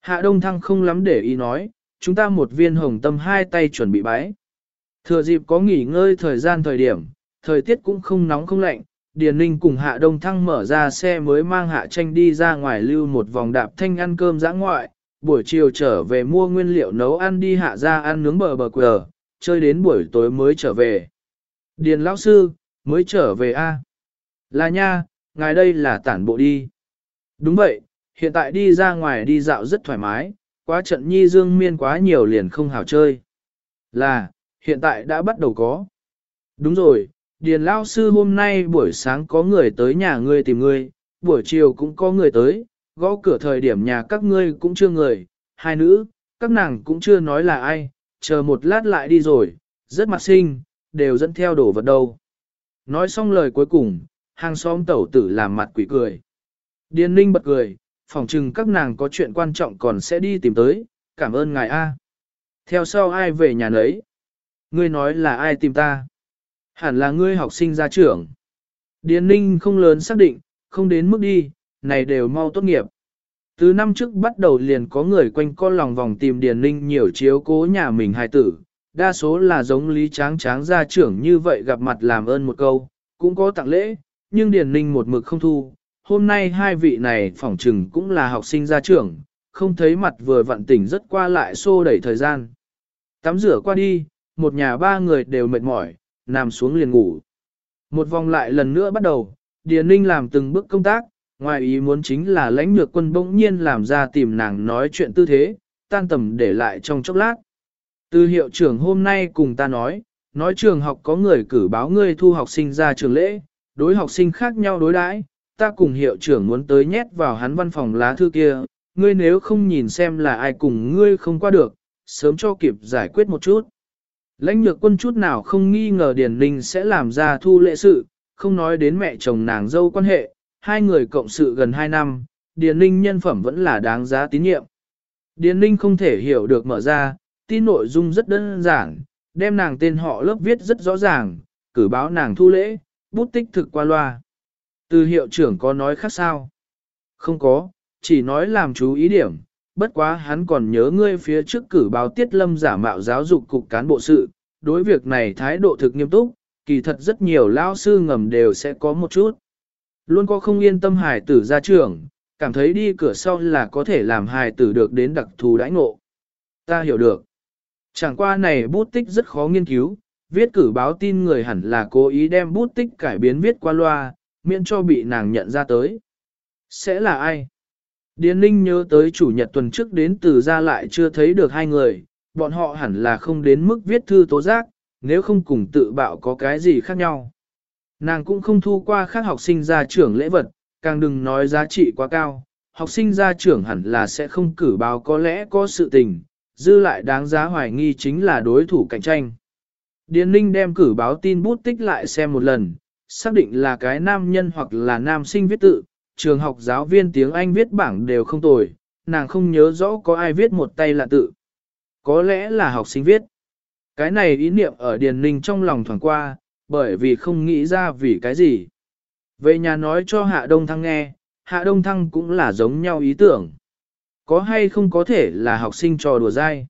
Hạ Đông Thăng không lắm để ý nói, chúng ta một viên hồng tâm hai tay chuẩn bị bái. Thừa dịp có nghỉ ngơi thời gian thời điểm, thời tiết cũng không nóng không lạnh, Điền Ninh cùng Hạ Đông Thăng mở ra xe mới mang Hạ Tranh đi ra ngoài lưu một vòng đạp thanh ăn cơm giã ngoại, buổi chiều trở về mua nguyên liệu nấu ăn đi hạ ra ăn nướng bờ bờ quờ, chơi đến buổi tối mới trở về. Điền lão sư, mới trở về a Là nha, ngài đây là tản bộ đi. Đúng vậy, hiện tại đi ra ngoài đi dạo rất thoải mái, quá trận nhi dương miên quá nhiều liền không hào chơi. Là, hiện tại đã bắt đầu có. Đúng rồi, Điền Lao Sư hôm nay buổi sáng có người tới nhà ngươi tìm ngươi, buổi chiều cũng có người tới, gõ cửa thời điểm nhà các ngươi cũng chưa người, hai nữ, các nàng cũng chưa nói là ai, chờ một lát lại đi rồi, rất mặt sinh, đều dẫn theo đồ vật đâu. Nói xong lời cuối cùng, hàng xóm tẩu tử làm mặt quỷ cười. Điền Ninh bật cười, phòng chừng các nàng có chuyện quan trọng còn sẽ đi tìm tới, cảm ơn ngài A. Theo sau ai về nhà nấy? Ngươi nói là ai tìm ta? Hẳn là ngươi học sinh ra trưởng. Điền ninh không lớn xác định, không đến mức đi, này đều mau tốt nghiệp. Từ năm trước bắt đầu liền có người quanh co lòng vòng tìm Điền ninh nhiều chiếu cố nhà mình hài tử. đa số là giống lý tráng tráng gia trưởng như vậy gặp mặt làm ơn một câu, cũng có tặng lễ, nhưng Điền Ninh một mực không thu. Hôm nay hai vị này phỏng trừng cũng là học sinh gia trưởng, không thấy mặt vừa vặn tỉnh rất qua lại xô đẩy thời gian. Tắm rửa qua đi, một nhà ba người đều mệt mỏi, nằm xuống liền ngủ. Một vòng lại lần nữa bắt đầu, Điền Ninh làm từng bước công tác, ngoài ý muốn chính là lãnh nhược quân bỗng nhiên làm ra tìm nàng nói chuyện tư thế, tan tầm để lại trong chốc lát. Từ hiệu trưởng hôm nay cùng ta nói, nói trường học có người cử báo ngươi thu học sinh ra trường lễ, đối học sinh khác nhau đối đãi, ta cùng hiệu trưởng muốn tới nhét vào hắn văn phòng lá thư kia, ngươi nếu không nhìn xem là ai cùng ngươi không qua được, sớm cho kịp giải quyết một chút. Lãnh nhược quân chút nào không nghi ngờ Điền Ninh sẽ làm ra thu lệ sự, không nói đến mẹ chồng nàng dâu quan hệ, hai người cộng sự gần hai năm, Điền Ninh nhân phẩm vẫn là đáng giá tín nhiệm. Điền Ninh không thể hiểu được mở ra, tin nội dung rất đơn giản, đem nàng tên họ lớp viết rất rõ ràng, cử báo nàng thu lễ, bút tích thực qua loa. Từ hiệu trưởng có nói khác sao? Không có, chỉ nói làm chú ý điểm, bất quá hắn còn nhớ ngươi phía trước cử báo tiết lâm giả mạo giáo dục cục cán bộ sự, đối việc này thái độ thực nghiêm túc, kỳ thật rất nhiều lao sư ngầm đều sẽ có một chút. Luôn có không yên tâm hài tử ra trường, cảm thấy đi cửa sau là có thể làm hài tử được đến đặc thù đãi ngộ. Ta hiểu được. Chẳng qua này bút tích rất khó nghiên cứu, viết cử báo tin người hẳn là cố ý đem bút tích cải biến viết qua loa, miễn cho bị nàng nhận ra tới. Sẽ là ai? Điền Ninh nhớ tới chủ nhật tuần trước đến từ ra lại chưa thấy được hai người, bọn họ hẳn là không đến mức viết thư tố giác, nếu không cùng tự bạo có cái gì khác nhau. Nàng cũng không thu qua khác học sinh ra trưởng lễ vật, càng đừng nói giá trị quá cao, học sinh ra trưởng hẳn là sẽ không cử báo có lẽ có sự tình, dư lại đáng giá hoài nghi chính là đối thủ cạnh tranh. Điền Ninh đem cử báo tin bút tích lại xem một lần, xác định là cái nam nhân hoặc là nam sinh viết tự, trường học giáo viên tiếng Anh viết bảng đều không tồi, nàng không nhớ rõ có ai viết một tay là tự. Có lẽ là học sinh viết. Cái này ý niệm ở Điền Ninh trong lòng thoảng qua, bởi vì không nghĩ ra vì cái gì. Về nhà nói cho Hạ Đông Thăng nghe, Hạ Đông Thăng cũng là giống nhau ý tưởng. Có hay không có thể là học sinh trò đùa dai.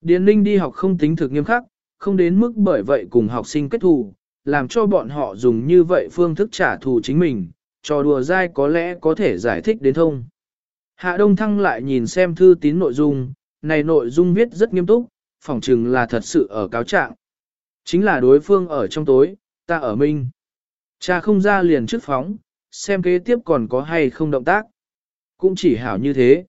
Điền Ninh đi học không tính thực nghiêm khắc, không đến mức bởi vậy cùng học sinh kết thù, làm cho bọn họ dùng như vậy phương thức trả thù chính mình, trò đùa dai có lẽ có thể giải thích đến thông. Hạ Đông Thăng lại nhìn xem thư tín nội dung, này nội dung viết rất nghiêm túc, phỏng chừng là thật sự ở cáo trạng. Chính là đối phương ở trong tối, ta ở minh. Cha không ra liền trước phóng, xem kế tiếp còn có hay không động tác. Cũng chỉ hảo như thế.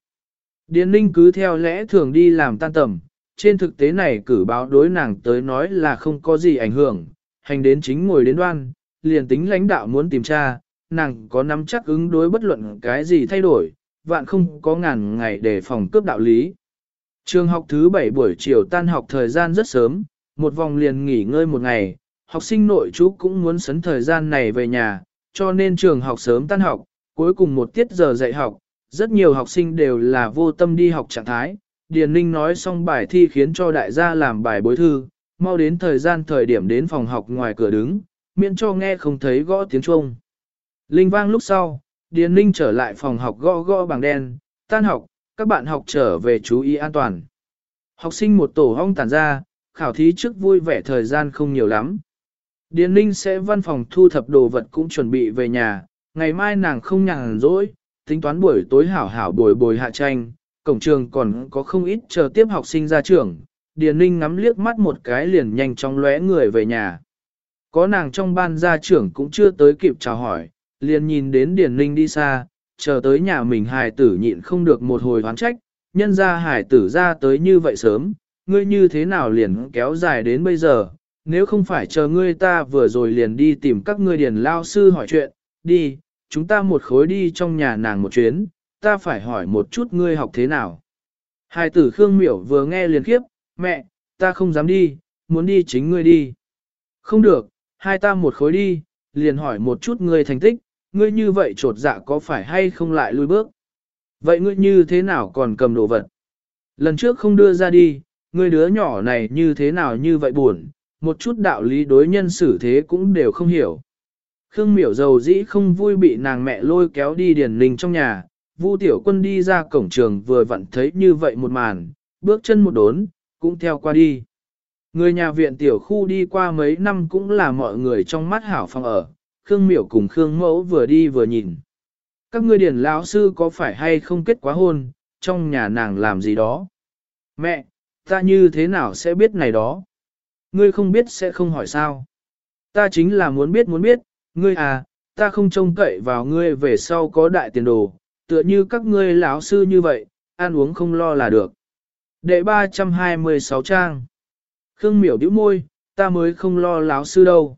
Điền ninh cứ theo lẽ thường đi làm tan tầm, trên thực tế này cử báo đối nàng tới nói là không có gì ảnh hưởng, hành đến chính ngồi đến đoan, liền tính lãnh đạo muốn tìm tra, nàng có nắm chắc ứng đối bất luận cái gì thay đổi, vạn không có ngàn ngày để phòng cướp đạo lý. Trường học thứ bảy buổi chiều tan học thời gian rất sớm, một vòng liền nghỉ ngơi một ngày, học sinh nội chú cũng muốn sấn thời gian này về nhà, cho nên trường học sớm tan học, cuối cùng một tiết giờ dạy học, rất nhiều học sinh đều là vô tâm đi học trạng thái. Điền Ninh nói xong bài thi khiến cho đại gia làm bài bối thư, mau đến thời gian thời điểm đến phòng học ngoài cửa đứng, miễn cho nghe không thấy gõ tiếng chuông. Linh vang lúc sau, Điền Ninh trở lại phòng học gõ gõ bằng đen, tan học, các bạn học trở về chú ý an toàn. Học sinh một tổ hong tản ra, khảo thí trước vui vẻ thời gian không nhiều lắm. Điền Ninh sẽ văn phòng thu thập đồ vật cũng chuẩn bị về nhà, ngày mai nàng không nhàn rỗi, tính toán buổi tối hảo hảo bồi bồi hạ tranh, cổng trường còn có không ít chờ tiếp học sinh ra trường. Điền Ninh ngắm liếc mắt một cái liền nhanh chóng lóe người về nhà. Có nàng trong ban gia trưởng cũng chưa tới kịp chào hỏi, liền nhìn đến Điền Ninh đi xa, chờ tới nhà mình hài tử nhịn không được một hồi hoán trách, nhân ra hài tử ra tới như vậy sớm, ngươi như thế nào liền kéo dài đến bây giờ, nếu không phải chờ ngươi ta vừa rồi liền đi tìm các ngươi điền lao sư hỏi chuyện, đi, chúng ta một khối đi trong nhà nàng một chuyến, ta phải hỏi một chút ngươi học thế nào. Hài tử Khương Miểu vừa nghe liền khiếp, mẹ, ta không dám đi, muốn đi chính ngươi đi. Không được, hai ta một khối đi, liền hỏi một chút ngươi thành tích, ngươi như vậy trột dạ có phải hay không lại lui bước. Vậy ngươi như thế nào còn cầm đồ vật? Lần trước không đưa ra đi, ngươi đứa nhỏ này như thế nào như vậy buồn, một chút đạo lý đối nhân xử thế cũng đều không hiểu. Khương miểu dầu dĩ không vui bị nàng mẹ lôi kéo đi điền linh trong nhà, Vu tiểu quân đi ra cổng trường vừa vặn thấy như vậy một màn, bước chân một đốn, cũng theo qua đi. Người nhà viện tiểu khu đi qua mấy năm cũng là mọi người trong mắt hảo phòng ở, Khương Miểu cùng Khương Mẫu vừa đi vừa nhìn. Các ngươi điển lão sư có phải hay không kết quá hôn, trong nhà nàng làm gì đó? Mẹ, ta như thế nào sẽ biết này đó? Ngươi không biết sẽ không hỏi sao? Ta chính là muốn biết muốn biết, ngươi à, ta không trông cậy vào ngươi về sau có đại tiền đồ, tựa như các ngươi lão sư như vậy, ăn uống không lo là được. Đệ 326 trang. Khương miểu đĩu môi, ta mới không lo lão sư đâu.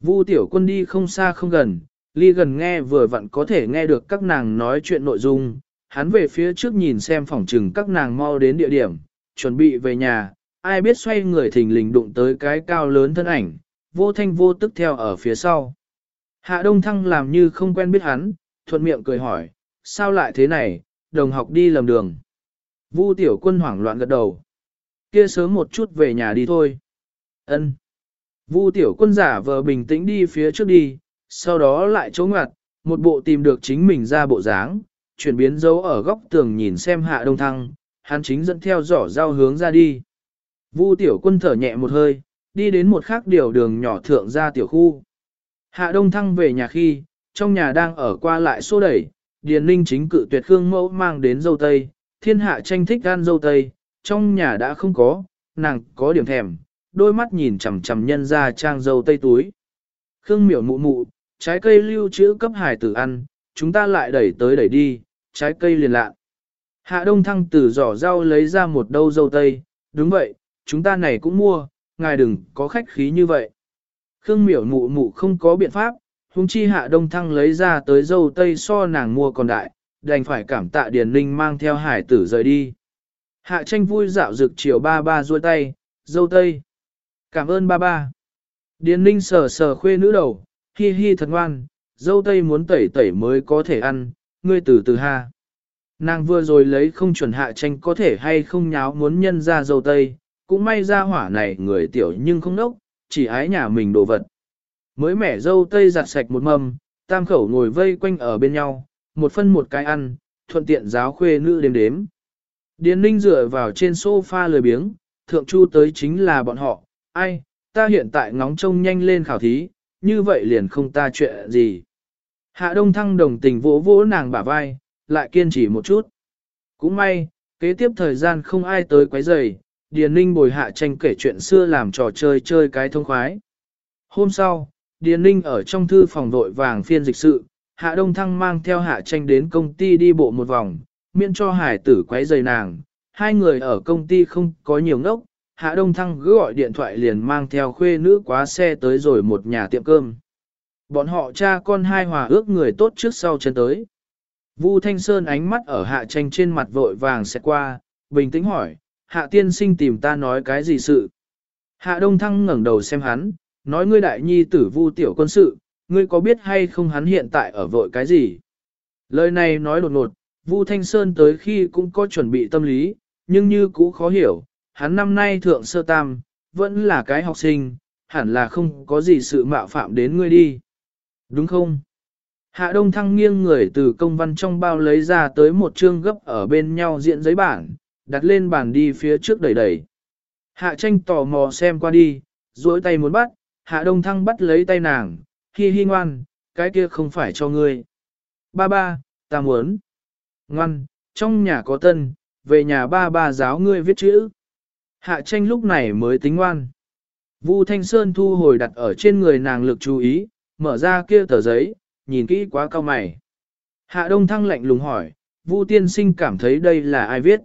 Vu tiểu quân đi không xa không gần, ly gần nghe vừa vặn có thể nghe được các nàng nói chuyện nội dung, hắn về phía trước nhìn xem phòng trừng các nàng mau đến địa điểm, chuẩn bị về nhà, ai biết xoay người thình lình đụng tới cái cao lớn thân ảnh, vô thanh vô tức theo ở phía sau. Hạ Đông Thăng làm như không quen biết hắn, thuận miệng cười hỏi, sao lại thế này, đồng học đi lầm đường. Vu tiểu quân hoảng loạn gật đầu. Kia sớm một chút về nhà đi thôi. Ân. Vu tiểu quân giả vờ bình tĩnh đi phía trước đi, sau đó lại chống ngặt, một bộ tìm được chính mình ra bộ dáng, chuyển biến dấu ở góc tường nhìn xem hạ đông thăng, hắn chính dẫn theo giỏ dao hướng ra đi. Vu tiểu quân thở nhẹ một hơi, đi đến một khác điều đường nhỏ thượng ra tiểu khu. Hạ đông thăng về nhà khi, trong nhà đang ở qua lại xô đẩy, Điền Ninh chính cự tuyệt Khương Mẫu mang đến dâu tây, thiên hạ tranh thích gan dâu tây, trong nhà đã không có, nàng có điểm thèm, đôi mắt nhìn chằm chằm nhân ra trang dâu tây túi. Khương miểu mụ mụ, trái cây lưu trữ cấp hải tử ăn, chúng ta lại đẩy tới đẩy đi, trái cây liền lạ. Hạ Đông Thăng từ giỏ rau lấy ra một đâu dâu tây, đúng vậy, chúng ta này cũng mua, ngài đừng có khách khí như vậy. Khương miểu mụ mụ không có biện pháp, huống chi Hạ Đông Thăng lấy ra tới dâu tây so nàng mua còn đại, đành phải cảm tạ Điền Linh mang theo hải tử rời đi. Hạ tranh vui dạo rực chiều ba ba ruôi tay, dâu tây. Cảm ơn ba ba. Điền ninh sờ sờ khuê nữ đầu, hi hi thật ngoan, dâu tây muốn tẩy tẩy mới có thể ăn, ngươi từ từ ha. Nàng vừa rồi lấy không chuẩn hạ tranh có thể hay không nháo muốn nhân ra dâu tây, cũng may ra hỏa này người tiểu nhưng không nốc, chỉ ái nhà mình đồ vật. Mới mẻ dâu tây giặt sạch một mâm, tam khẩu ngồi vây quanh ở bên nhau, một phân một cái ăn, thuận tiện giáo khuê nữ đếm đếm. Điền ninh dựa vào trên sofa lười biếng, thượng chu tới chính là bọn họ, ai, ta hiện tại ngóng trông nhanh lên khảo thí, như vậy liền không ta chuyện gì. Hạ Đông Thăng đồng tình vỗ vỗ nàng bả vai, lại kiên trì một chút. Cũng may, kế tiếp thời gian không ai tới quấy rầy, Điền Ninh bồi hạ tranh kể chuyện xưa làm trò chơi chơi cái thông khoái. Hôm sau, Điền Ninh ở trong thư phòng vội vàng phiên dịch sự, Hạ Đông Thăng mang theo Hạ tranh đến công ty đi bộ một vòng, miễn cho hải tử quấy rầy nàng. Hai người ở công ty không có nhiều ngốc, Hạ Đông Thăng cứ gọi điện thoại liền mang theo khuê nữ quá xe tới rồi một nhà tiệm cơm. Bọn họ cha con hai hòa ước người tốt trước sau chân tới. Vu Thanh Sơn ánh mắt ở hạ tranh trên mặt vội vàng sẽ qua, bình tĩnh hỏi, hạ tiên sinh tìm ta nói cái gì sự. Hạ Đông Thăng ngẩng đầu xem hắn, nói ngươi đại nhi tử vu tiểu quân sự, ngươi có biết hay không hắn hiện tại ở vội cái gì. Lời này nói đột ngột, Vu Thanh Sơn tới khi cũng có chuẩn bị tâm lý, nhưng như cũ khó hiểu, hắn năm nay thượng sơ tam, vẫn là cái học sinh, hẳn là không có gì sự mạo phạm đến ngươi đi. Đúng không? Hạ Đông Thăng nghiêng người từ công văn trong bao lấy ra tới một chương gấp ở bên nhau diện giấy bản, đặt lên bàn đi phía trước đẩy đẩy. Hạ tranh tò mò xem qua đi, duỗi tay muốn bắt, Hạ Đông Thăng bắt lấy tay nàng, hi hi ngoan, cái kia không phải cho ngươi. Ba ba, ta muốn. Ngoan, trong nhà có tân, về nhà ba ba giáo ngươi viết chữ. Hạ tranh lúc này mới tính ngoan. Vu Thanh Sơn thu hồi đặt ở trên người nàng lực chú ý, mở ra kia tờ giấy, nhìn kỹ quá cao mày. Hạ Đông Thăng lạnh lùng hỏi, Vu tiên sinh cảm thấy đây là ai viết?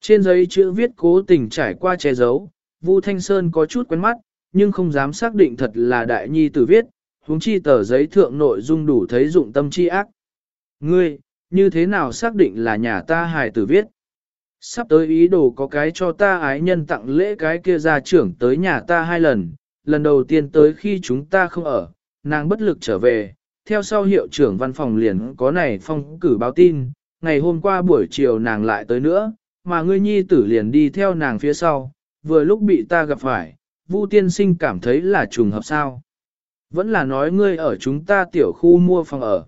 Trên giấy chữ viết cố tình trải qua che giấu, Vu Thanh Sơn có chút quen mắt, nhưng không dám xác định thật là đại nhi tử viết, huống chi tờ giấy thượng nội dung đủ thấy dụng tâm chi ác. Ngươi, như thế nào xác định là nhà ta hài tử viết? Sắp tới ý đồ có cái cho ta ái nhân tặng lễ cái kia ra trưởng tới nhà ta hai lần, lần đầu tiên tới khi chúng ta không ở, nàng bất lực trở về, theo sau hiệu trưởng văn phòng liền có này phong cử báo tin, ngày hôm qua buổi chiều nàng lại tới nữa, mà ngươi nhi tử liền đi theo nàng phía sau, vừa lúc bị ta gặp phải, Vu tiên sinh cảm thấy là trùng hợp sao. Vẫn là nói ngươi ở chúng ta tiểu khu mua phòng ở.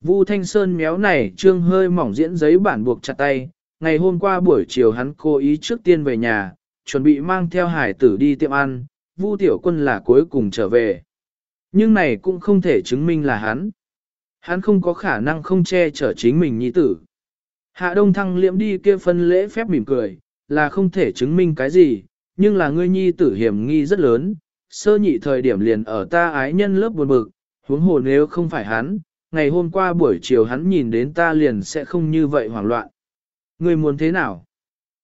Vu Thanh Sơn méo này trương hơi mỏng diễn giấy bản buộc chặt tay, ngày hôm qua buổi chiều hắn cố ý trước tiên về nhà, chuẩn bị mang theo hải tử đi tiệm ăn, Vu Tiểu Quân là cuối cùng trở về. Nhưng này cũng không thể chứng minh là hắn. Hắn không có khả năng không che chở chính mình nhi tử. Hạ Đông Thăng liễm đi kia phân lễ phép mỉm cười, là không thể chứng minh cái gì, nhưng là ngươi nhi tử hiểm nghi rất lớn, sơ nhị thời điểm liền ở ta ái nhân lớp buồn bực, huống hồ nếu không phải hắn, ngày hôm qua buổi chiều hắn nhìn đến ta liền sẽ không như vậy hoảng loạn. Ngươi muốn thế nào?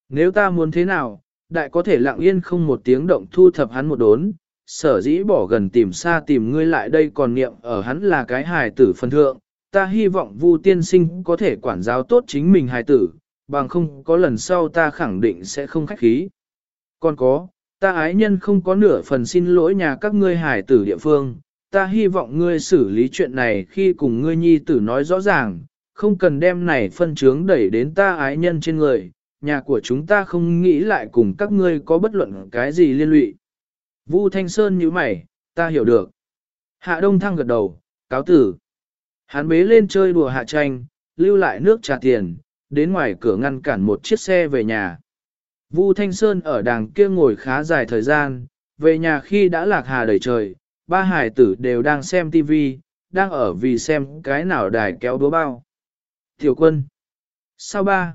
Nếu ta muốn thế nào, đại có thể lặng yên không một tiếng động thu thập hắn một đốn, sở dĩ bỏ gần tìm xa tìm ngươi lại đây còn niệm ở hắn là cái hài tử phân thượng, ta hy vọng Vu tiên sinh có thể quản giáo tốt chính mình hài tử, bằng không có lần sau ta khẳng định sẽ không khách khí. Còn có, ta ái nhân không có nửa phần xin lỗi nhà các ngươi hài tử địa phương, ta hy vọng ngươi xử lý chuyện này khi cùng ngươi nhi tử nói rõ ràng, không cần đem này phân chướng đẩy đến ta ái nhân trên người, nhà của chúng ta không nghĩ lại cùng các ngươi có bất luận cái gì liên lụy. Vu Thanh Sơn như mày, ta hiểu được. Hạ Đông Thăng gật đầu, cáo tử. Hắn bế lên chơi đùa hạ tranh, lưu lại nước trà tiền, đến ngoài cửa ngăn cản một chiếc xe về nhà. Vu Thanh Sơn ở đàng kia ngồi khá dài thời gian, về nhà khi đã lạc hà đầy trời, ba hải tử đều đang xem TV, đang ở vì xem cái nào đài kéo đúa bao. Tiểu quân. Sao ba?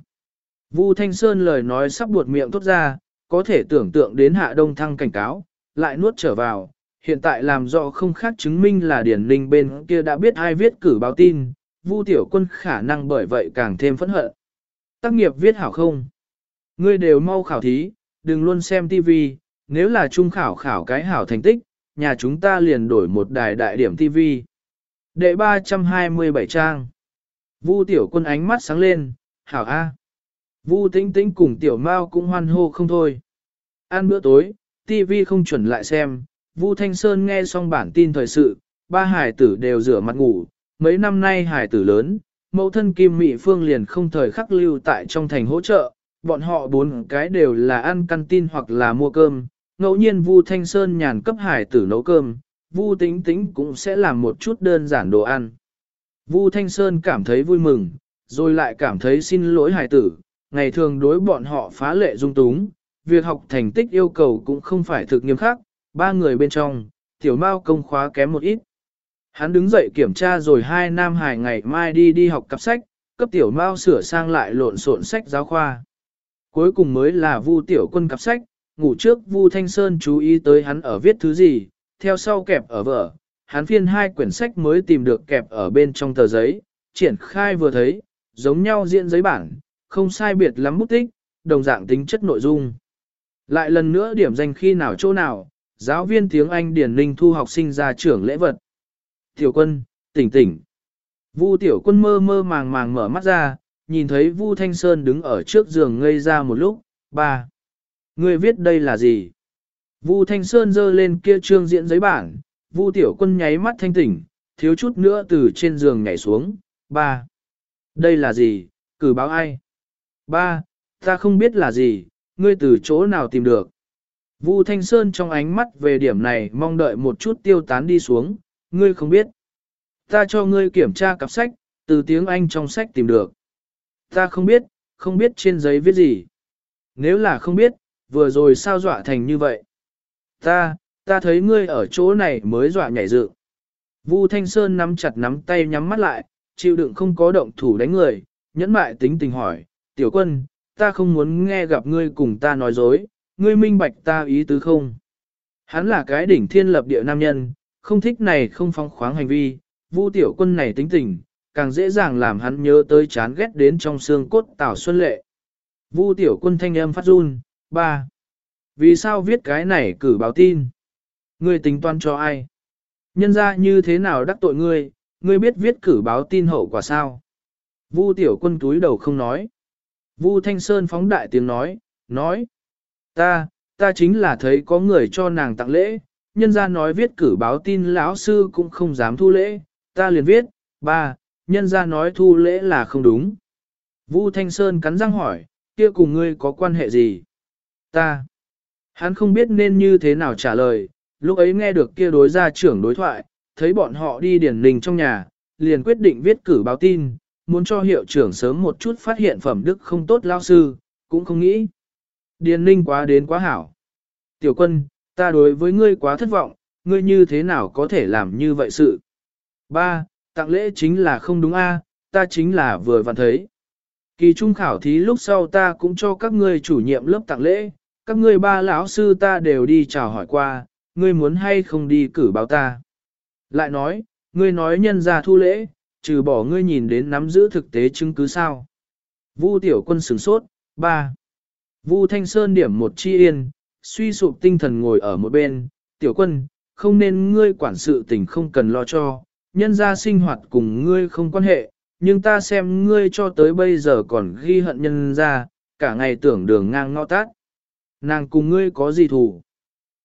Vu Thanh Sơn lời nói sắp buột miệng tốt ra, có thể tưởng tượng đến hạ đông thăng cảnh cáo, lại nuốt trở vào, hiện tại làm rõ không khác chứng minh là điển linh bên kia đã biết ai viết cử báo tin, Vu tiểu quân khả năng bởi vậy càng thêm phẫn hận. Tác nghiệp viết hảo không? Ngươi đều mau khảo thí, đừng luôn xem TV, nếu là trung khảo khảo cái hảo thành tích, nhà chúng ta liền đổi một đài đại điểm TV. Đệ 327 trang. Vu tiểu quân ánh mắt sáng lên, hảo A. Vu tĩnh tĩnh cùng tiểu mao cũng hoan hô không thôi. Ăn bữa tối, TV không chuẩn lại xem, Vu Thanh Sơn nghe xong bản tin thời sự, ba hải tử đều rửa mặt ngủ, mấy năm nay hải tử lớn, mẫu thân Kim Mị Phương liền không thời khắc lưu tại trong thành hỗ trợ, bọn họ bốn cái đều là ăn căn tin hoặc là mua cơm, ngẫu nhiên Vu Thanh Sơn nhàn cấp hải tử nấu cơm, Vu Tĩnh Tĩnh cũng sẽ làm một chút đơn giản đồ ăn. Vu Thanh Sơn cảm thấy vui mừng, rồi lại cảm thấy xin lỗi hải tử, ngày thường đối bọn họ phá lệ dung túng, việc học thành tích yêu cầu cũng không phải thực nghiêm khắc, ba người bên trong, tiểu mao công khóa kém một ít. Hắn đứng dậy kiểm tra rồi hai nam hải ngày mai đi đi học cặp sách, cấp tiểu mao sửa sang lại lộn xộn sách giáo khoa. Cuối cùng mới là vu tiểu quân cặp sách, ngủ trước vu thanh sơn chú ý tới hắn ở viết thứ gì, theo sau kẹp ở vở, hắn phiên hai quyển sách mới tìm được kẹp ở bên trong tờ giấy, triển khai vừa thấy, giống nhau diện giấy bản, không sai biệt lắm bút tích, đồng dạng tính chất nội dung. Lại lần nữa điểm danh khi nào chỗ nào, giáo viên tiếng Anh Điển Ninh thu học sinh ra trưởng lễ vật. Tiểu quân, tỉnh tỉnh. Vu tiểu quân mơ mơ màng màng mở mắt ra, nhìn thấy Vu Thanh Sơn đứng ở trước giường ngây ra một lúc, ba. Người viết đây là gì? Vu Thanh Sơn giơ lên kia trương diễn giấy bản, Vu tiểu quân nháy mắt thanh tỉnh, thiếu chút nữa từ trên giường nhảy xuống, ba. Đây là gì, cử báo ai? Ba, ta không biết là gì, ngươi từ chỗ nào tìm được. Vu Thanh Sơn trong ánh mắt về điểm này mong đợi một chút tiêu tán đi xuống, ngươi không biết. Ta cho ngươi kiểm tra cặp sách, từ tiếng Anh trong sách tìm được. Ta không biết, không biết trên giấy viết gì. Nếu là không biết, vừa rồi sao dọa thành như vậy? Ta, ta thấy ngươi ở chỗ này mới dọa nhảy dựng. Vu Thanh Sơn nắm chặt nắm tay nhắm mắt lại, chịu đựng không có động thủ đánh người, nhẫn mại tính tình hỏi, tiểu quân, ta không muốn nghe gặp ngươi cùng ta nói dối, ngươi minh bạch ta ý tứ không. Hắn là cái đỉnh thiên lập địa nam nhân, không thích này không phong khoáng hành vi, vu tiểu quân này tính tình, càng dễ dàng làm hắn nhớ tới chán ghét đến trong xương cốt tảo xuân lệ. Vu tiểu quân thanh âm phát run, ba. Vì sao viết cái này cử báo tin? Ngươi tính toán cho ai? Nhân ra như thế nào đắc tội ngươi, ngươi biết viết cử báo tin hậu quả sao? Vu tiểu quân túi đầu không nói. Vu Thanh Sơn phóng đại tiếng nói, nói. Ta, ta chính là thấy có người cho nàng tặng lễ, nhân ra nói viết cử báo tin lão sư cũng không dám thu lễ, ta liền viết, ba, nhân ra nói thu lễ là không đúng. Vu Thanh Sơn cắn răng hỏi, kia cùng ngươi có quan hệ gì? Ta. Hắn không biết nên như thế nào trả lời, lúc ấy nghe được kia đối gia trưởng đối thoại, thấy bọn họ đi điển ninh trong nhà, liền quyết định viết cử báo tin, muốn cho hiệu trưởng sớm một chút phát hiện phẩm đức không tốt lao sư, cũng không nghĩ. Điền ninh quá đến quá hảo. Tiểu quân, ta đối với ngươi quá thất vọng, ngươi như thế nào có thể làm như vậy sự? Ba, tặng lễ chính là không đúng a, ta chính là vừa vặn thấy. Kỳ trung khảo thí lúc sau ta cũng cho các ngươi chủ nhiệm lớp tặng lễ, các ngươi ba lão sư ta đều đi chào hỏi qua, ngươi muốn hay không đi cử báo ta. Lại nói, ngươi nói nhân ra thu lễ, trừ bỏ ngươi nhìn đến nắm giữ thực tế chứng cứ sao. Vu tiểu quân sửng sốt, ba. Vu Thanh Sơn điểm một chi yên, suy sụp tinh thần ngồi ở một bên, tiểu quân, không nên ngươi quản sự tình không cần lo cho, nhân ra sinh hoạt cùng ngươi không quan hệ, nhưng ta xem ngươi cho tới bây giờ còn ghi hận nhân ra, cả ngày tưởng đường ngang ngõ tát. Nàng cùng ngươi có gì thủ?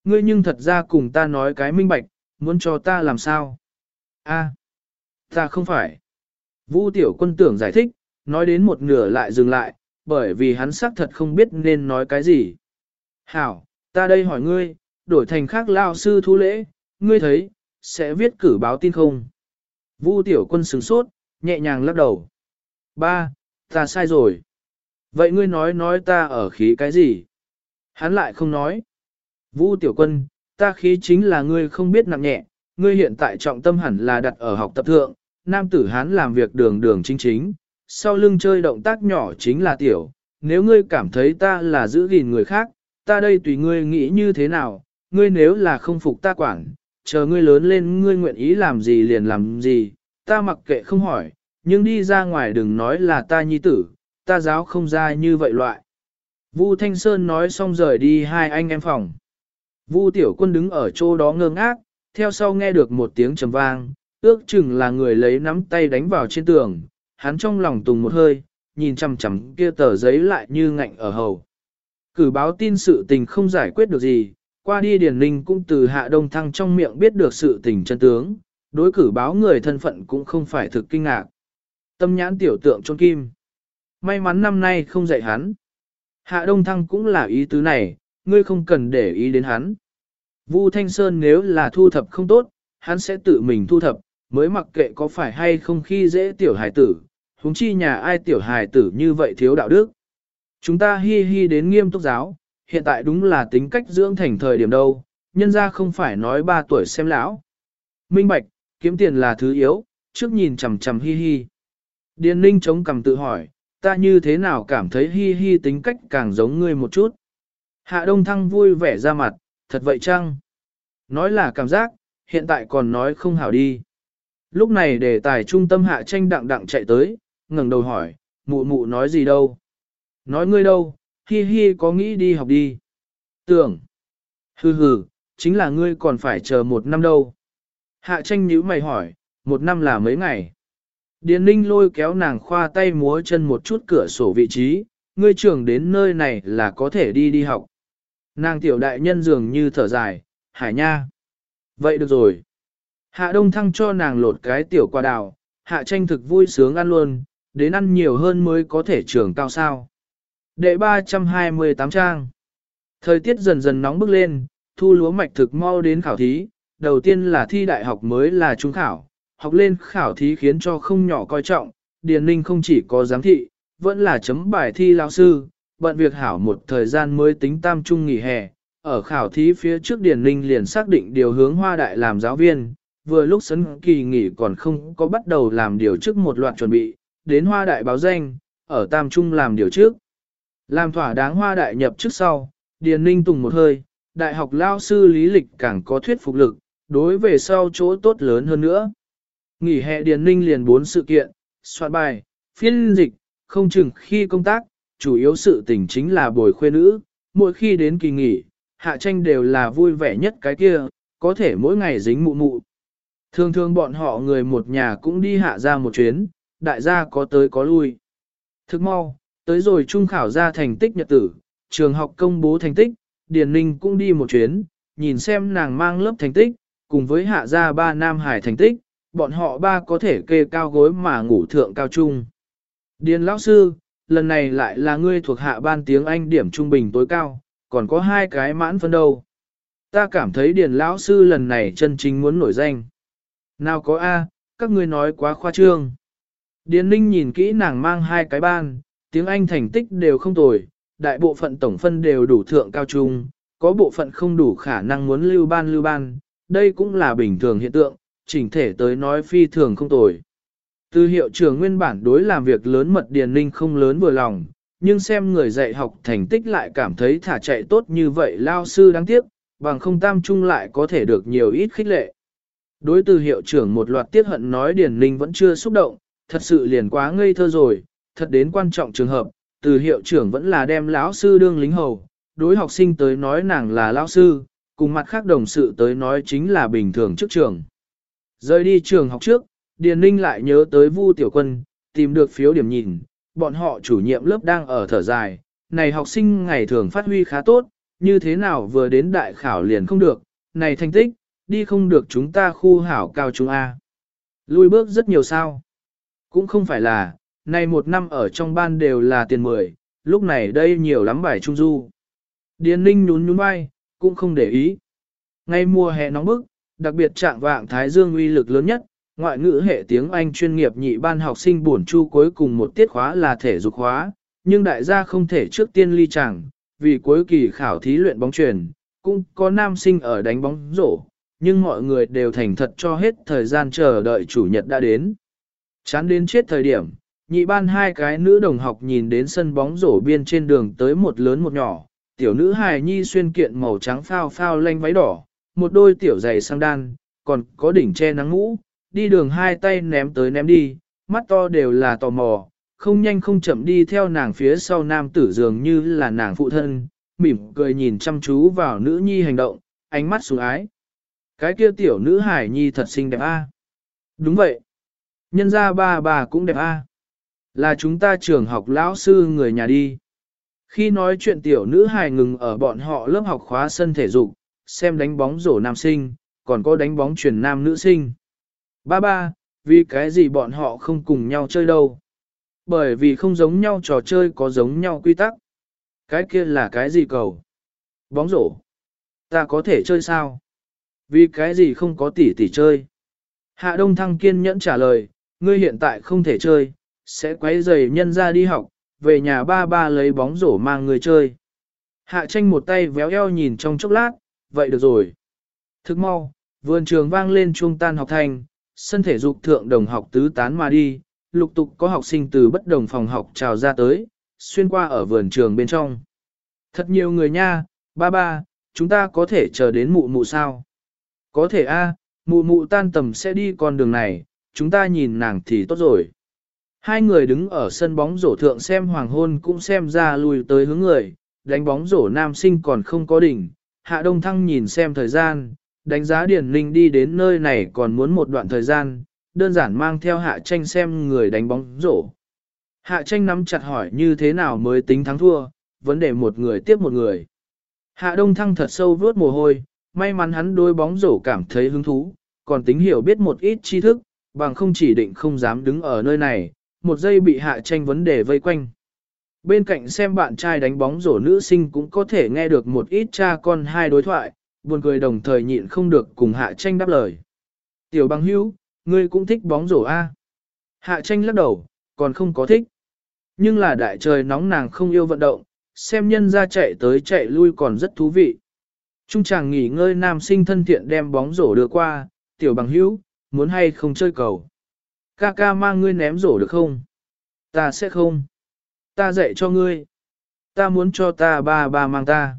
Ngươi nhưng thật ra cùng ta nói cái minh bạch, muốn cho ta làm sao? A, ta không phải. Vu tiểu quân tưởng giải thích, nói đến một nửa lại dừng lại, bởi vì hắn xác thật không biết nên nói cái gì. Hảo, ta đây hỏi ngươi, đổi thành khác lao sư thu lễ, ngươi thấy, sẽ viết cử báo tin không? Vu tiểu quân sửng sốt, nhẹ nhàng lắc đầu. Ba, ta sai rồi. Vậy ngươi nói nói ta ở khí cái gì? Hắn lại không nói. Vu tiểu quân, ta khí chính là ngươi không biết nặng nhẹ, ngươi hiện tại trọng tâm hẳn là đặt ở học tập thượng, nam tử hán làm việc đường đường chính chính, sau lưng chơi động tác nhỏ chính là tiểu, nếu ngươi cảm thấy ta là giữ gìn người khác, ta đây tùy ngươi nghĩ như thế nào, ngươi nếu là không phục ta quản, chờ ngươi lớn lên ngươi nguyện ý làm gì liền làm gì, ta mặc kệ không hỏi, nhưng đi ra ngoài đừng nói là ta nhi tử, ta giáo không ra như vậy loại. Vu Thanh Sơn nói xong rời đi hai anh em phòng. Vu Tiểu Quân đứng ở chỗ đó ngơ ngác, theo sau nghe được một tiếng trầm vang, ước chừng là người lấy nắm tay đánh vào trên tường, hắn trong lòng tùng một hơi, nhìn chằm chằm kia tờ giấy lại như ngạnh ở hầu. Cử báo tin sự tình không giải quyết được gì, qua đi Điền Ninh cũng từ Hạ Đông Thăng trong miệng biết được sự tình chân tướng, đối cử báo người thân phận cũng không phải thực kinh ngạc. Tâm nhãn tiểu tượng trôn kim. May mắn năm nay không dạy hắn. Hạ Đông Thăng cũng là ý tứ này, ngươi không cần để ý đến hắn. Vu Thanh Sơn nếu là thu thập không tốt, hắn sẽ tự mình thu thập, mới mặc kệ có phải hay không khi dễ tiểu hài tử, huống chi nhà ai tiểu hài tử như vậy thiếu đạo đức. Chúng ta hi hi đến nghiêm túc giáo, hiện tại đúng là tính cách dưỡng thành thời điểm đâu, nhân ra không phải nói ba tuổi xem lão. Minh bạch, kiếm tiền là thứ yếu, trước nhìn chằm chằm hi hi. Điền ninh chống cằm tự hỏi, ta như thế nào cảm thấy hi hi tính cách càng giống ngươi một chút. Hạ Đông Thăng vui vẻ ra mặt, thật vậy chăng? Nói là cảm giác, hiện tại còn nói không hảo đi. Lúc này đề tài trung tâm hạ tranh đặng đặng chạy tới, ngẩng đầu hỏi, mụ mụ nói gì đâu? Nói ngươi đâu, hi hi có nghĩ đi học đi. Tưởng. Hừ hừ, chính là ngươi còn phải chờ một năm đâu. Hạ tranh nhíu mày hỏi, một năm là mấy ngày? Điền ninh lôi kéo nàng khoa tay múa chân một chút cửa sổ vị trí, ngươi trưởng đến nơi này là có thể đi đi học. Nàng tiểu đại nhân dường như thở dài, hải nha. Vậy được rồi. Hạ đông thăng cho nàng lột cái tiểu quả đào, hạ tranh thực vui sướng ăn luôn, đến ăn nhiều hơn mới có thể trưởng cao sao. Đệ 328 trang. Thời tiết dần dần nóng bức lên, thu lúa mạch thực mau đến khảo thí, đầu tiên là thi đại học mới là trung khảo, học lên khảo thí khiến cho không nhỏ coi trọng, Điền Ninh không chỉ có giám thị, vẫn là chấm bài thi lao sư, bận việc hảo một thời gian mới tính tam trung nghỉ hè. Ở khảo thí phía trước Điền Ninh liền xác định điều hướng hoa đại làm giáo viên, vừa lúc sấn kỳ nghỉ còn không có bắt đầu làm điều trước một loạt chuẩn bị, đến hoa đại báo danh, ở tam trung làm điều trước. Làm thỏa đáng hoa đại nhập trước sau, Điền Ninh tùng một hơi, đại học lao sư lý lịch càng có thuyết phục lực, đối về sau chỗ tốt lớn hơn nữa. Nghỉ hè Điền Ninh liền bốn sự kiện, soạn bài, phiên dịch, không chừng khi công tác, chủ yếu sự tình chính là bồi khuê nữ, mỗi khi đến kỳ nghỉ, hạ tranh đều là vui vẻ nhất cái kia, có thể mỗi ngày dính mụ mụ. Thường thường bọn họ người một nhà cũng đi hạ ra một chuyến, đại gia có tới có lui. Thức mau, tới rồi trung khảo ra thành tích nhật tử, trường học công bố thành tích, Điền Ninh cũng đi một chuyến, nhìn xem nàng mang lớp thành tích, cùng với hạ gia ba nam hải thành tích, bọn họ ba có thể kê cao gối mà ngủ thượng cao trung. Điền lão sư, lần này lại là ngươi thuộc hạ ban tiếng Anh điểm trung bình tối cao, còn có hai cái mãn phân đâu. Ta cảm thấy điền lão sư lần này chân chính muốn nổi danh. Nào có A, các ngươi nói quá khoa trương. Điền ninh nhìn kỹ nàng mang hai cái ban, tiếng Anh thành tích đều không tồi, đại bộ phận tổng phân đều đủ thượng cao trung, có bộ phận không đủ khả năng muốn lưu ban lưu ban, đây cũng là bình thường hiện tượng, chỉnh thể tới nói phi thường không tồi. Từ hiệu trưởng nguyên bản đối làm việc lớn mật điền ninh không lớn vừa lòng, nhưng xem người dạy học thành tích lại cảm thấy thả chạy tốt như vậy lao sư đáng tiếc, bằng không tam trung lại có thể được nhiều ít khích lệ. Đối từ hiệu trưởng một loạt tiết hận nói điền ninh vẫn chưa xúc động, thật sự liền quá ngây thơ rồi, thật đến quan trọng trường hợp, từ hiệu trưởng vẫn là đem lão sư đương lính hầu, đối học sinh tới nói nàng là lão sư, cùng mặt khác đồng sự tới nói chính là bình thường trước trường. Rời đi trường học trước, Điền Ninh lại nhớ tới Vu Tiểu Quân, tìm được phiếu điểm nhìn, bọn họ chủ nhiệm lớp đang ở thở dài, này học sinh ngày thường phát huy khá tốt, như thế nào vừa đến đại khảo liền không được, này thành tích, đi không được chúng ta khu hảo cao trung A. Lui bước rất nhiều sao. Cũng không phải là, này một năm ở trong ban đều là tiền mười, lúc này đây nhiều lắm bài trung du. Điền Ninh nhún nhún vai, cũng không để ý. Ngay mùa hè nóng bức, đặc biệt trạng vạng Thái Dương uy lực lớn nhất, ngoại ngữ hệ tiếng Anh chuyên nghiệp nhị ban học sinh buồn chu cuối cùng một tiết khóa là thể dục khóa, nhưng đại gia không thể trước tiên ly chẳng, vì cuối kỳ khảo thí luyện bóng truyền, cũng có nam sinh ở đánh bóng rổ, nhưng mọi người đều thành thật cho hết thời gian chờ đợi chủ nhật đã đến. Chán đến chết thời điểm, nhị ban hai cái nữ đồng học nhìn đến sân bóng rổ biên trên đường tới một lớn một nhỏ, tiểu nữ hài nhi xuyên kiện màu trắng phao phao lanh váy đỏ, một đôi tiểu giày sang đan, còn có đỉnh che nắng ngũ, đi đường hai tay ném tới ném đi, mắt to đều là tò mò, không nhanh không chậm đi theo nàng phía sau nam tử dường như là nàng phụ thân, mỉm cười nhìn chăm chú vào nữ nhi hành động, ánh mắt xuống ái. Cái kia tiểu nữ hải nhi thật xinh đẹp a. À? Đúng vậy. Nhân gia ba bà cũng đẹp a. À? Là chúng ta trường học lão sư người nhà đi. Khi nói chuyện tiểu nữ hài ngừng ở bọn họ lớp học khóa sân thể dục, xem đánh bóng rổ nam sinh, còn có đánh bóng truyền nam nữ sinh. Ba ba, vì cái gì bọn họ không cùng nhau chơi đâu? Bởi vì không giống nhau trò chơi có giống nhau quy tắc. Cái kia là cái gì cầu? Bóng rổ. Ta có thể chơi sao? Vì cái gì không có tỷ tỷ chơi? Hạ Đông Thăng kiên nhẫn trả lời, ngươi hiện tại không thể chơi, sẽ quấy rầy nhân ra đi học, về nhà ba ba lấy bóng rổ mang người chơi. Hạ tranh một tay véo eo nhìn trong chốc lát, vậy được rồi. Thức mau, vườn trường vang lên chuông tan học thành, sân thể dục thượng đồng học tứ tán mà đi, lục tục có học sinh từ bất đồng phòng học trào ra tới, xuyên qua ở vườn trường bên trong. Thật nhiều người nha, ba ba, chúng ta có thể chờ đến mụ mụ sao? Có thể a, mụ mụ tan tầm sẽ đi con đường này, chúng ta nhìn nàng thì tốt rồi. Hai người đứng ở sân bóng rổ thượng xem hoàng hôn cũng xem ra lùi tới hướng người, đánh bóng rổ nam sinh còn không có đỉnh. Hạ Đông Thăng nhìn xem thời gian, đánh giá Điền Linh đi đến nơi này còn muốn một đoạn thời gian, đơn giản mang theo Hạ Tranh xem người đánh bóng rổ. Hạ Tranh nắm chặt hỏi như thế nào mới tính thắng thua, vấn đề một người tiếp một người. Hạ Đông Thăng thật sâu vướt mồ hôi, may mắn hắn đôi bóng rổ cảm thấy hứng thú, còn tính hiểu biết một ít tri thức, bằng không chỉ định không dám đứng ở nơi này, một giây bị hạ tranh vấn đề vây quanh. Bên cạnh xem bạn trai đánh bóng rổ nữ sinh cũng có thể nghe được một ít cha con hai đối thoại, buồn cười đồng thời nhịn không được cùng hạ tranh đáp lời. Tiểu bằng hữu, ngươi cũng thích bóng rổ a? Hạ tranh lắc đầu, còn không có thích. Nhưng là đại trời nóng nàng không yêu vận động, xem nhân ra chạy tới chạy lui còn rất thú vị. Trung chàng nghỉ ngơi nam sinh thân thiện đem bóng rổ đưa qua, tiểu bằng hữu, muốn hay không chơi cầu. Ca ca mang ngươi ném rổ được không? Ta sẽ không. Ta dạy cho ngươi. Ta muốn cho ta ba ba mang ta.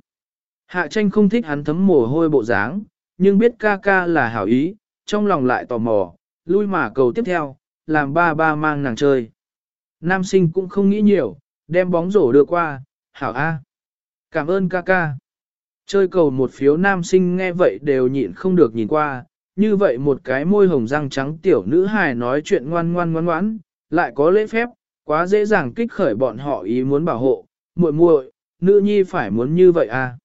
Hạ tranh không thích hắn thấm mồ hôi bộ dáng, nhưng biết ca ca là hảo ý, trong lòng lại tò mò, lui mà cầu tiếp theo, làm ba ba mang nàng chơi. Nam sinh cũng không nghĩ nhiều, đem bóng rổ đưa qua, hảo A. Cảm ơn ca ca. Chơi cầu một phiếu nam sinh nghe vậy đều nhịn không được nhìn qua, như vậy một cái môi hồng răng trắng tiểu nữ hài nói chuyện ngoan ngoan ngoan ngoãn, lại có lễ phép, quá dễ dàng kích khởi bọn họ ý muốn bảo hộ, muội muội, nữ nhi phải muốn như vậy à.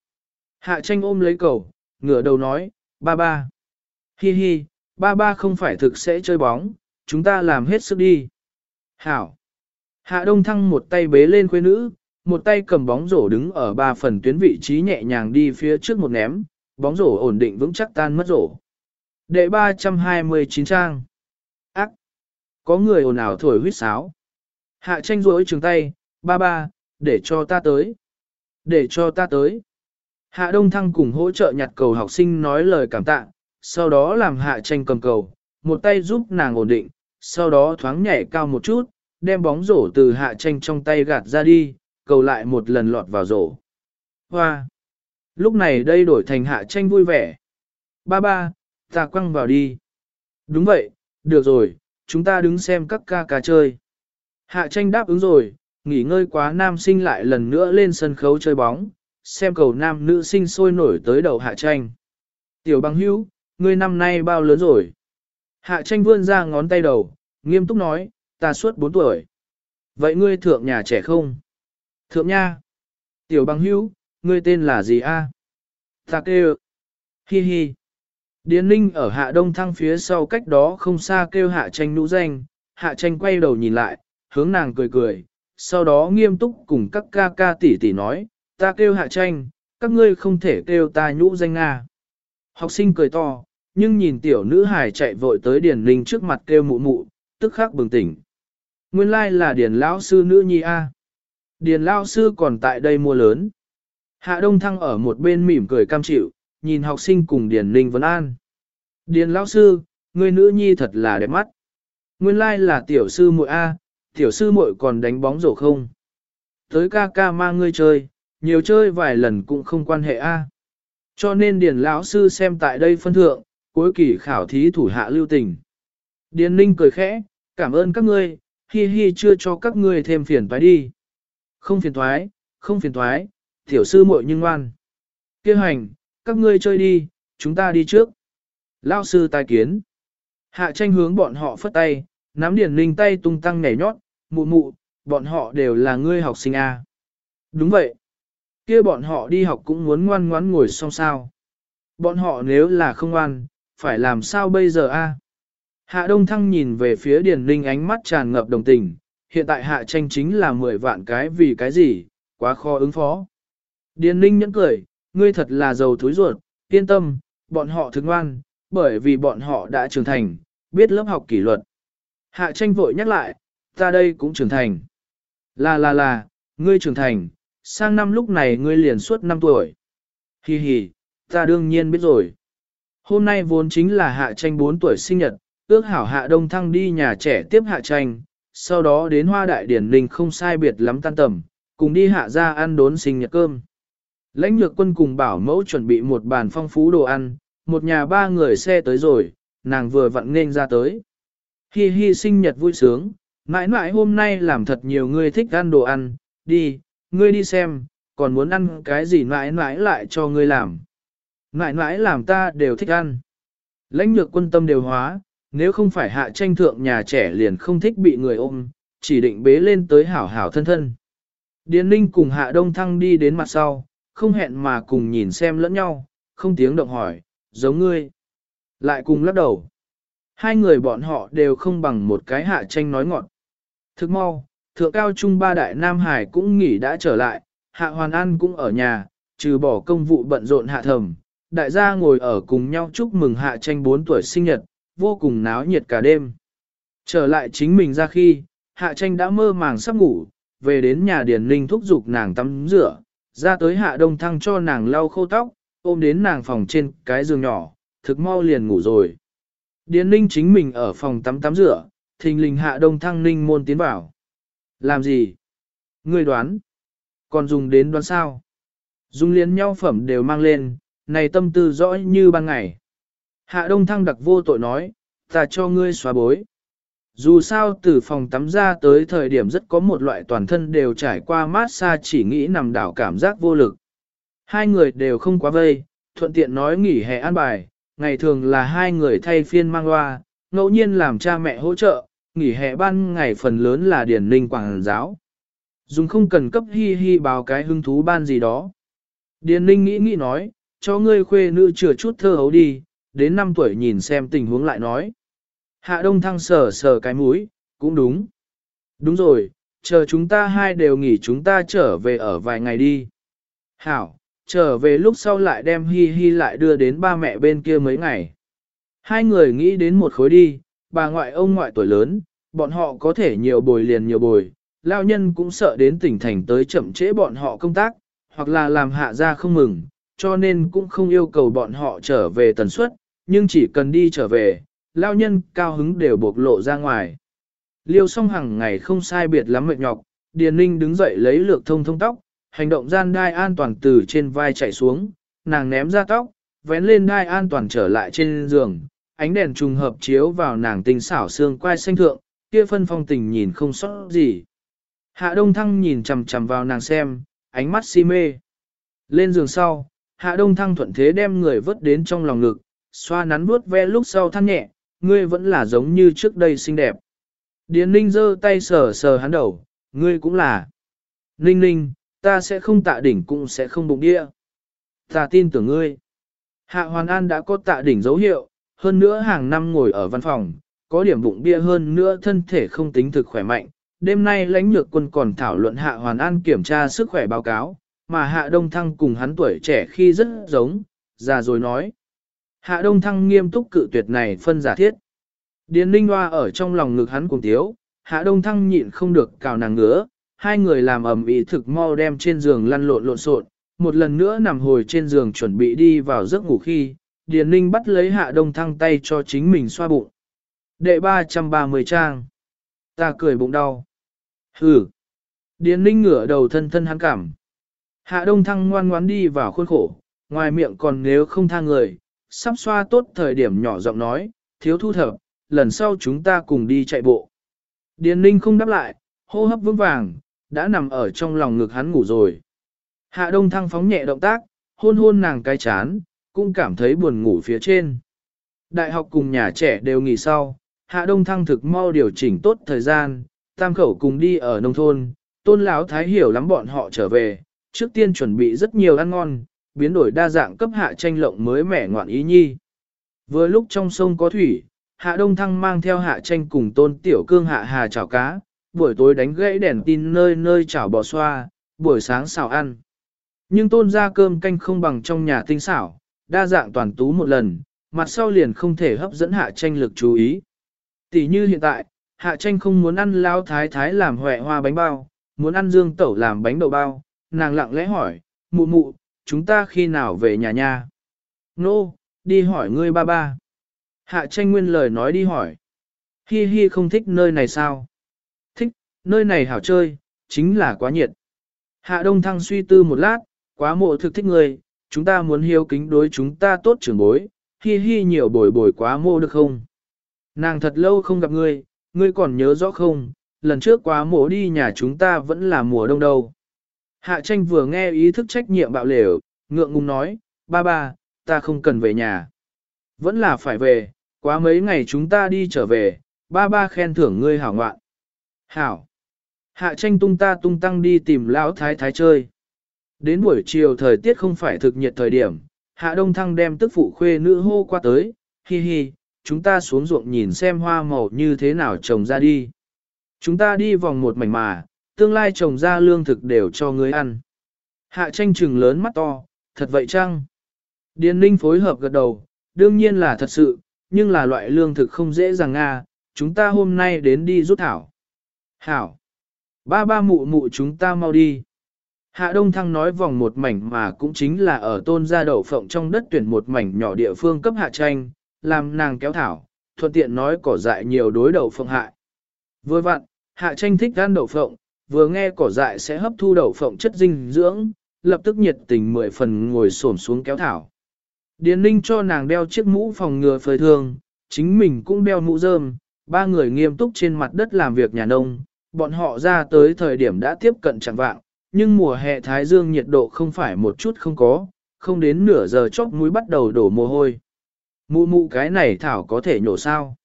Hạ tranh ôm lấy cầu, ngửa đầu nói, ba ba. Hi hi, ba ba không phải thực sẽ chơi bóng, chúng ta làm hết sức đi. Hảo. Hạ đông thăng một tay bế lên khuê nữ, một tay cầm bóng rổ đứng ở ba phần tuyến vị trí nhẹ nhàng đi phía trước một ném, bóng rổ ổn định vững chắc tan mất rổ. Đệ 329 trang. Ác. Có người ồn ào thổi huýt sáo. Hạ tranh rối trường tay, ba ba, để cho ta tới. Để cho ta tới. Hạ Đông Thăng cùng hỗ trợ nhặt cầu học sinh nói lời cảm tạ, sau đó làm hạ tranh cầm cầu, một tay giúp nàng ổn định, sau đó thoáng nhảy cao một chút, đem bóng rổ từ hạ tranh trong tay gạt ra đi, cầu lại một lần lọt vào rổ. Hoa! Lúc này đây đổi thành hạ tranh vui vẻ. Ba ba, ta quăng vào đi. Đúng vậy, được rồi, chúng ta đứng xem các ca ca chơi. Hạ tranh đáp ứng rồi, nghỉ ngơi quá nam sinh lại lần nữa lên sân khấu chơi bóng, xem cầu nam nữ sinh sôi nổi tới đầu hạ tranh. Tiểu bằng hữu, ngươi năm nay bao lớn rồi? Hạ tranh vươn ra ngón tay đầu, nghiêm túc nói, ta suốt 4 tuổi. Vậy ngươi thượng nhà trẻ không? Thượng nha. Tiểu bằng hữu, ngươi tên là gì a? Ta kêu. Hi hi. Điền ninh ở hạ đông thăng phía sau cách đó không xa kêu hạ tranh nũ danh, hạ tranh quay đầu nhìn lại, hướng nàng cười cười, sau đó nghiêm túc cùng các ca ca tỷ tỷ nói, ta kêu hạ tranh, các ngươi không thể kêu ta nhũ danh Nga. Học sinh cười to, nhưng nhìn tiểu nữ hài chạy vội tới Điền Ninh trước mặt kêu mụ mụ, tức khắc bừng tỉnh. Nguyên lai là Điền lão sư nữ nhi A. Điền lão sư còn tại đây mua lớn. Hạ Đông Thăng ở một bên mỉm cười cam chịu, nhìn học sinh cùng Điền Ninh vấn an. Điền lão sư, người nữ nhi thật là đẹp mắt. Nguyên lai là tiểu sư muội A, tiểu sư muội còn đánh bóng rổ không? Tới ca ca mang ngươi chơi, nhiều chơi vài lần cũng không quan hệ A. Cho nên Điền lão sư xem tại đây phân thượng, cuối kỳ khảo thí thủ hạ lưu tình. Điền Ninh cười khẽ, cảm ơn các ngươi, hi hi chưa cho các ngươi thêm phiền toái đi. Không phiền toái, không phiền toái, tiểu sư muội nhưng ngoan. Kêu hành, các ngươi chơi đi, chúng ta đi trước. Lão sư tài kiến. Hạ tranh hướng bọn họ phất tay, nắm Điền Ninh tay tung tăng nhảy nhót, mụ mụ, bọn họ đều là ngươi học sinh A. Đúng vậy kia bọn họ đi học cũng muốn ngoan ngoãn ngồi xong sao. Bọn họ nếu là không ngoan, phải làm sao bây giờ a? Hạ Đông Thăng nhìn về phía Điền Ninh ánh mắt tràn ngập đồng tình, hiện tại hạ tranh chính là 10 vạn cái vì cái gì, quá khó ứng phó. Điền Ninh nhẫn cười, ngươi thật là giàu thúi ruột, yên tâm, bọn họ thức ngoan, bởi vì bọn họ đã trưởng thành, biết lớp học kỷ luật. Hạ tranh vội nhắc lại, ta đây cũng trưởng thành. Là là là, ngươi trưởng thành, sang năm lúc này ngươi liền suốt 5 tuổi. Hi hi, ta đương nhiên biết rồi. Hôm nay vốn chính là hạ tranh 4 tuổi sinh nhật, ước hảo hạ đông thăng đi nhà trẻ tiếp hạ tranh, sau đó đến hoa đại điển linh không sai biệt lắm tan tầm, cùng đi hạ ra ăn đốn sinh nhật cơm. Lãnh nhược quân cùng bảo mẫu chuẩn bị một bàn phong phú đồ ăn, một nhà ba người xe tới rồi, nàng vừa vặn nên ra tới. Hi hi sinh nhật vui sướng, mãi mãi hôm nay làm thật nhiều người thích ăn đồ ăn, đi, ngươi đi xem, còn muốn ăn cái gì mãi mãi lại cho ngươi làm. Mãi mãi làm ta đều thích ăn. Lãnh nhược quân tâm đều hóa, nếu không phải hạ tranh thượng nhà trẻ liền không thích bị người ôm, chỉ định bế lên tới hảo hảo thân thân. Điền ninh cùng hạ đông thăng đi đến mặt sau, không hẹn mà cùng nhìn xem lẫn nhau, không tiếng động hỏi, giống ngươi. Lại cùng lắc đầu. Hai người bọn họ đều không bằng một cái hạ tranh nói ngọn. Thức mau, thượng cao trung ba đại Nam Hải cũng nghỉ đã trở lại, hạ hoàn an cũng ở nhà, trừ bỏ công vụ bận rộn hạ thầm, đại gia ngồi ở cùng nhau chúc mừng hạ tranh 4 tuổi sinh nhật, vô cùng náo nhiệt cả đêm. Trở lại chính mình ra khi, hạ tranh đã mơ màng sắp ngủ, về đến nhà Điền Ninh thúc giục nàng tắm rửa, ra tới hạ đông thăng cho nàng lau khô tóc, ôm đến nàng phòng trên cái giường nhỏ, thực mau liền ngủ rồi. Điền Ninh chính mình ở phòng tắm tắm rửa, thình lình hạ đông thăng ninh môn tiến vào. Làm gì? ngươi đoán. Còn dùng đến đoán sao? Dùng liên nhau phẩm đều mang lên, này tâm tư rõ như ban ngày. Hạ Đông Thăng đặc vô tội nói, ta cho ngươi xóa bối. Dù sao từ phòng tắm ra tới thời điểm rất có một loại toàn thân đều trải qua mát xa chỉ nghĩ nằm đảo cảm giác vô lực. Hai người đều không quá vây, thuận tiện nói nghỉ hè an bài, ngày thường là hai người thay phiên mang loa, ngẫu nhiên làm cha mẹ hỗ trợ, nghỉ hè ban ngày phần lớn là điển ninh quảng giáo. Dùng không cần cấp hi hi báo cái hứng thú ban gì đó. Điền ninh nghĩ nghĩ nói, cho ngươi khuê nữ chừa chút thơ hấu đi, đến 5 tuổi nhìn xem tình huống lại nói. Hạ Đông Thăng sờ sờ cái mũi, cũng đúng. Đúng rồi, chờ chúng ta hai đều nghỉ chúng ta trở về ở vài ngày đi. Hảo, trở về lúc sau lại đem Hi Hi lại đưa đến ba mẹ bên kia mấy ngày. Hai người nghĩ đến một khối đi, bà ngoại ông ngoại tuổi lớn, bọn họ có thể nhiều bồi liền nhiều bồi, lao nhân cũng sợ đến tỉnh thành tới chậm trễ bọn họ công tác, hoặc là làm hạ ra không mừng, cho nên cũng không yêu cầu bọn họ trở về tần suất, nhưng chỉ cần đi trở về, lao nhân cao hứng đều bộc lộ ra ngoài. Liêu song hàng ngày không sai biệt lắm mệt nhọc, Điền Ninh đứng dậy lấy lược thông thông tóc, hành động gian đai an toàn từ trên vai chạy xuống, nàng ném ra tóc, vén lên đai an toàn trở lại trên giường, ánh đèn trùng hợp chiếu vào nàng tinh xảo xương quai xanh thượng, kia phân phong tình nhìn không sót gì. Hạ Đông Thăng nhìn chằm chằm vào nàng xem, ánh mắt si mê. Lên giường sau, Hạ Đông Thăng thuận thế đem người vớt đến trong lòng ngực, xoa nắn vuốt ve lúc sau than nhẹ, ngươi vẫn là giống như trước đây xinh đẹp. Điền Ninh giơ tay sờ sờ hắn đầu, ngươi cũng là. Ninh Ninh, ta sẽ không tạ đỉnh cũng sẽ không bụng địa. Ta tin tưởng ngươi. Hạ Hoàn An đã có tạ đỉnh dấu hiệu, hơn nữa hàng năm ngồi ở văn phòng, có điểm bụng bia hơn nữa thân thể không tính thực khỏe mạnh. Đêm nay lãnh nhược quân còn thảo luận Hạ Hoàn An kiểm tra sức khỏe báo cáo, mà Hạ Đông Thăng cùng hắn tuổi trẻ khi rất giống, già rồi nói. Hạ Đông Thăng nghiêm túc cự tuyệt này phân giả thiết. Điền Ninh Hoa ở trong lòng ngực hắn cùng tiếu, Hạ Đông Thăng nhịn không được cào nàng ngứa, hai người làm ầm ĩ thực mau đem trên giường lăn lộn lộn xộn, một lần nữa nằm hồi trên giường chuẩn bị đi vào giấc ngủ khi, Điền Ninh bắt lấy Hạ Đông Thăng tay cho chính mình xoa bụng. Đệ 330 trang. Ta cười bụng đau. Hừ. Điền Ninh ngửa đầu thân thân hắn cảm. Hạ Đông Thăng ngoan ngoãn đi vào khuôn khổ, ngoài miệng còn nếu không tha người, sắp xoa tốt thời điểm nhỏ giọng nói, thiếu thu thập, lần sau chúng ta cùng đi chạy bộ. Điền Ninh không đáp lại, hô hấp vững vàng, đã nằm ở trong lòng ngực hắn ngủ rồi. Hạ Đông Thăng phóng nhẹ động tác, hôn hôn nàng cái chán, cũng cảm thấy buồn ngủ phía trên. Đại học cùng nhà trẻ đều nghỉ sau, Hạ Đông Thăng thực mau điều chỉnh tốt thời gian, tam khẩu cùng đi ở nông thôn, tôn lão thái hiểu lắm bọn họ trở về, trước tiên chuẩn bị rất nhiều ăn ngon, biến đổi đa dạng cấp hạ tranh lộng mới mẻ ngoạn ý nhi. Vừa lúc trong sông có thủy, hạ đông thăng mang theo hạ tranh cùng tôn tiểu cương hạ hà chảo cá, buổi tối đánh gãy đèn tin nơi nơi chảo bò xoa, buổi sáng xào ăn. Nhưng tôn ra cơm canh không bằng trong nhà tinh xảo, đa dạng toàn tú một lần, mặt sau liền không thể hấp dẫn hạ tranh lực chú ý. Tỷ như hiện tại, hạ tranh không muốn ăn lao thái thái làm hòe hoa bánh bao, muốn ăn dương tẩu làm bánh đậu bao, nàng lặng lẽ hỏi, mụ mụ, chúng ta khi nào về nhà nha? Nô, no, đi hỏi ngươi ba ba. Hạ tranh nguyên lời nói đi hỏi. Hi hi không thích nơi này sao? Thích, nơi này hảo chơi, chính là quá nhiệt. Hạ đông thăng suy tư một lát, quá mộ thực thích người, chúng ta muốn hiếu kính đối chúng ta tốt trưởng bối, hi hi nhiều bồi bồi quá mộ được không? Nàng thật lâu không gặp ngươi, ngươi còn nhớ rõ không? Lần trước quá mổ đi nhà chúng ta vẫn là mùa đông đâu. Hạ tranh vừa nghe ý thức trách nhiệm bạo lều, ngượng ngùng nói, ba ba, ta không cần về nhà. Vẫn là phải về, quá mấy ngày chúng ta đi trở về, ba ba khen thưởng ngươi hảo ngoạn. Hảo. Hạ tranh tung ta tung tăng đi tìm lão thái thái chơi. Đến buổi chiều thời tiết không phải thực nhiệt thời điểm, hạ đông thăng đem tức phụ khuê nữ hô qua tới, hi hi, chúng ta xuống ruộng nhìn xem hoa màu như thế nào trồng ra đi. Chúng ta đi vòng một mảnh mà, tương lai trồng ra lương thực đều cho ngươi ăn. Hạ tranh trừng lớn mắt to, thật vậy chăng? Điền ninh phối hợp gật đầu, đương nhiên là thật sự, nhưng là loại lương thực không dễ dàng nga, chúng ta hôm nay đến đi rút thảo. Hảo! Ba ba mụ mụ chúng ta mau đi. Hạ Đông Thăng nói vòng một mảnh mà cũng chính là ở tôn gia đậu phộng trong đất tuyển một mảnh nhỏ địa phương cấp hạ tranh, làm nàng kéo thảo, thuận tiện nói cỏ dại nhiều đối đầu phộng hại. Vừa vặn, hạ tranh thích gan đậu phộng, vừa nghe cỏ dại sẽ hấp thu đậu phộng chất dinh dưỡng, lập tức nhiệt tình mười phần ngồi xổm xuống kéo thảo. Điền Ninh cho nàng đeo chiếc mũ phòng ngừa phơi thương, chính mình cũng đeo mũ rơm, ba người nghiêm túc trên mặt đất làm việc nhà nông, bọn họ ra tới thời điểm đã tiếp cận chẳng vạng, nhưng mùa hè thái dương nhiệt độ không phải một chút không có, không đến nửa giờ chốc mũi bắt đầu đổ mồ hôi. Mụ mụ cái này thảo có thể nhổ sao?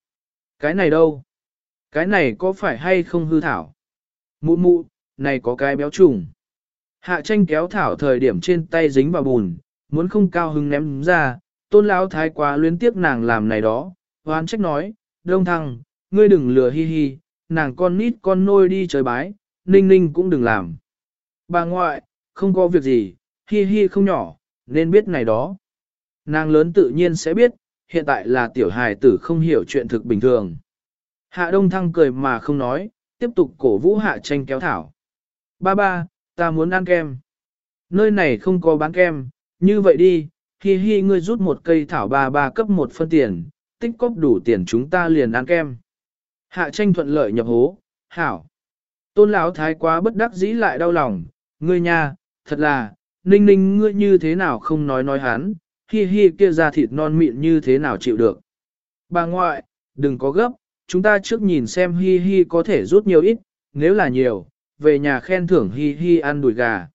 Cái này đâu? Cái này có phải hay không hư thảo? Mụ mụ, này có cái béo trùng. Hạ tranh kéo thảo thời điểm trên tay dính vào bùn, muốn không cao hứng ném ra, tôn lão thái quá luyến tiếc nàng làm này đó, hoán trách nói, đông thăng, ngươi đừng lừa hi hi, nàng con nít con nôi đi chơi bái, ninh ninh cũng đừng làm. Bà ngoại, không có việc gì, hi hi không nhỏ, nên biết này đó. Nàng lớn tự nhiên sẽ biết, hiện tại là tiểu hài tử không hiểu chuyện thực bình thường. Hạ đông thăng cười mà không nói, tiếp tục cổ vũ hạ tranh kéo thảo. Ba ba, ta muốn ăn kem. nơi này không có bán kem, như vậy đi, hi hi ngươi rút một cây thảo ba ba cấp một phân tiền, tích cóp đủ tiền chúng ta liền ăn kem. Hạ tranh thuận lợi nhập hố, hảo. Tôn lão thái quá bất đắc dĩ lại đau lòng, ngươi nha, thật là, ninh ninh ngươi như thế nào không nói nói hắn, hi hi kia ra thịt non mịn như thế nào chịu được. Bà ngoại, đừng có gấp, chúng ta trước nhìn xem hi hi có thể rút nhiều ít, nếu là nhiều, về nhà khen thưởng hi hi ăn đùi gà.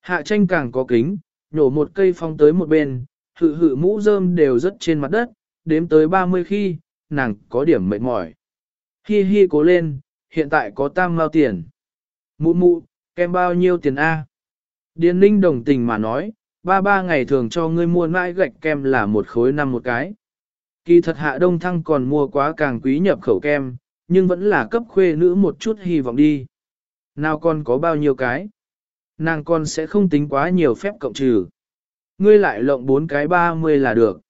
Hạ tranh càng có kính, nhổ một cây phong tới một bên, hự hự mũ rơm đều rất trên mặt đất, đếm tới 30 khi, nàng có điểm mệt mỏi. Hi hi cố lên, hiện tại có tam mao tiền. Mụ mụ, kem bao nhiêu tiền A? Điền ninh đồng tình mà nói, ba ba ngày thường cho ngươi mua mãi gạch kem là một khối năm một cái. Kỳ thật hạ đông thăng còn mua quá càng quý nhập khẩu kem, nhưng vẫn là cấp khuê nữ một chút hy vọng đi. Nào còn có bao nhiêu cái? Nàng con sẽ không tính quá nhiều phép cộng trừ. Ngươi lại lộng bốn cái ba mươi là được.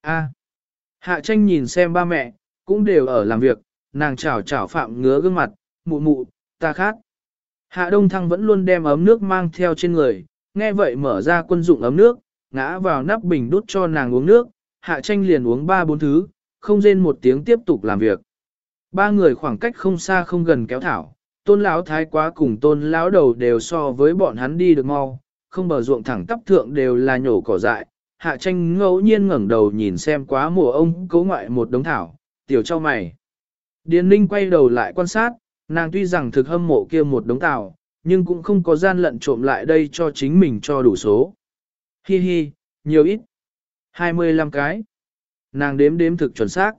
A. Hạ tranh nhìn xem ba mẹ, cũng đều ở làm việc, nàng chảo chảo phạm ngứa gương mặt, mụ mụ, ta khát. Hạ đông thăng vẫn luôn đem ấm nước mang theo trên người, nghe vậy mở ra quân dụng ấm nước, ngã vào nắp bình đút cho nàng uống nước, hạ tranh liền uống ba bốn thứ, không rên một tiếng tiếp tục làm việc. Ba người khoảng cách không xa không gần kéo thảo, tôn lão thái quá cùng tôn lão đầu đều so với bọn hắn đi được mau, không bờ ruộng thẳng tắp thượng đều là nhổ cỏ dại. Hạ tranh ngẫu nhiên ngẩng đầu nhìn xem quá mùa ông cấu ngoại một đống thảo, tiểu cho mày. Điền ninh quay đầu lại quan sát, nàng tuy rằng thực hâm mộ kia một đống thảo nhưng cũng không có gian lận trộm lại đây cho chính mình cho đủ số. Hi hi, nhiều ít. 25 cái. Nàng đếm đếm thực chuẩn xác.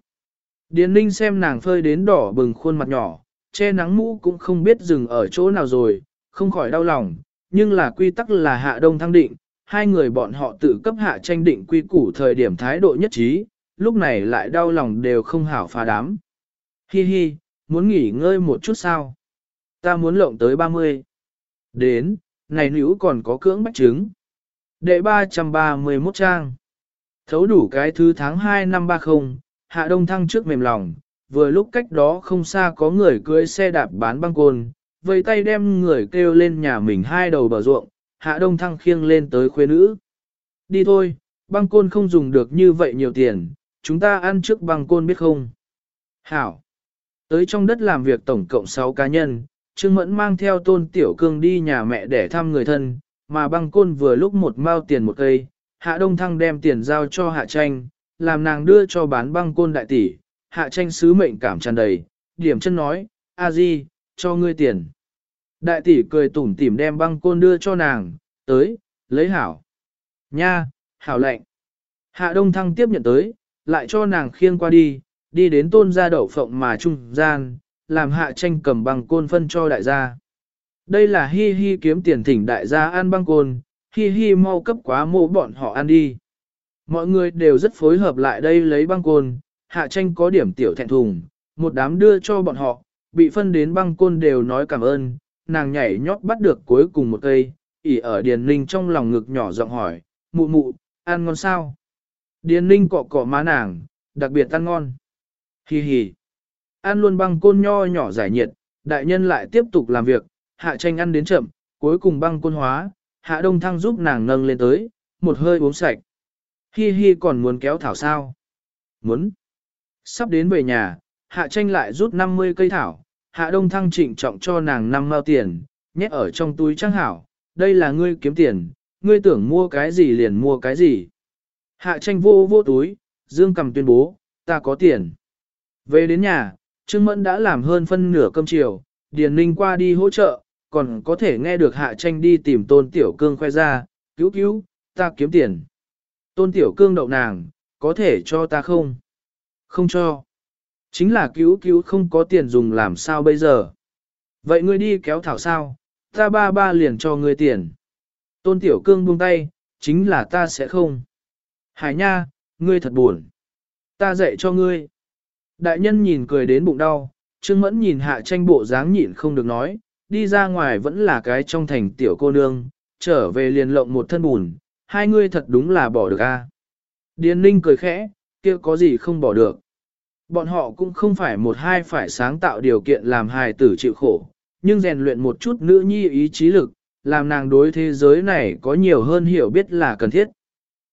Điền ninh xem nàng phơi đến đỏ bừng khuôn mặt nhỏ, che nắng mũ cũng không biết dừng ở chỗ nào rồi, không khỏi đau lòng, nhưng là quy tắc là hạ đông thăng định, hai người bọn họ tự cấp hạ tranh định quy củ thời điểm thái độ nhất trí, lúc này lại đau lòng đều không hảo phá đám. Hi hi, muốn nghỉ ngơi một chút sao? Ta muốn lộng tới 30. Đến, này nữ còn có cưỡng bách trứng. Đệ 331 trang. Thấu đủ cái thứ tháng 2 năm 30, hạ đông thăng trước mềm lòng, vừa lúc cách đó không xa có người cưỡi xe đạp bán băng côn, vây tay đem người kêu lên nhà mình hai đầu bờ ruộng, hạ đông thăng khiêng lên tới khuê nữ. Đi thôi, băng côn không dùng được như vậy nhiều tiền, chúng ta ăn trước băng côn biết không? Hảo! Tới trong đất làm việc tổng cộng 6 cá nhân, Trương Mẫn mang theo tôn tiểu cương đi nhà mẹ để thăm người thân, mà băng côn vừa lúc một mao tiền một cây, hạ đông thăng đem tiền giao cho hạ tranh, làm nàng đưa cho bán băng côn đại tỷ, hạ tranh sứ mệnh cảm tràn đầy, điểm chân nói, a di, cho ngươi tiền. Đại tỷ cười tủm tỉm đem băng côn đưa cho nàng, tới, lấy hảo. Nha, hảo lệnh. Hạ đông thăng tiếp nhận tới, lại cho nàng khiêng qua đi, đi đến tôn gia đậu phộng mà trung gian, làm hạ tranh cầm băng côn phân cho đại gia. Đây là hi hi kiếm tiền thỉnh đại gia ăn băng côn, hi hi mau cấp quá mô bọn họ ăn đi. Mọi người đều rất phối hợp lại đây lấy băng côn, hạ tranh có điểm tiểu thẹn thùng, một đám đưa cho bọn họ, bị phân đến băng côn đều nói cảm ơn, nàng nhảy nhót bắt được cuối cùng một cây, ỉ ở Điền Ninh trong lòng ngực nhỏ giọng hỏi, mụ mụ, ăn ngon sao? Điền Ninh cọ cọ má nàng, đặc biệt ăn ngon. Hi hi. Ăn luôn băng côn nho nhỏ giải nhiệt, đại nhân lại tiếp tục làm việc, hạ tranh ăn đến chậm, cuối cùng băng côn hóa, hạ đông thăng giúp nàng nâng lên tới, một hơi uống sạch. Hi hi còn muốn kéo thảo sao? Muốn. Sắp đến về nhà, hạ tranh lại rút 50 cây thảo, hạ đông thăng trịnh trọng cho nàng 5 mao tiền, nhét ở trong túi trang hảo, đây là ngươi kiếm tiền, ngươi tưởng mua cái gì liền mua cái gì. Hạ tranh vô vô túi, dương cầm tuyên bố, ta có tiền. Về đến nhà, Trương Mẫn đã làm hơn phân nửa cơm chiều, Điền Ninh qua đi hỗ trợ, còn có thể nghe được Hạ Tranh đi tìm Tôn Tiểu Cương khoe ra, cứu cứu, ta kiếm tiền. Tôn Tiểu Cương đậu nàng, có thể cho ta không? Không cho. Chính là cứu cứu không có tiền dùng làm sao bây giờ. Vậy ngươi đi kéo thảo sao, ta ba ba liền cho ngươi tiền. Tôn Tiểu Cương buông tay, chính là ta sẽ không. Hải nha, ngươi thật buồn. Ta dạy cho ngươi. Đại nhân nhìn cười đến bụng đau, Trương Mẫn nhìn hạ tranh bộ dáng nhịn không được nói, đi ra ngoài vẫn là cái trong thành tiểu cô nương, trở về liền lộng một thân bùn, hai ngươi thật đúng là bỏ được a. Điền Ninh cười khẽ, kia có gì không bỏ được. Bọn họ cũng không phải một hai phải sáng tạo điều kiện làm hài tử chịu khổ, nhưng rèn luyện một chút nữ nhi ý chí lực, làm nàng đối thế giới này có nhiều hơn hiểu biết là cần thiết.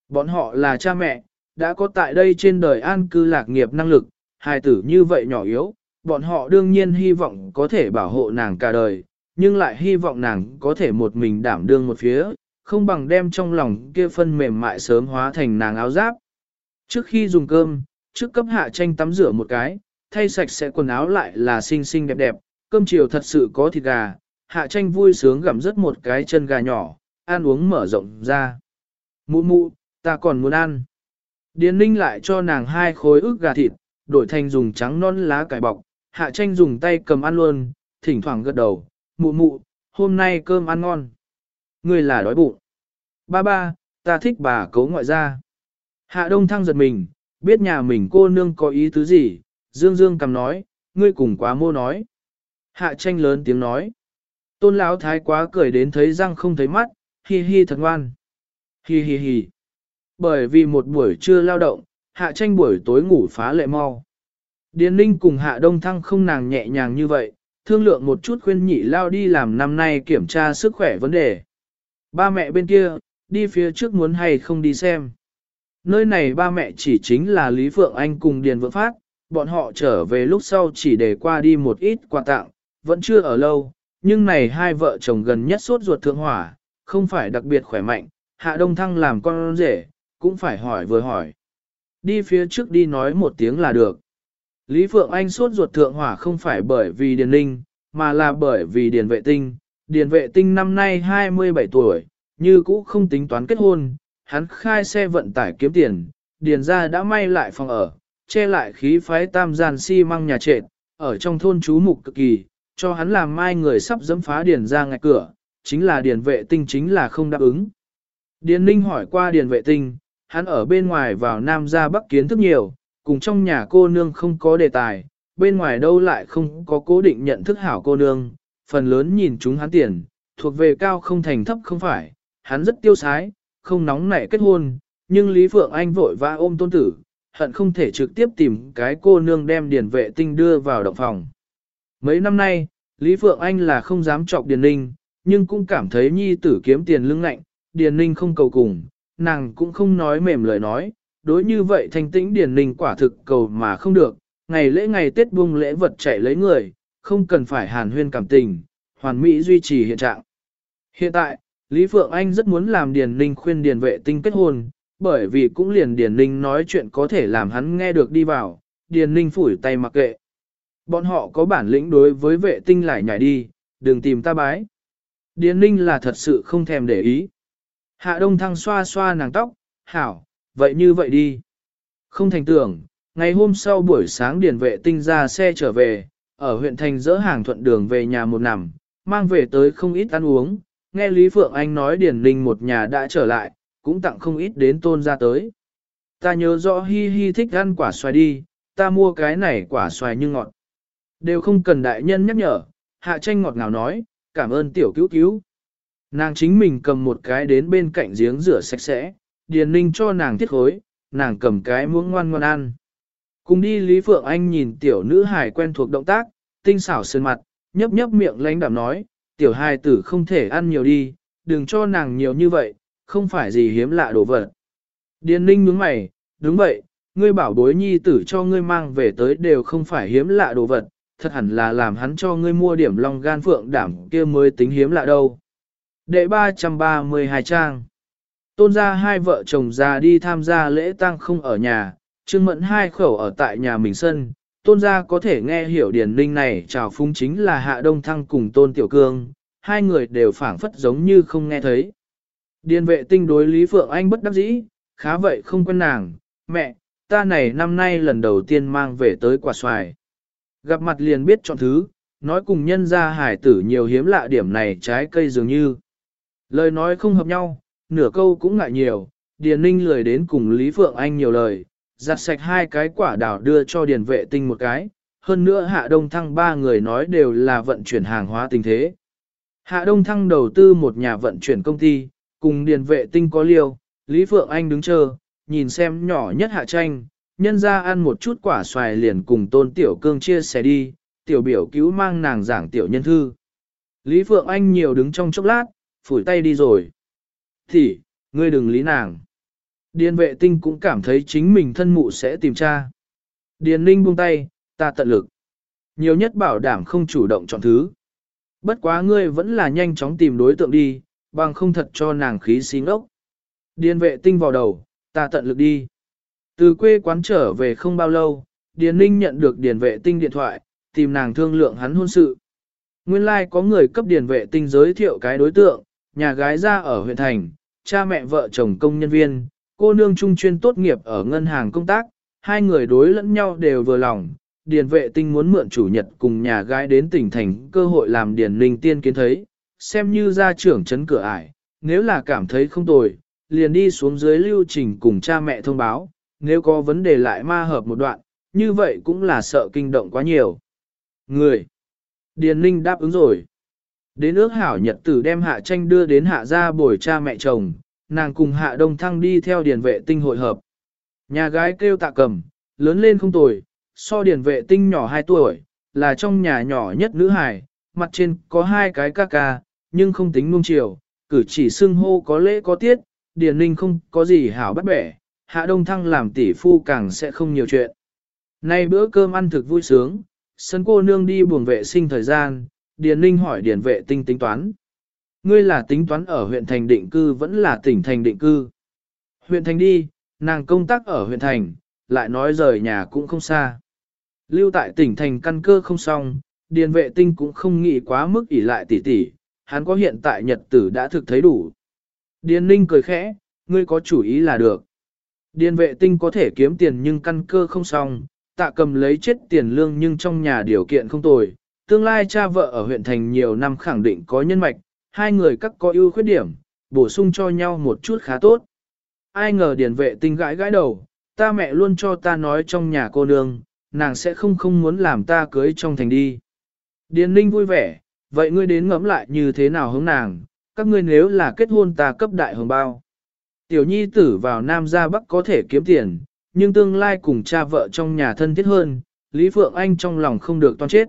Bọn họ là cha mẹ, đã có tại đây trên đời an cư lạc nghiệp năng lực, hài tử như vậy nhỏ yếu, bọn họ đương nhiên hy vọng có thể bảo hộ nàng cả đời, nhưng lại hy vọng nàng có thể một mình đảm đương một phía, không bằng đem trong lòng kia phân mềm mại sớm hóa thành nàng áo giáp. Trước khi dùng cơm, trước cấp hạ tranh tắm rửa một cái, thay sạch sẽ quần áo lại là xinh xinh đẹp đẹp, cơm chiều thật sự có thịt gà, hạ tranh vui sướng gặm rất một cái chân gà nhỏ, ăn uống mở rộng ra. Mụ mụ, ta còn muốn ăn. Điền ninh lại cho nàng hai khối ức gà thịt, đổi thành dùng trắng non lá cải bọc, hạ tranh dùng tay cầm ăn luôn, thỉnh thoảng gật đầu, mụ mụ, hôm nay cơm ăn ngon. Ngươi là đói bụng. Ba ba, ta thích bà cấu ngoại gia. Hạ đông thăng giật mình, biết nhà mình cô nương có ý tứ gì, dương dương cầm nói, ngươi cùng quá mô nói. Hạ tranh lớn tiếng nói. Tôn lão thái quá cười đến thấy răng không thấy mắt, hi hi thật ngoan. Hi hi hi. Bởi vì một buổi trưa lao động, hạ tranh buổi tối ngủ phá lệ mau. Điền ninh cùng hạ đông thăng không nàng nhẹ nhàng như vậy, thương lượng một chút khuyên nhị lao đi làm năm nay kiểm tra sức khỏe vấn đề. Ba mẹ bên kia, đi phía trước muốn hay không đi xem. Nơi này ba mẹ chỉ chính là Lý Phượng Anh cùng Điền Vượng Phát, bọn họ trở về lúc sau chỉ để qua đi một ít quà tặng, vẫn chưa ở lâu, nhưng này hai vợ chồng gần nhất suốt ruột thượng hỏa, không phải đặc biệt khỏe mạnh, hạ đông thăng làm con rể, cũng phải hỏi vừa hỏi. Đi phía trước đi nói một tiếng là được. Lý Phượng Anh suốt ruột thượng hỏa không phải bởi vì Điền Ninh, mà là bởi vì Điền Vệ Tinh. Điền Vệ Tinh năm nay 27 tuổi, như cũ không tính toán kết hôn, hắn khai xe vận tải kiếm tiền, Điền ra đã may lại phòng ở, che lại khí phái tam gian xi si măng nhà trệt, ở trong thôn chú mục cực kỳ, cho hắn làm mai người sắp dẫm phá Điền ra ngay cửa, chính là Điền Vệ Tinh chính là không đáp ứng. Điền Ninh hỏi qua Điền Vệ Tinh, hắn ở bên ngoài vào Nam ra Bắc kiến thức nhiều, cùng trong nhà cô nương không có đề tài, bên ngoài đâu lại không có cố định nhận thức hảo cô nương, phần lớn nhìn chúng hắn tiền, thuộc về cao không thành thấp không phải, hắn rất tiêu sái, không nóng nảy kết hôn, nhưng Lý Phượng Anh vội vã ôm tôn tử, hận không thể trực tiếp tìm cái cô nương đem điền vệ tinh đưa vào động phòng. Mấy năm nay, Lý Phượng Anh là không dám chọc Điền Ninh, nhưng cũng cảm thấy nhi tử kiếm tiền lưng lạnh, Điền Ninh không cầu cùng, nàng cũng không nói mềm lời nói, đối như vậy thanh tĩnh Điền Ninh quả thực cầu mà không được, ngày lễ ngày Tết buông lễ vật chạy lấy người, không cần phải hàn huyên cảm tình, hoàn mỹ duy trì hiện trạng. Hiện tại, Lý Phượng Anh rất muốn làm Điền Ninh khuyên Điền vệ tinh kết hôn, bởi vì cũng liền Điền Ninh nói chuyện có thể làm hắn nghe được đi vào, Điền Ninh phủi tay mặc kệ. Bọn họ có bản lĩnh đối với vệ tinh lại nhảy đi, đừng tìm ta bái. Điền Ninh là thật sự không thèm để ý. Hạ Đông Thăng xoa xoa nàng tóc, hảo, vậy như vậy đi. Không thành tưởng, ngày hôm sau buổi sáng điền vệ tinh ra xe trở về, ở huyện thành dỡ hàng thuận đường về nhà một nằm, mang về tới không ít ăn uống, nghe Lý Phượng Anh nói điền linh một nhà đã trở lại, cũng tặng không ít đến tôn ra tới. Ta nhớ rõ hi hi thích ăn quả xoài đi, ta mua cái này quả xoài như ngọt. Đều không cần đại nhân nhắc nhở, hạ tranh ngọt ngào nói, cảm ơn tiểu cứu cứu. Nàng chính mình cầm một cái đến bên cạnh giếng rửa sạch sẽ, điền ninh cho nàng thiết khối, nàng cầm cái muỗng ngoan ngoan ăn. Cùng đi Lý Phượng Anh nhìn tiểu nữ hài quen thuộc động tác, tinh xảo sơn mặt, nhấp nhấp miệng lánh đạm nói, tiểu hài tử không thể ăn nhiều đi, đừng cho nàng nhiều như vậy, không phải gì hiếm lạ đồ vật. Điền ninh nhướng mày, đúng vậy, ngươi bảo bối nhi tử cho ngươi mang về tới đều không phải hiếm lạ đồ vật, thật hẳn là làm hắn cho ngươi mua điểm long gan phượng đảm kia mới tính hiếm lạ đâu. Đệ 332 trang Tôn ra hai vợ chồng già đi tham gia lễ tang không ở nhà, Trương Mẫn hai khẩu ở tại nhà mình sân, tôn gia có thể nghe hiểu điền ninh này chào phung chính là hạ đông thăng cùng tôn tiểu cương, hai người đều phảng phất giống như không nghe thấy. Điền vệ tinh đối Lý Phượng Anh bất đắc dĩ, khá vậy không quen nàng, mẹ, ta này năm nay lần đầu tiên mang về tới quả xoài. Gặp mặt liền biết chọn thứ, nói cùng nhân gia hải tử nhiều hiếm lạ điểm này trái cây dường như. Lời nói không hợp nhau, nửa câu cũng ngại nhiều, Điền Ninh lười đến cùng Lý Phượng Anh nhiều lời, giặt sạch hai cái quả đào đưa cho điền vệ tinh một cái, hơn nữa hạ đông thăng ba người nói đều là vận chuyển hàng hóa tình thế. Hạ đông thăng đầu tư một nhà vận chuyển công ty, cùng điền vệ tinh có liêu, Lý Phượng Anh đứng chờ, nhìn xem nhỏ nhất hạ tranh, nhân ra ăn một chút quả xoài liền cùng tôn tiểu cương chia sẻ đi, tiểu biểu cứu mang nàng giảng tiểu nhân thư. Lý Phượng Anh nhiều đứng trong chốc lát, phủi tay đi rồi. Thì, ngươi đừng lý nàng. Điền vệ tinh cũng cảm thấy chính mình thân mụ sẽ tìm tra. Điền ninh buông tay, ta tận lực. Nhiều nhất bảo đảm không chủ động chọn thứ. Bất quá ngươi vẫn là nhanh chóng tìm đối tượng đi, bằng không thật cho nàng khí xin ốc. Điền vệ tinh vào đầu, ta tận lực đi. Từ quê quán trở về không bao lâu, Điền Ninh nhận được điền vệ tinh điện thoại, tìm nàng thương lượng hắn hôn sự. Nguyên lai like có người cấp điền vệ tinh giới thiệu cái đối tượng, nhà gái ra ở huyện thành, cha mẹ vợ chồng công nhân viên, cô nương trung chuyên tốt nghiệp ở ngân hàng công tác, hai người đối lẫn nhau đều vừa lòng. Điền vệ tinh muốn mượn chủ nhật cùng nhà gái đến tỉnh thành cơ hội làm điền linh tiên kiến thấy, xem như gia trưởng chấn cửa ải, nếu là cảm thấy không tồi, liền đi xuống dưới lưu trình cùng cha mẹ thông báo, nếu có vấn đề lại ma hợp một đoạn, như vậy cũng là sợ kinh động quá nhiều. Người. Điền Ninh đáp ứng rồi. Đến ước hảo nhật tử đem hạ tranh đưa đến hạ gia bồi cha mẹ chồng, nàng cùng hạ đông thăng đi theo điền vệ tinh hội hợp. Nhà gái kêu tạ cầm, lớn lên không tuổi so điền vệ tinh nhỏ 2 tuổi, là trong nhà nhỏ nhất nữ hài, mặt trên có hai cái ca ca, nhưng không tính nung chiều, cử chỉ xưng hô có lễ có tiết, điền ninh không có gì hảo bắt bẻ, hạ đông thăng làm tỷ phu càng sẽ không nhiều chuyện. Nay bữa cơm ăn thực vui sướng, sân cô nương đi buồng vệ sinh thời gian, Điền Ninh hỏi Điền vệ tinh tính toán. Ngươi là tính toán ở huyện thành định cư vẫn là tỉnh thành định cư. Huyện thành đi, nàng công tác ở huyện thành, lại nói rời nhà cũng không xa. Lưu tại tỉnh thành căn cơ không xong, Điền vệ tinh cũng không nghĩ quá mức ỷ lại tỷ tỷ, hắn có hiện tại nhật tử đã thực thấy đủ. Điền Ninh cười khẽ, ngươi có chủ ý là được. Điền vệ tinh có thể kiếm tiền nhưng căn cơ không xong, tạ cầm lấy chết tiền lương nhưng trong nhà điều kiện không tồi. Tương lai cha vợ ở huyện thành nhiều năm khẳng định có nhân mạch, hai người các có ưu khuyết điểm, bổ sung cho nhau một chút khá tốt. Ai ngờ điền vệ tinh gãi gãi đầu, ta mẹ luôn cho ta nói trong nhà cô nương, nàng sẽ không không muốn làm ta cưới trong thành đi. Điền ninh vui vẻ, vậy ngươi đến ngẫm lại như thế nào hướng nàng, các ngươi nếu là kết hôn ta cấp đại hồng bao. Tiểu nhi tử vào Nam ra Bắc có thể kiếm tiền, nhưng tương lai cùng cha vợ trong nhà thân thiết hơn, Lý Phượng Anh trong lòng không được toan chết.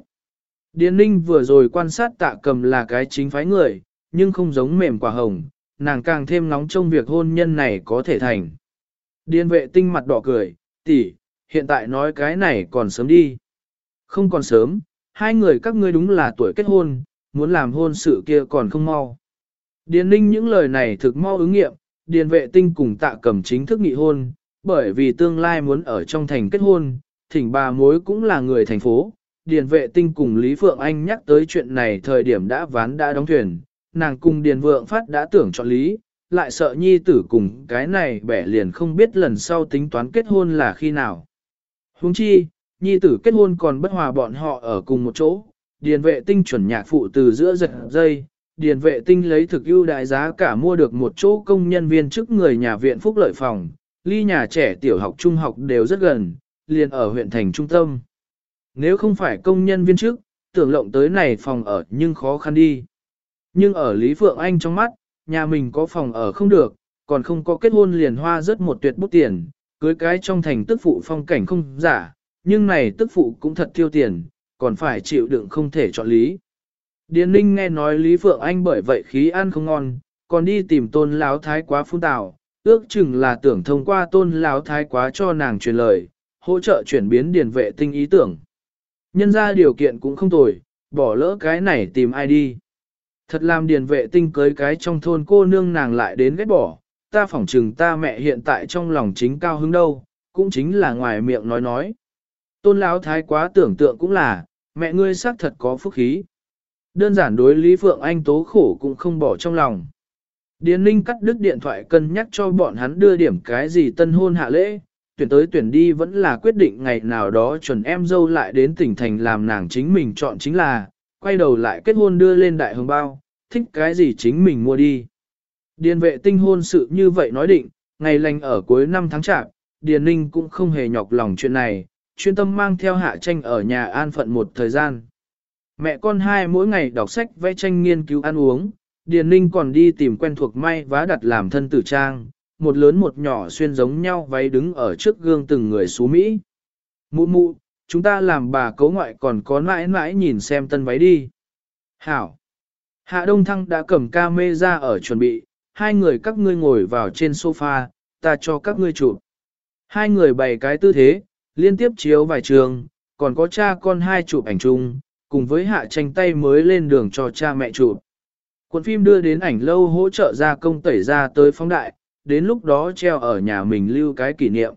Điền Ninh vừa rồi quan sát tạ cầm là cái chính phái người, nhưng không giống mềm quả hồng, nàng càng thêm nóng trong việc hôn nhân này có thể thành. Điền vệ tinh mặt đỏ cười, tỷ, hiện tại nói cái này còn sớm đi. Không còn sớm, hai người các ngươi đúng là tuổi kết hôn, muốn làm hôn sự kia còn không mau. Điền Ninh những lời này thực mau ứng nghiệm, Điền vệ tinh cùng tạ cầm chính thức nghị hôn, bởi vì tương lai muốn ở trong thành kết hôn, thỉnh bà mối cũng là người thành phố. Điền vệ tinh cùng Lý Phượng Anh nhắc tới chuyện này thời điểm đã ván đã đóng thuyền, nàng cùng Điền Vượng Phát đã tưởng chọn Lý, lại sợ nhi tử cùng cái này bẻ liền không biết lần sau tính toán kết hôn là khi nào. Huống chi, nhi tử kết hôn còn bất hòa bọn họ ở cùng một chỗ, điền vệ tinh chuẩn nhạc phụ từ giữa giật dây, điền vệ tinh lấy thực ưu đại giá cả mua được một chỗ công nhân viên chức người nhà viện phúc lợi phòng, ly nhà trẻ tiểu học trung học đều rất gần, liền ở huyện thành trung tâm. Nếu không phải công nhân viên chức, tưởng lộng tới này phòng ở nhưng khó khăn đi. Nhưng ở Lý Phượng Anh trong mắt, nhà mình có phòng ở không được, còn không có kết hôn liền hoa rất một tuyệt bút tiền, cưới cái trong thành tức phụ phong cảnh không giả, nhưng này tức phụ cũng thật tiêu tiền, còn phải chịu đựng không thể chọn lý. Điền Ninh nghe nói Lý Phượng Anh bởi vậy khí ăn không ngon, còn đi tìm tôn láo thái quá phun tào, ước chừng là tưởng thông qua tôn láo thái quá cho nàng truyền lời, hỗ trợ chuyển biến điền vệ tinh ý tưởng. Nhân ra điều kiện cũng không tồi, bỏ lỡ cái này tìm ai đi. Thật làm điền vệ tinh cưới cái trong thôn cô nương nàng lại đến ghét bỏ, ta phỏng chừng ta mẹ hiện tại trong lòng chính cao hứng đâu, cũng chính là ngoài miệng nói nói. Tôn lão thái quá tưởng tượng cũng là, mẹ ngươi xác thật có phúc khí. Đơn giản đối Lý Phượng Anh tố khổ cũng không bỏ trong lòng. Điền Ninh cắt đứt điện thoại cân nhắc cho bọn hắn đưa điểm cái gì tân hôn hạ lễ, tuyển tới tuyển đi vẫn là quyết định ngày nào đó chuẩn em dâu lại đến tỉnh thành làm nàng chính mình chọn chính là, quay đầu lại kết hôn đưa lên đại hồng bao, thích cái gì chính mình mua đi. Điền vệ tinh hôn sự như vậy nói định, ngày lành ở cuối năm tháng chạp, Điền Ninh cũng không hề nhọc lòng chuyện này, chuyên tâm mang theo hạ tranh ở nhà an phận một thời gian. Mẹ con hai mỗi ngày đọc sách vẽ tranh nghiên cứu ăn uống, Điền Ninh còn đi tìm quen thuộc may vá đặt làm thân tử trang, một lớn một nhỏ xuyên giống nhau váy đứng ở trước gương từng người xú Mỹ. Mụ mụ, chúng ta làm bà cấu ngoại còn có mãi mãi nhìn xem tân váy đi. Hảo! Hạ Đông Thăng đã cầm ca mê ra ở chuẩn bị, hai người các ngươi ngồi vào trên sofa, ta cho các ngươi chụp. Hai người bày cái tư thế, liên tiếp chiếu vài trường, còn có cha con hai chụp ảnh chung, cùng với hạ tranh tay mới lên đường cho cha mẹ chụp. Cuộn phim đưa đến ảnh lâu hỗ trợ gia công tẩy ra tới phóng đại, đến lúc đó treo ở nhà mình lưu cái kỷ niệm.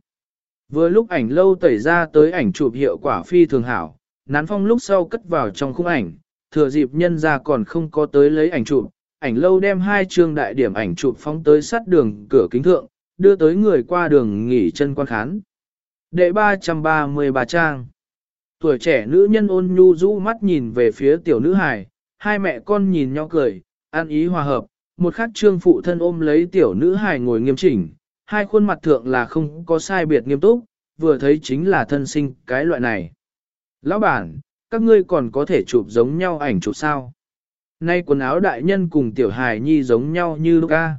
Vừa lúc ảnh lâu tẩy ra tới ảnh chụp hiệu quả phi thường hảo, nán phong lúc sau cất vào trong khung ảnh, thừa dịp nhân ra còn không có tới lấy ảnh chụp, ảnh lâu đem hai chương đại điểm ảnh chụp phóng tới sát đường cửa kính thượng, đưa tới người qua đường nghỉ chân quan khán. Đệ 333 trang Tuổi trẻ nữ nhân ôn nhu rũ mắt nhìn về phía tiểu nữ hài, hai mẹ con nhìn nhau cười, an ý hòa hợp, một khắc trương phụ thân ôm lấy tiểu nữ hài ngồi nghiêm chỉnh, hai khuôn mặt thượng là không có sai biệt nghiêm túc, vừa thấy chính là thân sinh cái loại này. Lão bản, các ngươi còn có thể chụp giống nhau ảnh chụp sao? Nay quần áo đại nhân cùng tiểu hài nhi giống nhau như lúc ca.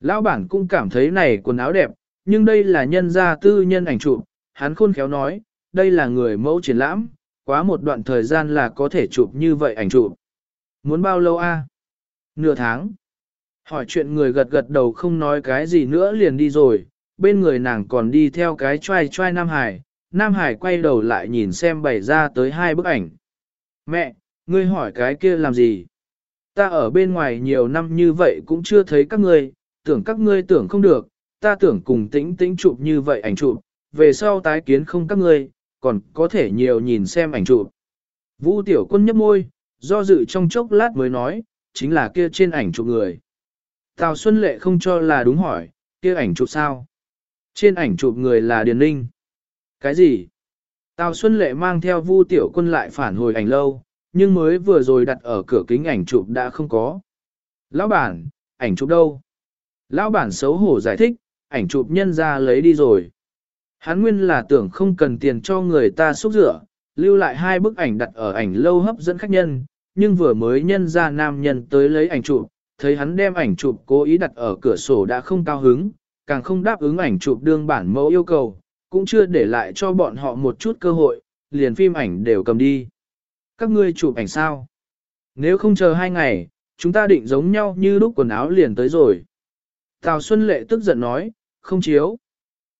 Lão bản cũng cảm thấy này quần áo đẹp, nhưng đây là nhân gia tư nhân ảnh chụp, hắn khôn khéo nói, đây là người mẫu triển lãm, quá một đoạn thời gian là có thể chụp như vậy ảnh chụp. Muốn bao lâu a? Nửa tháng. Hỏi chuyện người gật gật đầu không nói cái gì nữa liền đi rồi, bên người nàng còn đi theo cái trai trai Nam Hải, Nam Hải quay đầu lại nhìn xem bày ra tới hai bức ảnh. Mẹ, ngươi hỏi cái kia làm gì? Ta ở bên ngoài nhiều năm như vậy cũng chưa thấy các ngươi, tưởng các ngươi tưởng không được, ta tưởng cùng tĩnh tĩnh chụp như vậy ảnh chụp, về sau tái kiến không các ngươi, còn có thể nhiều nhìn xem ảnh chụp. Vũ tiểu quân nhấp môi, do dự trong chốc lát mới nói, chính là kia trên ảnh chụp người. Tào Xuân Lệ không cho là đúng hỏi, kia ảnh chụp sao? Trên ảnh chụp người là Điền Ninh. Cái gì? Tào Xuân Lệ mang theo Vu Tiểu Quân lại phản hồi ảnh lâu, nhưng mới vừa rồi đặt ở cửa kính ảnh chụp đã không có. Lão bản, ảnh chụp đâu? Lão bản xấu hổ giải thích, ảnh chụp nhân ra lấy đi rồi. Hắn nguyên là tưởng không cần tiền cho người ta xúc rửa, lưu lại hai bức ảnh đặt ở ảnh lâu hấp dẫn khách nhân, nhưng vừa mới nhân ra nam nhân tới lấy ảnh chụp, thấy hắn đem ảnh chụp cố ý đặt ở cửa sổ đã không cao hứng, càng không đáp ứng ảnh chụp đương bản mẫu yêu cầu, cũng chưa để lại cho bọn họ một chút cơ hội, liền phim ảnh đều cầm đi. Các ngươi chụp ảnh sao? Nếu không chờ hai ngày, chúng ta định giống nhau như lúc quần áo liền tới rồi. Tào Xuân Lệ tức giận nói, không chiếu.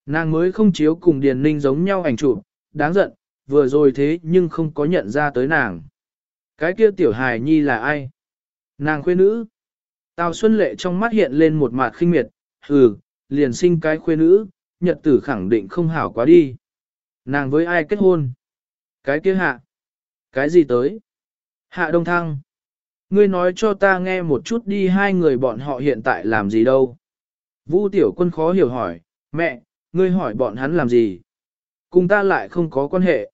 Nàng mới không chiếu cùng Điền Ninh giống nhau ảnh chụp, đáng giận, vừa rồi thế nhưng không có nhận ra tới nàng. Cái kia tiểu hài nhi là ai? Nàng khuê nữ. Tào Xuân Lệ trong mắt hiện lên một mặt khinh miệt, hừ, liền sinh cái khuê nữ, nhật tử khẳng định không hảo quá đi. Nàng với ai kết hôn? Cái kia hạ. Cái gì tới? Hạ Đông Thăng. Ngươi nói cho ta nghe một chút đi hai người bọn họ hiện tại làm gì đâu. Vu tiểu quân khó hiểu hỏi, mẹ, ngươi hỏi bọn hắn làm gì? Cùng ta lại không có quan hệ.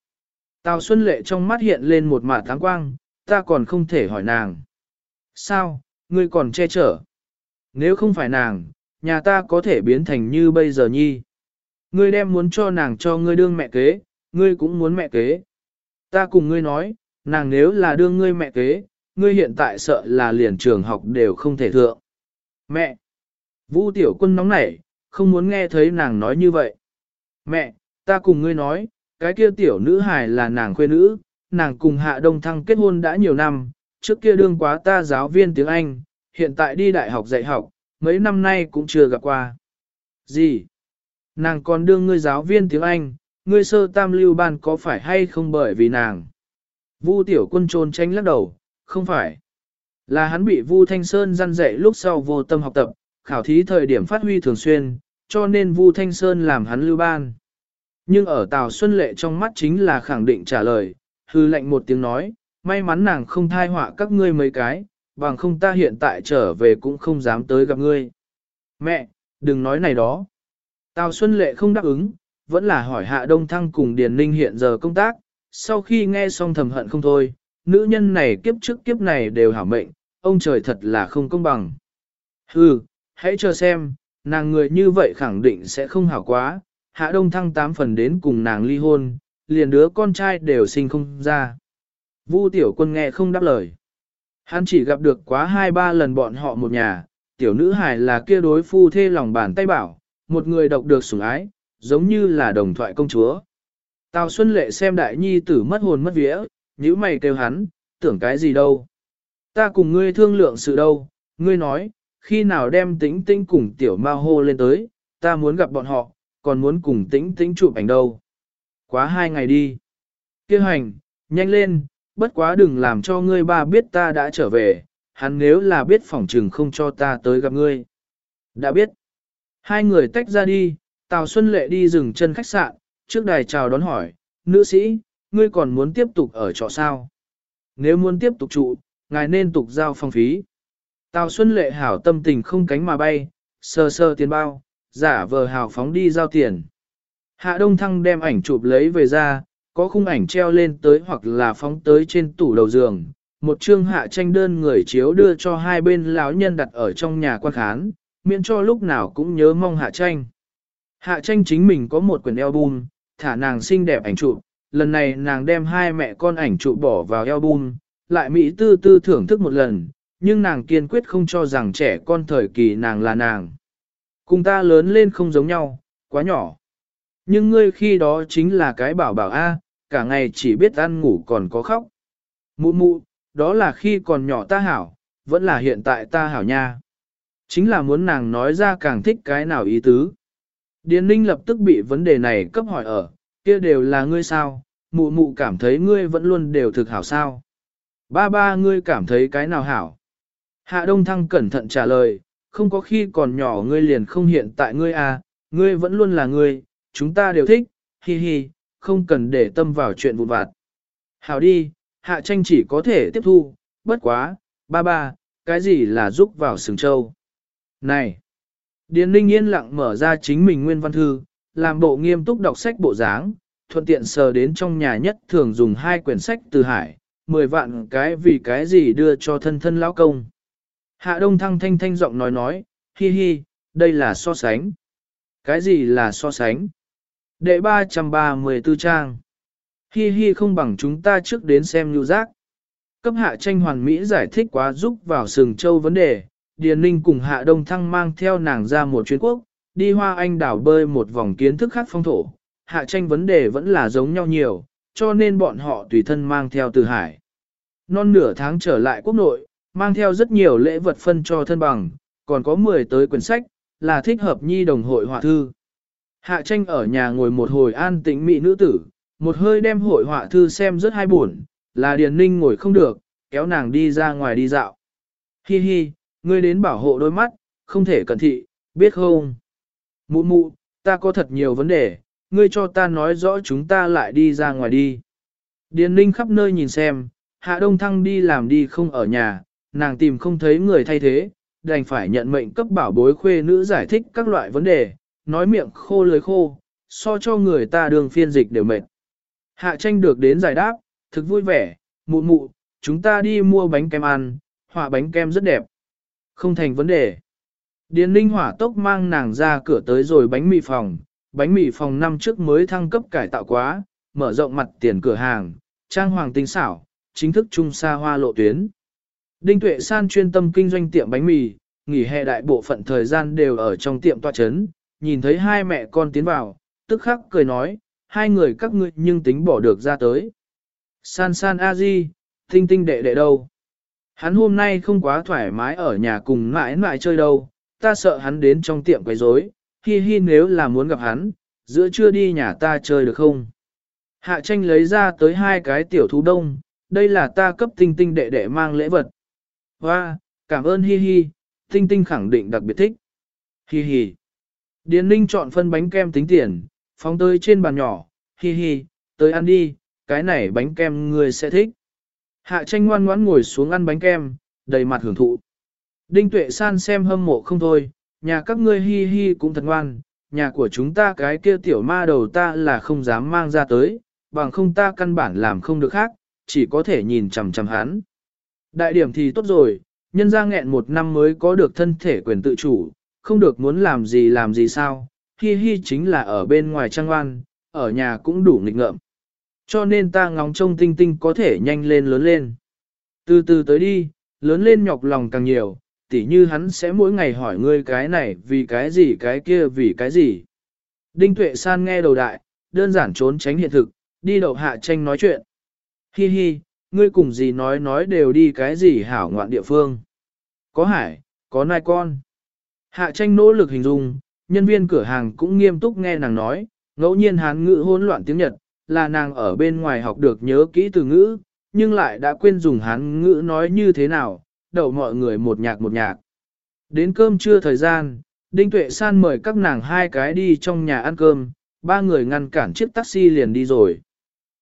Tào Xuân Lệ trong mắt hiện lên một mạt tháng quang, ta còn không thể hỏi nàng. Sao, ngươi còn che chở? Nếu không phải nàng, nhà ta có thể biến thành như bây giờ nhi. Ngươi đem muốn cho nàng cho ngươi đương mẹ kế, ngươi cũng muốn mẹ kế. Ta cùng ngươi nói, nàng nếu là đương ngươi mẹ kế, ngươi hiện tại sợ là liền trường học đều không thể thượng. Mẹ! Vũ tiểu quân nóng nảy, không muốn nghe thấy nàng nói như vậy. Mẹ, ta cùng ngươi nói, cái kia tiểu nữ hài là nàng khuê nữ, nàng cùng hạ đông thăng kết hôn đã nhiều năm, trước kia đương quá ta giáo viên tiếng Anh, hiện tại đi đại học dạy học, mấy năm nay cũng chưa gặp qua. Gì? Nàng còn đương ngươi giáo viên tiếng Anh, ngươi sơ tam lưu ban có phải hay không bởi vì nàng? Vu tiểu quân trôn tranh lắc đầu, không phải. Là hắn bị Vu Thanh Sơn răn dạy lúc sau vô tâm học tập, khảo thí thời điểm phát huy thường xuyên, cho nên Vu Thanh Sơn làm hắn lưu ban. Nhưng ở Tào Xuân Lệ trong mắt chính là khẳng định trả lời, hư lệnh một tiếng nói, may mắn nàng không thai họa các ngươi mấy cái, bằng không ta hiện tại trở về cũng không dám tới gặp ngươi. Mẹ, đừng nói này đó. Tào Xuân Lệ không đáp ứng, vẫn là hỏi Hạ Đông Thăng cùng Điền Ninh hiện giờ công tác, sau khi nghe xong thầm hận không thôi, nữ nhân này kiếp trước kiếp này đều hảo mệnh, ông trời thật là không công bằng. Hừ, hãy chờ xem, nàng người như vậy khẳng định sẽ không hảo quá, Hạ Đông Thăng tám phần đến cùng nàng ly hôn, liền đứa con trai đều sinh không ra. Vu tiểu quân nghe không đáp lời. Hắn chỉ gặp được quá hai ba lần bọn họ một nhà, tiểu nữ hài là kia đối phu thê lòng bàn tay bảo, một người độc được sủng ái, giống như là đồng thoại công chúa. Tào Xuân Lệ xem đại nhi tử mất hồn mất vía, nhíu mày kêu hắn, tưởng cái gì đâu. Ta cùng ngươi thương lượng sự đâu, ngươi nói, khi nào đem tĩnh tĩnh cùng tiểu ma hô lên tới, ta muốn gặp bọn họ, còn muốn cùng tĩnh tĩnh chụp ảnh đâu. Quá hai ngày đi. Kêu hành, nhanh lên, bất quá đừng làm cho ngươi ba biết ta đã trở về, hắn nếu là biết phỏng trừng không cho ta tới gặp ngươi. Đã biết. Hai người tách ra đi, Tào Xuân Lệ đi dừng chân khách sạn, trước đài chào đón hỏi, nữ sĩ, ngươi còn muốn tiếp tục ở trọ sao? Nếu muốn tiếp tục trụ, ngài nên tục giao phong phí. Tào Xuân Lệ hảo tâm tình không cánh mà bay, sơ sơ tiền bao, giả vờ hào phóng đi giao tiền. Hạ Đông Thăng đem ảnh chụp lấy về ra, có khung ảnh treo lên tới hoặc là phóng tới trên tủ đầu giường. Một chương hạ tranh đơn người chiếu đưa cho hai bên lão nhân đặt ở trong nhà quan khán, miễn cho lúc nào cũng nhớ mong hạ tranh. Hạ tranh chính mình có một quyển album, thả nàng xinh đẹp ảnh chụp, lần này nàng đem hai mẹ con ảnh chụp bỏ vào album, lại Mỹ tư tư thưởng thức một lần, nhưng nàng kiên quyết không cho rằng trẻ con thời kỳ nàng là nàng. Cùng ta lớn lên không giống nhau, quá nhỏ. Nhưng ngươi khi đó chính là cái bảo bảo A, cả ngày chỉ biết ăn ngủ còn có khóc. Mụ mụ, đó là khi còn nhỏ ta hảo, vẫn là hiện tại ta hảo nha. Chính là muốn nàng nói ra càng thích cái nào ý tứ. Điền ninh lập tức bị vấn đề này cấp hỏi ở, kia đều là ngươi sao, mụ mụ cảm thấy ngươi vẫn luôn đều thực hảo sao. Ba ba ngươi cảm thấy cái nào hảo. Hạ Đông Thăng cẩn thận trả lời, không có khi còn nhỏ ngươi liền không hiện tại ngươi à, ngươi vẫn luôn là ngươi, chúng ta đều thích, hi hi, không cần để tâm vào chuyện vụn vặt. Hảo đi, Hạ tranh chỉ có thể tiếp thu, bất quá, ba ba, cái gì là giúp vào sừng châu. Này! Điền linh yên lặng mở ra chính mình nguyên văn thư, làm bộ nghiêm túc đọc sách bộ dáng, thuận tiện sờ đến trong nhà nhất thường dùng hai quyển sách từ hải, 10 vạn cái vì cái gì đưa cho thân thân lão công. Hạ Đông Thăng thanh thanh giọng nói nói, hi hi, đây là so sánh. Cái gì là so sánh? Đệ 334 trang. Hi hi không bằng chúng ta trước đến xem nhu giác. Cấp hạ tranh hoàn mỹ giải thích quá giúp vào sừng châu vấn đề, Điền Ninh cùng Hạ Đông Thăng mang theo nàng ra một chuyến quốc, đi hoa anh đảo bơi một vòng kiến thức khác phong thổ. Hạ tranh vấn đề vẫn là giống nhau nhiều, cho nên bọn họ tùy thân mang theo từ hải. Non nửa tháng trở lại quốc nội, mang theo rất nhiều lễ vật phân cho thân bằng, còn có 10 tới quyển sách, là thích hợp nhi đồng hội họa thư. Hạ tranh ở nhà ngồi một hồi an tĩnh mị nữ tử, một hơi đem hội họa thư xem rất hai buồn, là Điền Ninh ngồi không được, kéo nàng đi ra ngoài đi dạo. Hi hi, ngươi đến bảo hộ đôi mắt, không thể cẩn thị, biết không? Mụ mụ, ta có thật nhiều vấn đề, ngươi cho ta nói rõ chúng ta lại đi ra ngoài đi. Điền Ninh khắp nơi nhìn xem, Hạ Đông Thăng đi làm đi không ở nhà, nàng tìm không thấy người thay thế, đành phải nhận mệnh cấp bảo bối khuê nữ giải thích các loại vấn đề, nói miệng khô lưới khô, so cho người ta đường phiên dịch đều mệt. Hạ tranh được đến giải đáp, thực vui vẻ, mụ mụ, chúng ta đi mua bánh kem ăn, họa bánh kem rất đẹp. Không thành vấn đề. Điền linh hỏa tốc mang nàng ra cửa tới rồi bánh mì phòng, bánh mì phòng năm trước mới thăng cấp cải tạo quá, mở rộng mặt tiền cửa hàng, trang hoàng tinh xảo, chính thức trung xa hoa lộ tuyến. Đinh Tuệ San chuyên tâm kinh doanh tiệm bánh mì, nghỉ hè đại bộ phận thời gian đều ở trong tiệm tọa chấn, nhìn thấy hai mẹ con tiến vào, tức khắc cười nói, hai người các ngươi nhưng tính bỏ được ra tới. San San A Di, tinh tinh đệ đệ đâu? Hắn hôm nay không quá thoải mái ở nhà cùng mãi mãi chơi đâu, ta sợ hắn đến trong tiệm quấy rối. hi hi nếu là muốn gặp hắn, giữa trưa đi nhà ta chơi được không? Hạ tranh lấy ra tới hai cái tiểu thú đông, đây là ta cấp tinh tinh đệ đệ mang lễ vật. Hoa, cảm ơn hi hi, tinh tinh khẳng định đặc biệt thích. Hi hi. Điền ninh chọn phân bánh kem tính tiền, phóng tới trên bàn nhỏ, hi hi, tới ăn đi, cái này bánh kem người sẽ thích. Hạ tranh ngoan ngoãn ngồi xuống ăn bánh kem, đầy mặt hưởng thụ. Đinh tuệ san xem hâm mộ không thôi, nhà các ngươi hi hi cũng thật ngoan, nhà của chúng ta cái kia tiểu ma đầu ta là không dám mang ra tới, bằng không ta căn bản làm không được khác, chỉ có thể nhìn chằm chằm hắn. Đại điểm thì tốt rồi, nhân ra nghẹn một năm mới có được thân thể quyền tự chủ, không được muốn làm gì làm gì sao, hi hi chính là ở bên ngoài trang oan, ở nhà cũng đủ nghịch ngợm. Cho nên ta ngóng trông tinh tinh có thể nhanh lên lớn lên. Từ từ tới đi, lớn lên nhọc lòng càng nhiều, tỉ như hắn sẽ mỗi ngày hỏi ngươi cái này vì cái gì cái kia vì cái gì. Đinh Tuệ San nghe đầu đại, đơn giản trốn tránh hiện thực, đi đậu hạ tranh nói chuyện. Hi hi, ngươi cùng gì nói nói đều đi cái gì hảo ngoạn địa phương. Có hải, có nai con. Hạ tranh nỗ lực hình dung, nhân viên cửa hàng cũng nghiêm túc nghe nàng nói, ngẫu nhiên hán ngữ hỗn loạn tiếng Nhật, là nàng ở bên ngoài học được nhớ kỹ từ ngữ, nhưng lại đã quên dùng hán ngữ nói như thế nào, đậu mọi người một nhạc một nhạc. Đến cơm trưa thời gian, Đinh Tuệ San mời các nàng hai cái đi trong nhà ăn cơm, ba người ngăn cản chiếc taxi liền đi rồi.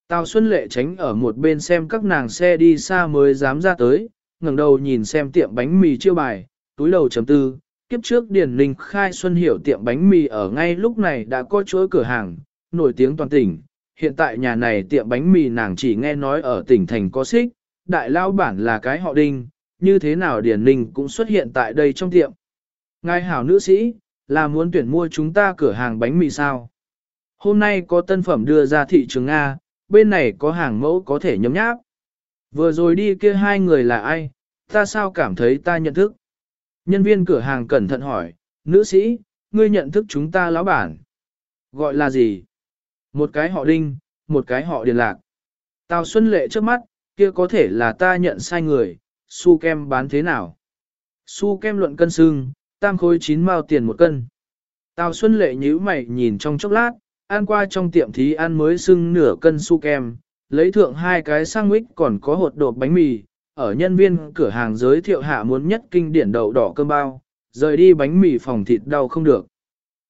Tào Xuân Lệ tránh ở một bên xem các nàng xe đi xa mới dám ra tới, ngẩng đầu nhìn xem tiệm bánh mì chiêu bài, túi đầu chấm tư, kiếp trước Điền Ninh khai Xuân Hiểu tiệm bánh mì ở ngay lúc này đã có chuỗi cửa hàng, nổi tiếng toàn tỉnh. Hiện tại nhà này tiệm bánh mì nàng chỉ nghe nói ở tỉnh thành có xích, đại lao bản là cái họ đinh, như thế nào Điền Ninh cũng xuất hiện tại đây trong tiệm. Ngài hảo nữ sĩ, là muốn tuyển mua chúng ta cửa hàng bánh mì sao? Hôm nay có tân phẩm đưa ra thị trường Nga, bên này có hàng mẫu có thể nhấm nháp. Vừa rồi đi kia hai người là ai, ta sao cảm thấy ta nhận thức? Nhân viên cửa hàng cẩn thận hỏi, nữ sĩ, ngươi nhận thức chúng ta lão bản. Gọi là gì? Một cái họ đinh, một cái họ điền lạc. Tào Xuân Lệ trước mắt, kia có thể là ta nhận sai người, su kem bán thế nào? Su kem luận cân xương, tam khối chín mao tiền một cân. Tào Xuân Lệ nhíu mày nhìn trong chốc lát, ăn qua trong tiệm thí ăn mới xưng nửa cân su kem, lấy thượng hai cái sandwich còn có hột đột bánh mì, ở nhân viên cửa hàng giới thiệu hạ muốn nhất kinh điển đậu đỏ cơm bao, rời đi bánh mì phòng thịt đau không được.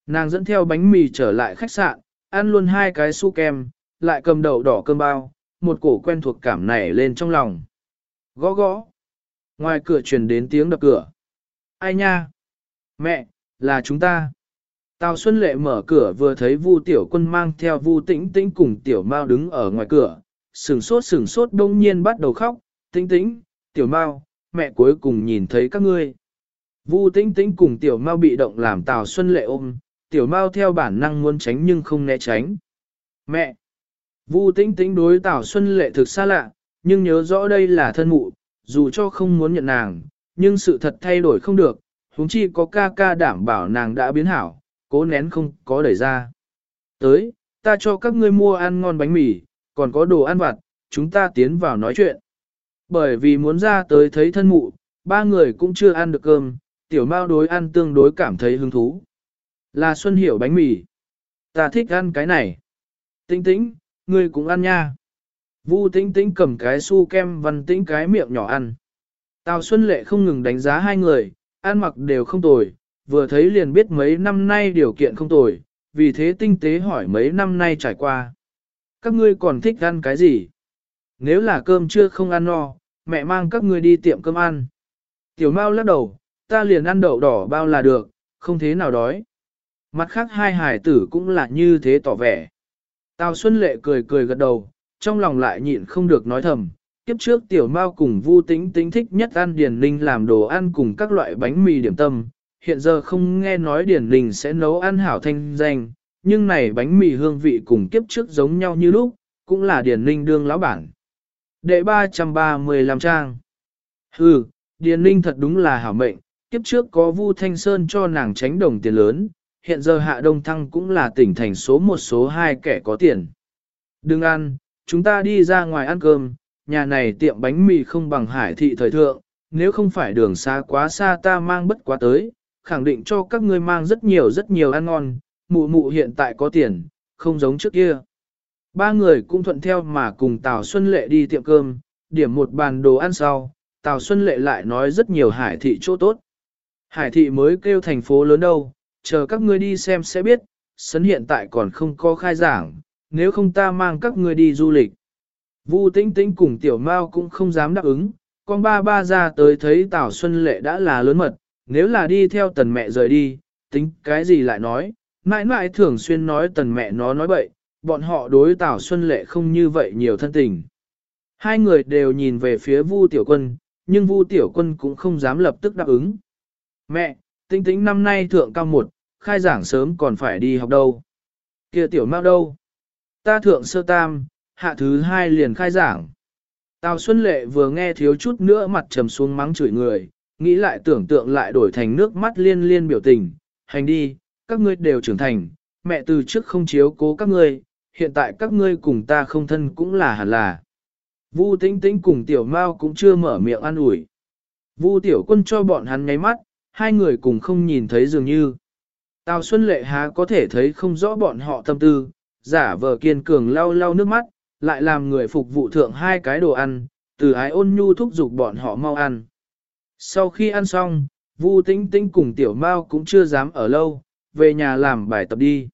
Nàng dẫn theo bánh mì trở lại khách sạn, ăn luôn hai cái su kem, lại cầm đậu đỏ cơm bao, một cổ quen thuộc cảm nảy lên trong lòng. Gõ gõ. Ngoài cửa truyền đến tiếng đập cửa. Ai nha? Mẹ, là chúng ta. Tào Xuân Lệ mở cửa vừa thấy Vu Tiểu Quân mang theo Vu Tĩnh Tĩnh cùng Tiểu Mao đứng ở ngoài cửa, sừng sốt sừng sốt đông nhiên bắt đầu khóc, Tĩnh Tĩnh, Tiểu Mau, mẹ cuối cùng nhìn thấy các ngươi. Vu Tĩnh Tĩnh cùng Tiểu Mau bị động làm Tào Xuân Lệ ôm, Tiểu Mau theo bản năng muốn tránh nhưng không né tránh. Mẹ! Vu Tĩnh Tĩnh đối Tào Xuân Lệ thực xa lạ, nhưng nhớ rõ đây là thân mụ, dù cho không muốn nhận nàng, nhưng sự thật thay đổi không được, huống chi có ca ca đảm bảo nàng đã biến hảo, cố nén không có đẩy ra. Tới, ta cho các ngươi mua ăn ngon bánh mì, còn có đồ ăn vặt, chúng ta tiến vào nói chuyện. Bởi vì muốn ra tới thấy thân mụ, ba người cũng chưa ăn được cơm, tiểu mao đối ăn tương đối cảm thấy hứng thú. Là Xuân Hiểu bánh mì. Ta thích ăn cái này. Tĩnh tĩnh, ngươi cũng ăn nha. Vu tĩnh tĩnh cầm cái su kem văn tĩnh cái miệng nhỏ ăn. Tào Xuân Lệ không ngừng đánh giá hai người, ăn mặc đều không tồi, vừa thấy liền biết mấy năm nay điều kiện không tồi, vì thế tinh tế hỏi mấy năm nay trải qua. Các ngươi còn thích ăn cái gì? Nếu là cơm chưa không ăn no, mẹ mang các ngươi đi tiệm cơm ăn. Tiểu Mao lắc đầu, ta liền ăn đậu đỏ bao là được, không thế nào đói. Mặt khác hai hải tử cũng là như thế tỏ vẻ. Tào Xuân Lệ cười cười gật đầu, trong lòng lại nhịn không được nói thầm. Kiếp trước tiểu mao cùng Vu Tĩnh Tĩnh thích nhất ăn Điền ninh làm đồ ăn cùng các loại bánh mì điểm tâm, hiện giờ không nghe nói Điền Ninh sẽ nấu ăn hảo thanh danh, nhưng này bánh mì hương vị cùng kiếp trước giống nhau như lúc, cũng là Điền Ninh đương lão bản. Đệ 335 trang Hừ, Điền Ninh thật đúng là hảo mệnh, kiếp trước có Vu Thanh Sơn cho nàng tránh đồng tiền lớn, hiện giờ Hạ Đông Thăng cũng là tỉnh thành số một số hai kẻ có tiền. Đừng ăn, chúng ta đi ra ngoài ăn cơm, nhà này tiệm bánh mì không bằng hải thị thời thượng, nếu không phải đường xa quá xa ta mang bất quá tới, khẳng định cho các ngươi mang rất nhiều rất nhiều ăn ngon, mụ mụ hiện tại có tiền, không giống trước kia. Ba người cũng thuận theo mà cùng Tào Xuân Lệ đi tiệm cơm, điểm một bàn đồ ăn sau, Tào Xuân Lệ lại nói rất nhiều hải thị chỗ tốt. Hải thị mới kêu thành phố lớn đâu, chờ các ngươi đi xem sẽ biết, sấn hiện tại còn không có khai giảng, nếu không ta mang các ngươi đi du lịch. Vu Tĩnh Tĩnh cùng Tiểu Mao cũng không dám đáp ứng, con ba ba ra tới thấy Tào Xuân Lệ đã là lớn mật, nếu là đi theo tần mẹ rời đi, tính cái gì lại nói, mãi mãi thường xuyên nói tần mẹ nó nói bậy, bọn họ đối Tào Xuân Lệ không như vậy nhiều thân tình. Hai người đều nhìn về phía Vu Tiểu Quân, nhưng Vu Tiểu Quân cũng không dám lập tức đáp ứng. Mẹ, tinh tính năm nay thượng cao một, khai giảng sớm còn phải đi học đâu. kia Tiểu Mao đâu? Ta thượng sơ tam, hạ thứ hai liền khai giảng. Tào Xuân Lệ vừa nghe thiếu chút nữa mặt trầm xuống mắng chửi người, nghĩ lại tưởng tượng lại đổi thành nước mắt liên liên biểu tình, hành đi, các ngươi đều trưởng thành, mẹ từ trước không chiếu cố các ngươi, hiện tại các ngươi cùng ta không thân cũng là hẳn là. Vu Tĩnh Tĩnh cùng Tiểu Mao cũng chưa mở miệng ăn ủi. Vu Tiểu Quân cho bọn hắn nháy mắt, hai người cùng không nhìn thấy dường như. Tào Xuân Lệ há có thể thấy không rõ bọn họ tâm tư, giả vờ kiên cường lau lau nước mắt, lại làm người phục vụ thượng hai cái đồ ăn, từ ái ôn nhu thúc giục bọn họ mau ăn. Sau khi ăn xong, Vu Tĩnh Tĩnh cùng Tiểu Mao cũng chưa dám ở lâu, về nhà làm bài tập đi.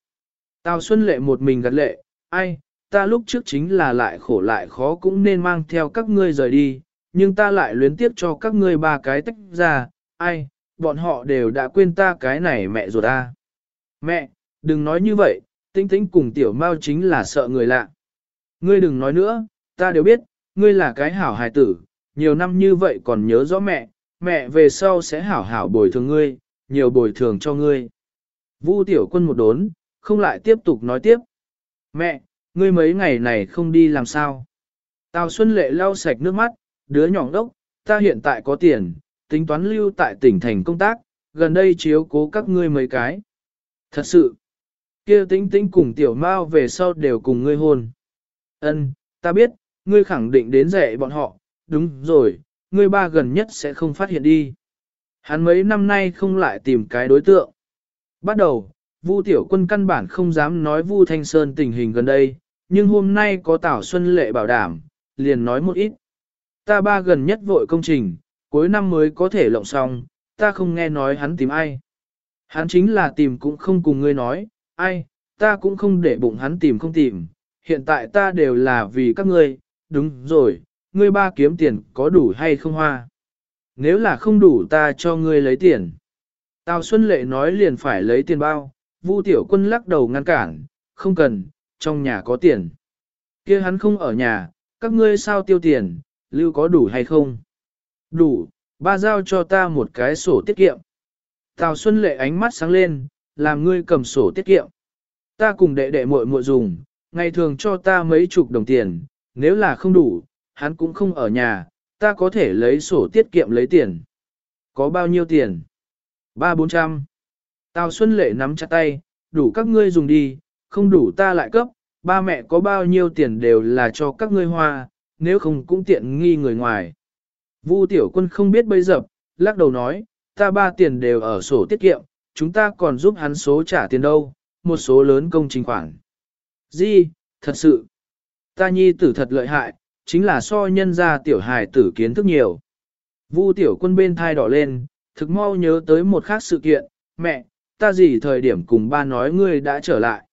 Tào Xuân Lệ một mình gật lệ, ai, ta lúc trước chính là lại khổ lại khó cũng nên mang theo các ngươi rời đi, nhưng ta lại luyến tiếp cho các ngươi ba cái tách ra, ai, bọn họ đều đã quên ta cái này mẹ ruột ta. Mẹ, đừng nói như vậy, tinh tinh cùng tiểu mao chính là sợ người lạ. Ngươi đừng nói nữa, ta đều biết, ngươi là cái hảo hài tử, nhiều năm như vậy còn nhớ rõ mẹ, mẹ về sau sẽ hảo hảo bồi thường ngươi, nhiều bồi thường cho ngươi. Vu tiểu quân một đốn, không lại tiếp tục nói tiếp. Mẹ, ngươi mấy ngày này không đi làm sao? Tào Xuân Lệ lau sạch nước mắt, đứa nhỏ đốc, ta hiện tại có tiền, tính toán lưu tại tỉnh thành công tác, gần đây chiếu cố các ngươi mấy cái. Thật sự, kia tính tính cùng tiểu mao về sau đều cùng ngươi hôn. Ân, ta biết, ngươi khẳng định đến dạy bọn họ, đúng rồi, ngươi ba gần nhất sẽ không phát hiện đi. Hắn mấy năm nay không lại tìm cái đối tượng. Bắt đầu, Vu Tiểu Quân căn bản không dám nói Vu Thanh Sơn tình hình gần đây, nhưng hôm nay có Tảo Xuân Lệ bảo đảm, liền nói một ít. Ta ba gần nhất vội công trình, cuối năm mới có thể lộng xong, ta không nghe nói hắn tìm ai. Hắn chính là tìm cũng không cùng ngươi nói, ai, ta cũng không để bụng hắn tìm không tìm, hiện tại ta đều là vì các ngươi, đúng rồi, ngươi ba kiếm tiền có đủ hay không hoa. Nếu là không đủ ta cho ngươi lấy tiền. Tào Xuân Lệ nói liền phải lấy tiền bao, Vu Tiểu Quân lắc đầu ngăn cản, không cần, trong nhà có tiền. kia hắn không ở nhà, các ngươi sao tiêu tiền, lưu có đủ hay không? Đủ, ba giao cho ta một cái sổ tiết kiệm. Tào Xuân Lệ ánh mắt sáng lên, làm ngươi cầm sổ tiết kiệm. Ta cùng đệ đệ muội muội dùng, ngày thường cho ta mấy chục đồng tiền, nếu là không đủ, hắn cũng không ở nhà, ta có thể lấy sổ tiết kiệm lấy tiền. Có bao nhiêu tiền? Ba bốn trăm. Tào Xuân Lệ nắm chặt tay, đủ các ngươi dùng đi, không đủ ta lại cấp, ba mẹ có bao nhiêu tiền đều là cho các ngươi hoa, nếu không cũng tiện nghi người ngoài. Vu tiểu quân không biết bây giờ, lắc đầu nói, ta ba tiền đều ở sổ tiết kiệm, chúng ta còn giúp hắn số trả tiền đâu, một số lớn công trình khoản. Di, thật sự, ta nhi tử thật lợi hại, chính là so nhân ra tiểu hài tử kiến thức nhiều. Vu tiểu quân bên thai đỏ lên, thực mau nhớ tới một khác sự kiện, mẹ, ta gì thời điểm cùng ba nói ngươi đã trở lại.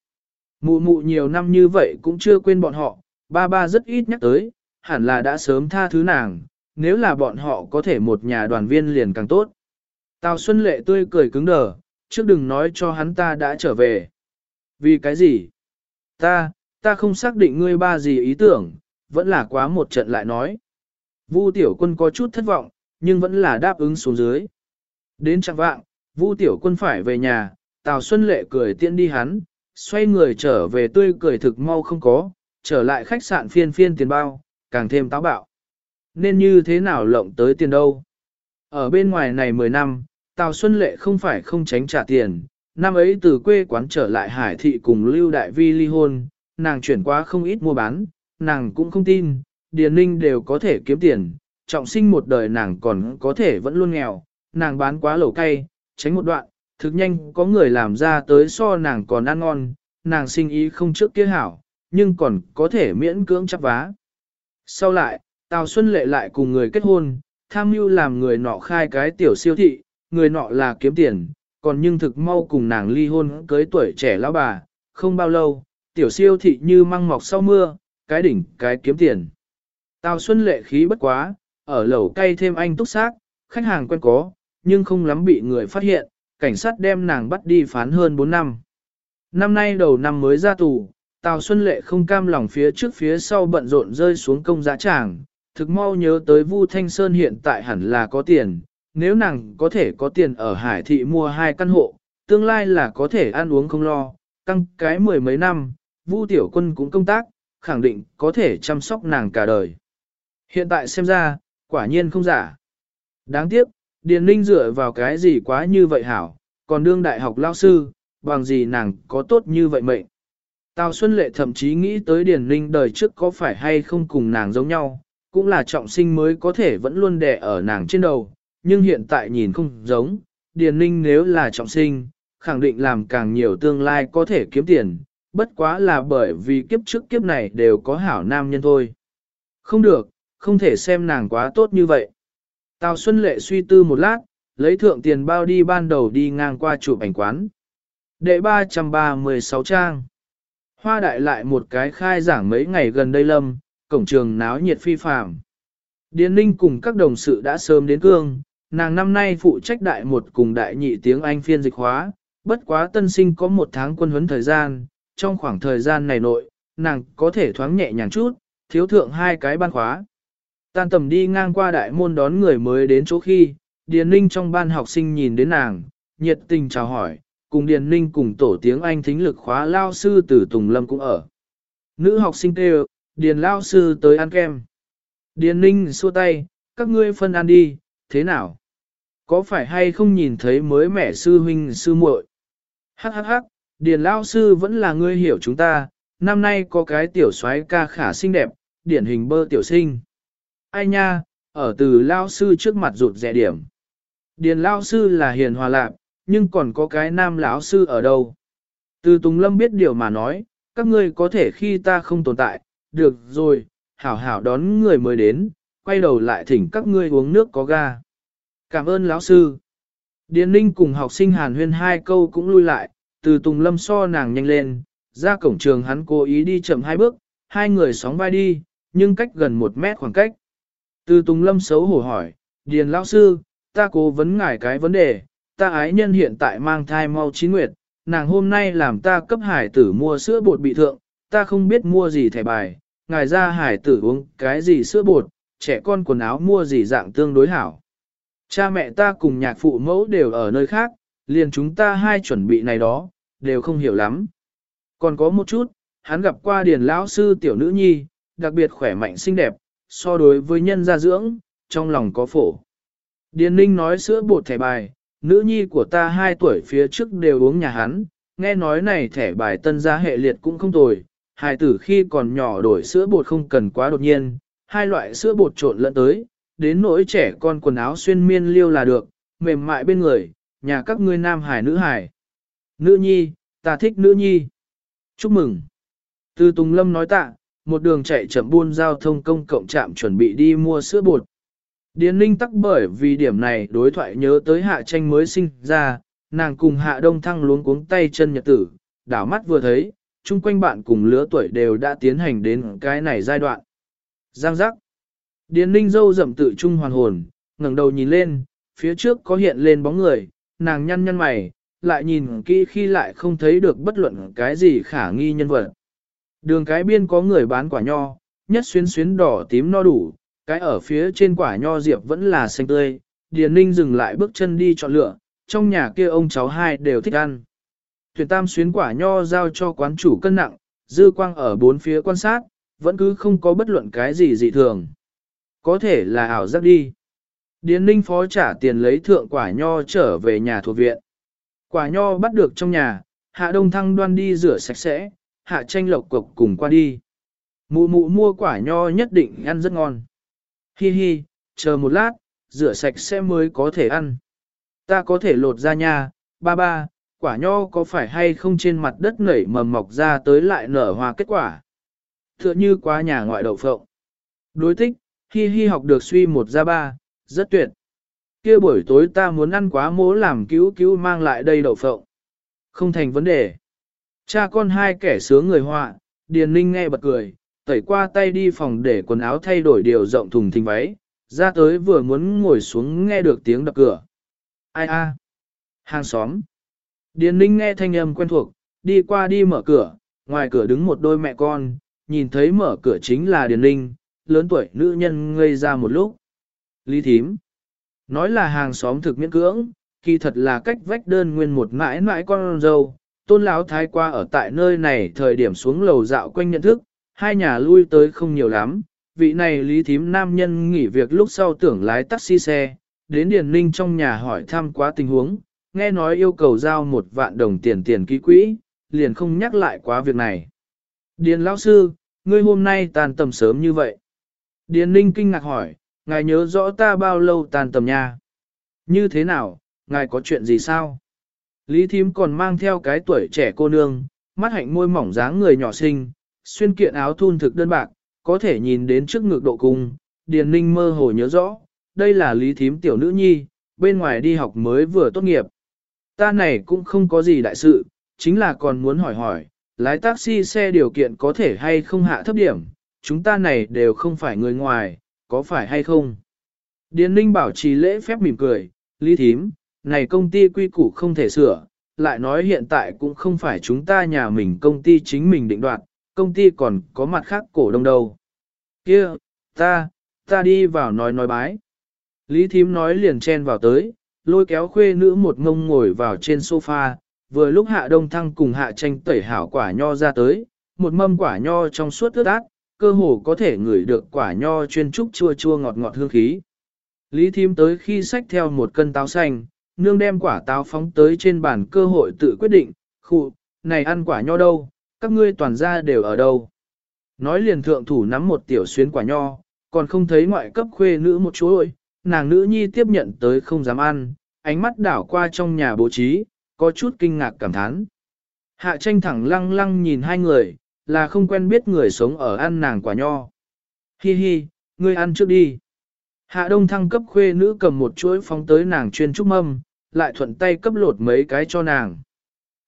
Mụ mụ nhiều năm như vậy cũng chưa quên bọn họ, ba ba rất ít nhắc tới, hẳn là đã sớm tha thứ nàng, nếu là bọn họ có thể một nhà đoàn viên liền càng tốt. Tào Xuân Lệ tươi cười cứng đờ, trước đừng nói cho hắn ta đã trở về. Vì cái gì? Ta, ta không xác định ngươi ba gì ý tưởng, vẫn là quá một trận lại nói. Vu tiểu quân có chút thất vọng, nhưng vẫn là đáp ứng xuống dưới. Đến chẳng vạng, Vu tiểu quân phải về nhà, Tào Xuân Lệ cười tiễn đi hắn, xoay người trở về tươi cười thực mau không có, trở lại khách sạn phiên phiên tiền bao, càng thêm táo bạo. Nên như thế nào lộng tới tiền đâu? Ở bên ngoài này 10 năm, Tào Xuân Lệ không phải không tránh trả tiền, năm ấy từ quê quán trở lại Hải Thị cùng Lưu Đại Vi ly hôn, nàng chuyển qua không ít mua bán, nàng cũng không tin, Điền Ninh đều có thể kiếm tiền, trọng sinh một đời nàng còn có thể vẫn luôn nghèo, nàng bán quá lẩu cay, tránh một đoạn, thực nhanh có người làm ra tới so nàng còn ăn ngon, nàng sinh ý không trước kia hảo, nhưng còn có thể miễn cưỡng chấp vá. Sau lại, Tào Xuân Lệ lại cùng người kết hôn, tham mưu làm người nọ khai cái tiểu siêu thị, người nọ là kiếm tiền, còn nhưng thực mau cùng nàng ly hôn cưới tuổi trẻ lão bà, không bao lâu, tiểu siêu thị như măng mọc sau mưa, cái đỉnh cái kiếm tiền. Tào Xuân Lệ khí bất quá, ở lầu cay thêm anh túc xác, khách hàng quen có, nhưng không lắm bị người phát hiện, cảnh sát đem nàng bắt đi phán hơn 4 năm. Năm nay đầu năm mới ra tù, Tào Xuân Lệ không cam lòng phía trước phía sau bận rộn rơi xuống công giá tràng, thực mau nhớ tới Vu Thanh Sơn hiện tại hẳn là có tiền, nếu nàng có thể có tiền ở Hải Thị mua hai căn hộ, tương lai là có thể ăn uống không lo, căng cái mười mấy năm, Vu Tiểu Quân cũng công tác, khẳng định có thể chăm sóc nàng cả đời. Hiện tại xem ra, quả nhiên không giả. Đáng tiếc, Điền Ninh dựa vào cái gì quá như vậy hảo, còn đương đại học lao sư, bằng gì nàng có tốt như vậy mệnh. Tào Xuân Lệ thậm chí nghĩ tới Điền Ninh đời trước có phải hay không cùng nàng giống nhau, cũng là trọng sinh mới có thể vẫn luôn đè ở nàng trên đầu, nhưng hiện tại nhìn không giống, Điền Ninh nếu là trọng sinh, khẳng định làm càng nhiều tương lai có thể kiếm tiền, bất quá là bởi vì kiếp trước kiếp này đều có hảo nam nhân thôi. Không được, không thể xem nàng quá tốt như vậy. Tào Xuân Lệ suy tư một lát, lấy thượng tiền bao đi ban đầu đi ngang qua chụp ảnh quán. Đệ 336 trang. Hoa đại lại một cái khai giảng mấy ngày gần đây lâm, cổng trường náo nhiệt phi phàm. Điền Ninh cùng các đồng sự đã sớm đến cương, nàng năm nay phụ trách đại một cùng đại nhị tiếng Anh phiên dịch hóa, bất quá tân sinh có một tháng quân huấn thời gian, trong khoảng thời gian này nội, nàng có thể thoáng nhẹ nhàng chút, thiếu thượng hai cái ban khóa. Tan tầm đi ngang qua đại môn đón người mới đến chỗ khi, Điền Ninh trong ban học sinh nhìn đến nàng, nhiệt tình chào hỏi, cùng Điền Ninh cùng tổ tiếng Anh thính lực khóa lao sư từ Tùng Lâm cũng ở. Nữ học sinh kêu, Điền lao sư tới ăn kem. Điền Ninh xua tay, các ngươi phân ăn đi, thế nào? Có phải hay không nhìn thấy mới mẻ sư huynh sư muội? Hắc hắc hắc, Điền lao sư vẫn là ngươi hiểu chúng ta, năm nay có cái tiểu soái ca khả xinh đẹp, điển hình bơ tiểu sinh. Ai nha, ở từ lao sư trước mặt rụt rẻ điểm. Điền lao sư là hiền hòa lạc, nhưng còn có cái nam lão sư ở đâu. Từ Tùng Lâm biết điều mà nói, các ngươi có thể khi ta không tồn tại, được rồi, hảo hảo đón người mới đến, quay đầu lại thỉnh các ngươi uống nước có ga. Cảm ơn lão sư. Điền Ninh cùng học sinh hàn huyên hai câu cũng lui lại, từ Tùng Lâm so nàng nhanh lên, ra cổng trường hắn cố ý đi chậm hai bước, hai người sóng vai đi, nhưng cách gần một mét khoảng cách. Từ Tùng Lâm xấu hổ hỏi, Điền lão sư, ta cố vấn ngài cái vấn đề, ta ái nhân hiện tại mang thai mau chín nguyệt, nàng hôm nay làm ta cấp hải tử mua sữa bột bị thượng, ta không biết mua gì thẻ bài, ngài ra hải tử uống cái gì sữa bột, trẻ con quần áo mua gì dạng tương đối hảo. Cha mẹ ta cùng nhạc phụ mẫu đều ở nơi khác, liền chúng ta hai chuẩn bị này đó, đều không hiểu lắm. Còn có một chút, hắn gặp qua điền lão sư tiểu nữ nhi, đặc biệt khỏe mạnh xinh đẹp, so đối với nhân gia dưỡng, trong lòng có phổ. Điền ninh nói sữa bột thẻ bài, nữ nhi của ta hai tuổi phía trước đều uống nhà hắn, nghe nói này thẻ bài tân gia hệ liệt cũng không tồi, hài tử khi còn nhỏ đổi sữa bột không cần quá đột nhiên, hai loại sữa bột trộn lẫn tới, đến nỗi trẻ con quần áo xuyên miên liêu là được, mềm mại bên người, nhà các ngươi nam hải nữ hải. Nữ nhi, ta thích nữ nhi. Chúc mừng. Từ Tùng Lâm nói tạ, một đường chạy chậm buôn giao thông công cộng trạm chuẩn bị đi mua sữa bột. Điền Linh tắc bởi vì điểm này đối thoại nhớ tới hạ tranh mới sinh ra, nàng cùng hạ đông thăng luống cuống tay chân nhật tử, đảo mắt vừa thấy, chung quanh bạn cùng lứa tuổi đều đã tiến hành đến cái này giai đoạn. Giang giác. Điền Linh dâu dậm tự trung hoàn hồn, ngẩng đầu nhìn lên, phía trước có hiện lên bóng người, nàng nhăn nhăn mày, lại nhìn kỹ khi lại không thấy được bất luận cái gì khả nghi nhân vật. Đường cái biên có người bán quả nho, nhất xuyến xuyến đỏ tím no đủ, cái ở phía trên quả nho diệp vẫn là xanh tươi, Điền Ninh dừng lại bước chân đi chọn lựa, trong nhà kia ông cháu hai đều thích ăn. Thuyền tam xuyến quả nho giao cho quán chủ cân nặng, dư quang ở bốn phía quan sát, vẫn cứ không có bất luận cái gì dị thường. Có thể là ảo giác đi. Điền Ninh phó trả tiền lấy thượng quả nho trở về nhà thuộc viện. Quả nho bắt được trong nhà, hạ đông thăng đoan đi rửa sạch sẽ, hạ tranh lộc cục cùng qua đi. Mụ mụ mua quả nho nhất định ăn rất ngon. Hi hi, chờ một lát, rửa sạch sẽ mới có thể ăn. Ta có thể lột ra nha, ba ba, quả nho có phải hay không trên mặt đất nảy mầm mọc ra tới lại nở hoa kết quả. Tựa như quá nhà ngoại đậu phộng. Đối tích, hi hi học được suy một ra ba, rất tuyệt. kia buổi tối ta muốn ăn quá mố làm cứu cứu mang lại đây đậu phộng. Không thành vấn đề. Cha con hai kẻ sướng người họa, Điền Ninh nghe bật cười, tẩy qua tay đi phòng để quần áo thay đổi điều rộng thùng thình váy, ra tới vừa muốn ngồi xuống nghe được tiếng đập cửa. Ai a? Hàng xóm. Điền Ninh nghe thanh âm quen thuộc, đi qua đi mở cửa, ngoài cửa đứng một đôi mẹ con, nhìn thấy mở cửa chính là Điền Ninh, lớn tuổi nữ nhân ngây ra một lúc. Lý thím. Nói là hàng xóm thực miễn cưỡng, kỳ thật là cách vách đơn nguyên một mãi mãi con dâu. Tôn lão thái qua ở tại nơi này thời điểm xuống lầu dạo quanh nhận thức, hai nhà lui tới không nhiều lắm. Vị này lý thím nam nhân nghỉ việc lúc sau tưởng lái taxi xe, đến Điền Ninh trong nhà hỏi thăm quá tình huống, nghe nói yêu cầu giao một vạn đồng tiền tiền ký quỹ, liền không nhắc lại quá việc này. Điền lão sư, ngươi hôm nay tàn tầm sớm như vậy. Điền Ninh kinh ngạc hỏi, ngài nhớ rõ ta bao lâu tàn tầm nha? Như thế nào, ngài có chuyện gì sao? Lý thím còn mang theo cái tuổi trẻ cô nương, mắt hạnh môi mỏng dáng người nhỏ xinh, xuyên kiện áo thun thực đơn bạc, có thể nhìn đến trước ngực độ cung. Điền Ninh mơ hồ nhớ rõ, đây là Lý thím tiểu nữ nhi, bên ngoài đi học mới vừa tốt nghiệp. Ta này cũng không có gì đại sự, chính là còn muốn hỏi hỏi, lái taxi xe điều kiện có thể hay không hạ thấp điểm, chúng ta này đều không phải người ngoài, có phải hay không? Điền Ninh bảo trì lễ phép mỉm cười, Lý Thím, này công ty quy củ không thể sửa, lại nói hiện tại cũng không phải chúng ta nhà mình công ty chính mình định đoạt, công ty còn có mặt khác cổ đông đâu. Kia, ta, ta đi vào nói nói bái. Lý Thím nói liền chen vào tới, lôi kéo khuê nữ một ngông ngồi vào trên sofa, vừa lúc hạ đông thăng cùng hạ tranh tẩy hảo quả nho ra tới, một mâm quả nho trong suốt ướt át, cơ hồ có thể ngửi được quả nho chuyên trúc chua chua ngọt ngọt hương khí. Lý thím tới khi xách theo một cân táo xanh, nương đem quả táo phóng tới trên bàn cơ hội tự quyết định, khụ, này ăn quả nho đâu, các ngươi toàn ra đều ở đâu. Nói liền thượng thủ nắm một tiểu xuyến quả nho, còn không thấy ngoại cấp khuê nữ một chú ơi, nàng nữ nhi tiếp nhận tới không dám ăn, ánh mắt đảo qua trong nhà bố trí, có chút kinh ngạc cảm thán. Hạ tranh thẳng lăng lăng nhìn hai người, là không quen biết người sống ở ăn nàng quả nho. Hi hi, ngươi ăn trước đi. Hạ đông thăng cấp khuê nữ cầm một chuỗi phóng tới nàng chuyên trúc mâm, lại thuận tay cấp lột mấy cái cho nàng.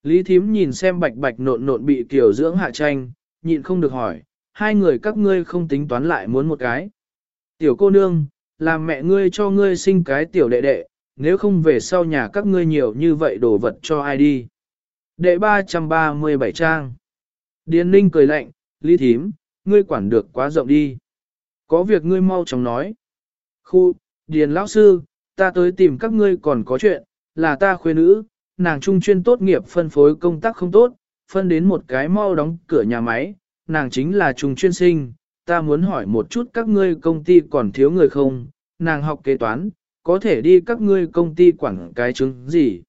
Lý thím nhìn xem bạch bạch nộn nộn bị kiểu dưỡng hạ tranh, nhịn không được hỏi, hai người các ngươi không tính toán lại muốn một cái. Tiểu cô nương, làm mẹ ngươi cho ngươi sinh cái tiểu đệ đệ, nếu không về sau nhà các ngươi nhiều như vậy đồ vật cho ai đi. Đệ 337 trang. Điền ninh cười lạnh, Lý thím, ngươi quản được quá rộng đi. Có việc ngươi mau chóng nói. Khu, Điền lão sư, ta tới tìm các ngươi còn có chuyện, là ta khuê nữ, nàng trung chuyên tốt nghiệp phân phối công tác không tốt, phân đến một cái mau đóng cửa nhà máy, nàng chính là trung chuyên sinh, ta muốn hỏi một chút các ngươi công ty còn thiếu người không, nàng học kế toán, có thể đi các ngươi công ty quản cái chứng gì.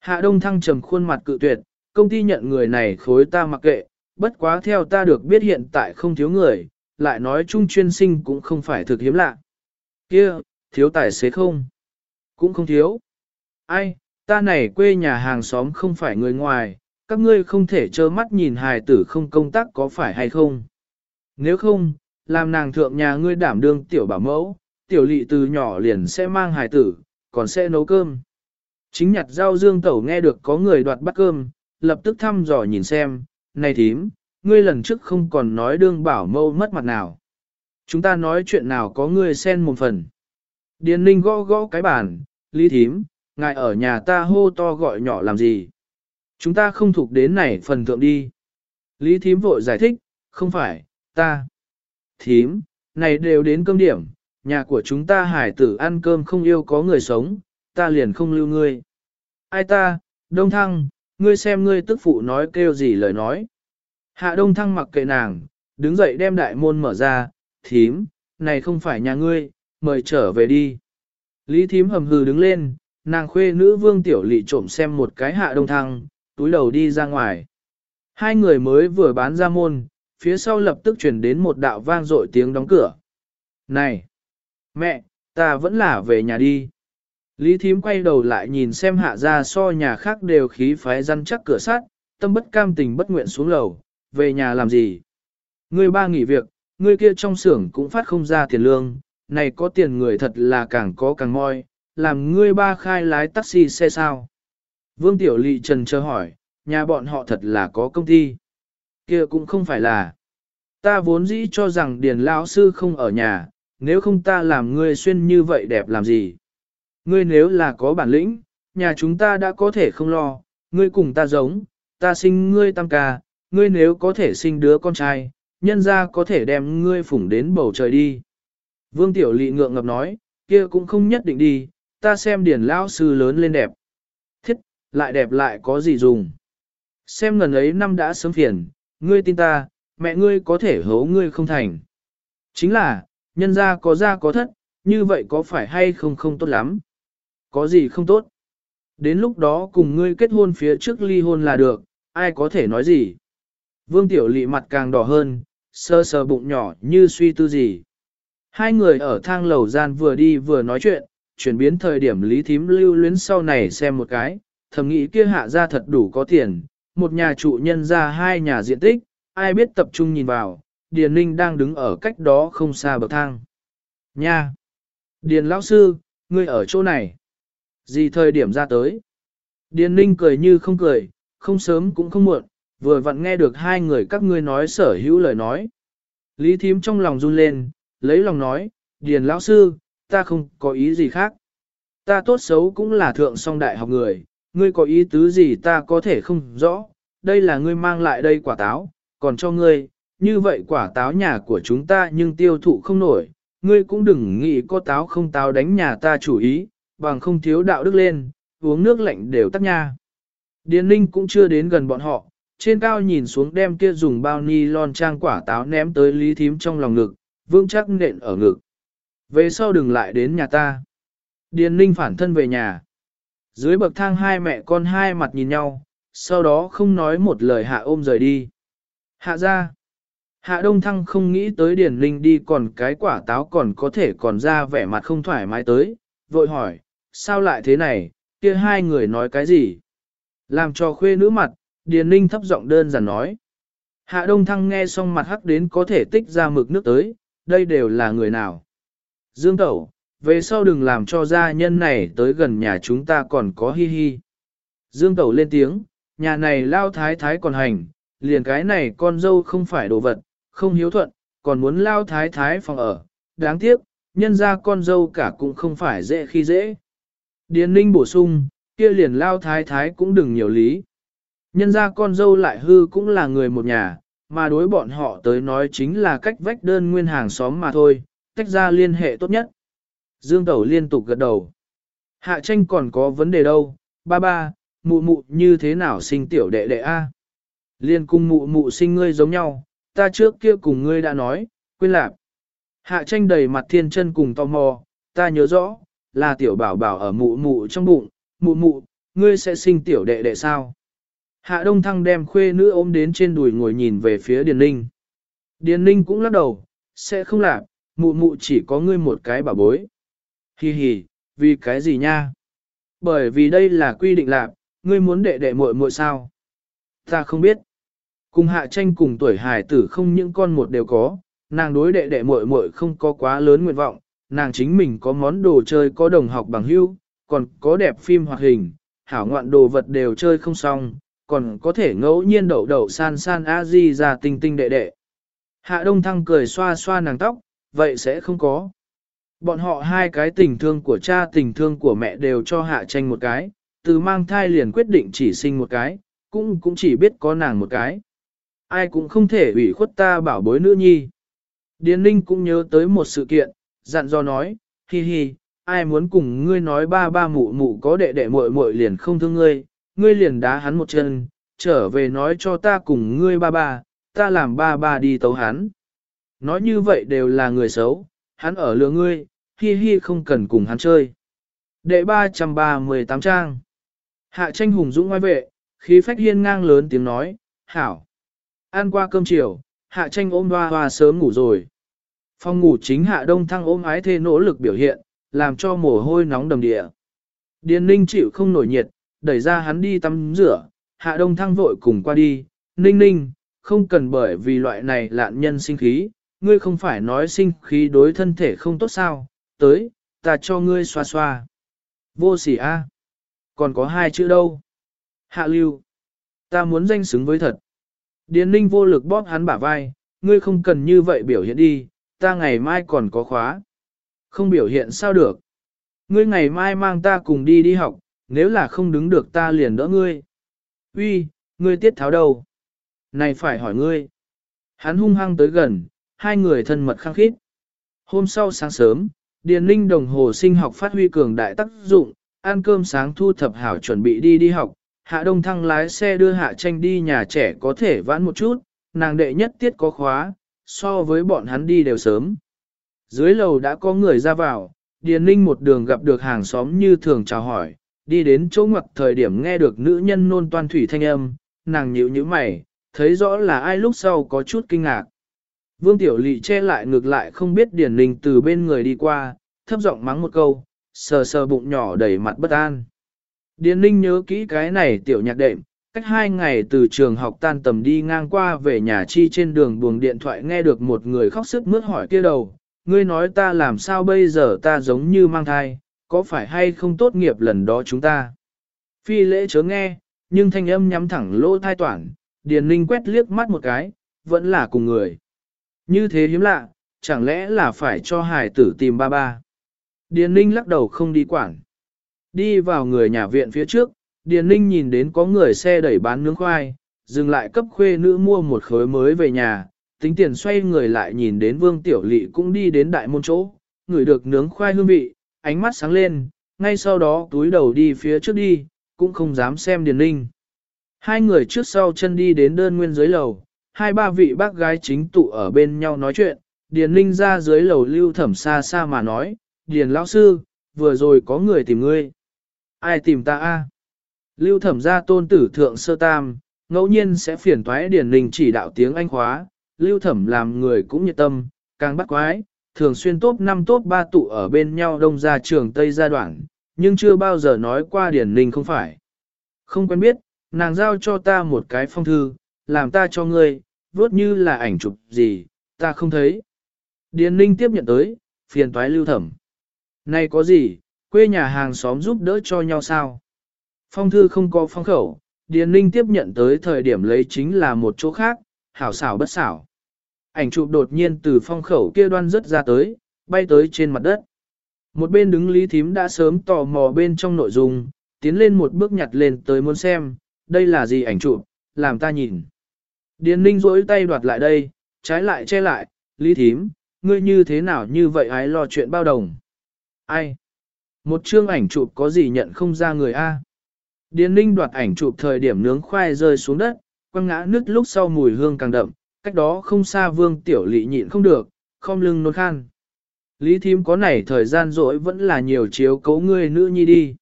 Hạ Đông Thăng trầm khuôn mặt cự tuyệt, công ty nhận người này khối ta mặc kệ, bất quá theo ta được biết hiện tại không thiếu người, lại nói trung chuyên sinh cũng không phải thực hiếm lạ. Kia, thiếu tài xế không? Cũng không thiếu. Ai, ta này quê nhà hàng xóm không phải người ngoài, các ngươi không thể trơ mắt nhìn hài tử không công tác có phải hay không? Nếu không, làm nàng thượng nhà ngươi đảm đương tiểu bảo mẫu, tiểu lị từ nhỏ liền sẽ mang hài tử, còn sẽ nấu cơm. Chính nhặt rau dương tẩu nghe được có người đoạt bắt cơm, lập tức thăm dò nhìn xem, này thím, ngươi lần trước không còn nói đương bảo mẫu mất mặt nào. Chúng ta nói chuyện nào có ngươi xen một phần. Điền ninh gõ gõ cái bàn, lý thím, ngài ở nhà ta hô to gọi nhỏ làm gì. Chúng ta không thuộc đến này phần thượng đi. Lý thím vội giải thích, không phải, ta. Thím, này đều đến cơm điểm, nhà của chúng ta hải tử ăn cơm không yêu có người sống, ta liền không lưu ngươi. Ai ta, đông thăng, ngươi xem ngươi tức phụ nói kêu gì lời nói. Hạ đông thăng mặc kệ nàng, đứng dậy đem đại môn mở ra, thím, này không phải nhà ngươi, mời trở về đi. Lý thím hầm hừ đứng lên, nàng khuê nữ vương tiểu lị trộm xem một cái hạ đông thăng, túi đầu đi ra ngoài. Hai người mới vừa bán ra môn, phía sau lập tức chuyển đến một đạo vang dội tiếng đóng cửa. Này! Mẹ, ta vẫn là về nhà đi. Lý thím quay đầu lại nhìn xem hạ ra so nhà khác đều khí phái răn chắc cửa sắt, tâm bất cam tình bất nguyện xuống lầu, về nhà làm gì? người ba nghỉ việc, người kia trong xưởng cũng phát không ra tiền lương, này có tiền người thật là càng có càng moi, làm ngươi ba khai lái taxi xe sao? Vương Tiểu Lị trần chờ hỏi, nhà bọn họ thật là có công ty. kia cũng không phải là. Ta vốn dĩ cho rằng Điền Lão Sư không ở nhà, nếu không ta làm ngươi xuyên như vậy đẹp làm gì? Ngươi nếu là có bản lĩnh, nhà chúng ta đã có thể không lo, ngươi cùng ta giống, ta sinh ngươi tam ca, ngươi nếu có thể sinh đứa con trai, nhân ra có thể đem ngươi phủng đến bầu trời đi. Vương Tiểu Lị ngượng ngập nói, kia cũng không nhất định đi, ta xem điển lão sư lớn lên đẹp. Thiết, lại đẹp lại có gì dùng. Xem lần ấy năm đã sớm phiền, ngươi tin ta, mẹ ngươi có thể hấu ngươi không thành. Chính là, nhân ra có ra có thất, như vậy có phải hay không không tốt lắm? Có gì không tốt? Đến lúc đó cùng ngươi kết hôn phía trước ly hôn là được, ai có thể nói gì? Vương Tiểu Lị mặt càng đỏ hơn, sơ sờ bụng nhỏ như suy tư gì. Hai người ở thang lầu gian vừa đi vừa nói chuyện, chuyển biến thời điểm lý thím lưu luyến sau này xem một cái, thầm nghĩ kia hạ ra thật đủ có tiền, một nhà trụ nhân ra hai nhà diện tích, ai biết tập trung nhìn vào, Điền Ninh đang đứng ở cách đó không xa bậc thang. Nha! Điền lão sư, ngươi ở chỗ này. Gì thời điểm ra tới? Điền Ninh cười như không cười, không sớm cũng không muộn, vừa vặn nghe được hai người các ngươi nói sở hữu lời nói. Lý thím trong lòng run lên, lấy lòng nói, Điền lão sư, ta không có ý gì khác. Ta tốt xấu cũng là thượng song đại học người, ngươi có ý tứ gì ta có thể không rõ, đây là ngươi mang lại đây quả táo, còn cho ngươi, như vậy quả táo nhà của chúng ta nhưng tiêu thụ không nổi, ngươi cũng đừng nghĩ có táo không táo đánh nhà ta chủ ý, bằng không thiếu đạo đức lên, uống nước lạnh đều tắt nha. Điền Ninh cũng chưa đến gần bọn họ, trên cao nhìn xuống đem kia dùng bao ni lon trang quả táo ném tới lý thím trong lòng ngực, vững chắc nện ở ngực. Về sau đừng lại đến nhà ta. Điền Ninh phản thân về nhà. Dưới bậc thang hai mẹ con hai mặt nhìn nhau, sau đó không nói một lời hạ ôm rời đi. Hạ ra. Hạ Đông Thăng không nghĩ tới Điền Ninh đi còn cái quả táo còn có thể còn ra vẻ mặt không thoải mái tới, vội hỏi, sao lại thế này, kia hai người nói cái gì? Làm cho khuê nữ mặt, Điền Ninh thấp giọng đơn giản nói. Hạ Đông Thăng nghe xong mặt hắc đến có thể tích ra mực nước tới, đây đều là người nào? Dương Tẩu, về sau đừng làm cho gia nhân này tới gần nhà chúng ta còn có hi hi. Dương Tẩu lên tiếng, nhà này lao thái thái còn hành, liền cái này con dâu không phải đồ vật, không hiếu thuận, còn muốn lao thái thái phòng ở. Đáng tiếc, nhân ra con dâu cả cũng không phải dễ khi dễ. Điền ninh bổ sung, kia liền lao thái thái cũng đừng nhiều lý. Nhân ra con dâu lại hư cũng là người một nhà, mà đối bọn họ tới nói chính là cách vách đơn nguyên hàng xóm mà thôi, tách ra liên hệ tốt nhất. Dương Tẩu liên tục gật đầu. Hạ tranh còn có vấn đề đâu, ba ba, mụ mụ như thế nào sinh tiểu đệ đệ A. Liên cung mụ mụ sinh ngươi giống nhau, ta trước kia cùng ngươi đã nói, quên lạc. Hạ tranh đầy mặt thiên chân cùng tò mò, ta nhớ rõ, là tiểu bảo bảo ở mụ mụ trong bụng, mụ mụ, ngươi sẽ sinh tiểu đệ đệ sao? Hạ đông thăng đem khuê nữ ôm đến trên đùi ngồi nhìn về phía Điền Ninh. Điền Ninh cũng lắc đầu, sẽ không làm, mụ mụ chỉ có ngươi một cái bảo bối. Hi hi, vì cái gì nha? Bởi vì đây là quy định lạc, ngươi muốn đệ đệ muội muội sao? Ta không biết. Cùng hạ tranh cùng tuổi hài tử không những con một đều có, nàng đối đệ đệ muội muội không có quá lớn nguyện vọng, nàng chính mình có món đồ chơi có đồng học bằng hữu, còn có đẹp phim hoạt hình, hảo ngoạn đồ vật đều chơi không xong, còn có thể ngẫu nhiên đậu đậu san san a di ra tinh tinh đệ đệ. Hạ Đông Thăng cười xoa xoa nàng tóc, vậy sẽ không có. Bọn họ hai cái tình thương của cha tình thương của mẹ đều cho hạ tranh một cái, từ mang thai liền quyết định chỉ sinh một cái, cũng cũng chỉ biết có nàng một cái. Ai cũng không thể ủy khuất ta bảo bối nữ nhi. Điền Ninh cũng nhớ tới một sự kiện, dặn Do nói, hi hi, ai muốn cùng ngươi nói ba ba mụ mụ có đệ đệ muội muội liền không thương ngươi, ngươi liền đá hắn một chân, trở về nói cho ta cùng ngươi ba ba, ta làm ba ba đi tấu hắn. Nói như vậy đều là người xấu, hắn ở lừa ngươi, hi hi không cần cùng hắn chơi. Đệ 338 trang. Hạ tranh hùng dũng ngoài vệ, khí phách hiên ngang lớn tiếng nói, hảo. Ăn qua cơm chiều, hạ tranh ôm hoa hoa sớm ngủ rồi. Phòng ngủ chính hạ đông thăng ôm ái thê nỗ lực biểu hiện, làm cho mồ hôi nóng đầm địa. Điền ninh chịu không nổi nhiệt, đẩy ra hắn đi tắm rửa, hạ đông thăng vội cùng qua đi, ninh ninh, không cần bởi vì loại này lạn nhân sinh khí, ngươi không phải nói sinh khí đối thân thể không tốt sao, tới, ta cho ngươi xoa xoa. Vô sỉ a, còn có hai chữ đâu. Hạ lưu, ta muốn danh xứng với thật. Điền ninh vô lực bóp hắn bả vai, ngươi không cần như vậy biểu hiện đi, ta ngày mai còn có khóa. Không biểu hiện sao được. Ngươi ngày mai mang ta cùng đi đi học, nếu là không đứng được ta liền đỡ ngươi. Uy, ngươi tiết tháo đầu. Này phải hỏi ngươi. Hắn hung hăng tới gần, hai người thân mật khăng khít. Hôm sau sáng sớm, Điền Ninh đồng hồ sinh học phát huy cường đại tác dụng, ăn cơm sáng thu thập hảo chuẩn bị đi đi học, Hạ Đông Thăng lái xe đưa Hạ Tranh đi nhà trẻ có thể vãn một chút, nàng đệ nhất tiết có khóa, so với bọn hắn đi đều sớm. Dưới lầu đã có người ra vào, Điền Ninh một đường gặp được hàng xóm như thường chào hỏi, đi đến chỗ ngoặc thời điểm nghe được nữ nhân nôn toan thủy thanh âm, nàng nhíu nhíu mày, thấy rõ là ai lúc sau có chút kinh ngạc. Vương Tiểu Lị che lại ngược lại không biết Điền Ninh từ bên người đi qua, thấp giọng mắng một câu, sờ sờ bụng nhỏ đầy mặt bất an. Điền Ninh nhớ kỹ cái này tiểu nhạc đệm, cách hai ngày từ trường học tan tầm đi ngang qua về nhà chi trên đường buồng điện thoại nghe được một người khóc sức mướt hỏi kia đầu, ngươi nói ta làm sao bây giờ ta giống như mang thai, có phải hay không tốt nghiệp lần đó chúng ta. Phi lễ chớ nghe, nhưng thanh âm nhắm thẳng lỗ thai toản, Điền Ninh quét liếc mắt một cái, vẫn là cùng người. Như thế hiếm lạ, chẳng lẽ là phải cho hải tử tìm ba ba. Điền Ninh lắc đầu không đi quản. Đi vào người nhà viện phía trước, Điền Ninh nhìn đến có người xe đẩy bán nướng khoai, dừng lại cấp khuê nữ mua một khối mới về nhà, tính tiền xoay người lại nhìn đến Vương Tiểu Lị cũng đi đến đại môn chỗ, ngửi được nướng khoai hương vị, ánh mắt sáng lên, ngay sau đó túi đầu đi phía trước đi, cũng không dám xem Điền Ninh. Hai người trước sau chân đi đến đơn nguyên dưới lầu, hai ba vị bác gái chính tụ ở bên nhau nói chuyện, Điền Ninh ra dưới lầu lưu thẩm xa xa mà nói, Điền lão sư, vừa rồi có người tìm ngươi. Ai tìm ta a? Lưu thẩm ra tôn tử thượng sơ tam, ngẫu nhiên sẽ phiền toái Điền Ninh chỉ đạo tiếng Anh khóa, lưu thẩm làm người cũng nhiệt tâm, càng bắt quái, thường xuyên tốt năm tốt ba tụ ở bên nhau đông ra trường Tây gia đoạn, nhưng chưa bao giờ nói qua Điền Ninh không phải. Không quen biết, nàng giao cho ta một cái phong thư, làm ta cho ngươi, vốt như là ảnh chụp gì, ta không thấy. Điền Ninh tiếp nhận tới, phiền toái lưu thẩm. Này có gì, quê nhà hàng xóm giúp đỡ cho nhau sao? Phong thư không có phong khẩu, Điền Ninh tiếp nhận tới thời điểm lấy chính là một chỗ khác, hảo xảo bất xảo. Ảnh chụp đột nhiên từ phong khẩu kia đoan rớt ra tới, bay tới trên mặt đất. Một bên đứng lý thím đã sớm tò mò bên trong nội dung, tiến lên một bước nhặt lên tới muốn xem, đây là gì ảnh chụp, làm ta nhìn. Điền ninh rỗi tay đoạt lại đây, trái lại che lại, lý thím, ngươi như thế nào như vậy ái lo chuyện bao đồng. Ai? Một chương ảnh chụp có gì nhận không ra người A. Điền ninh đoạt ảnh chụp thời điểm nướng khoai rơi xuống đất, quăng ngã nứt lúc sau mùi hương càng đậm, cách đó không xa vương tiểu lị nhịn không được, không lưng nôn khan. Lý thím có nảy thời gian rỗi vẫn là nhiều chiếu cấu ngươi nữ nhi đi.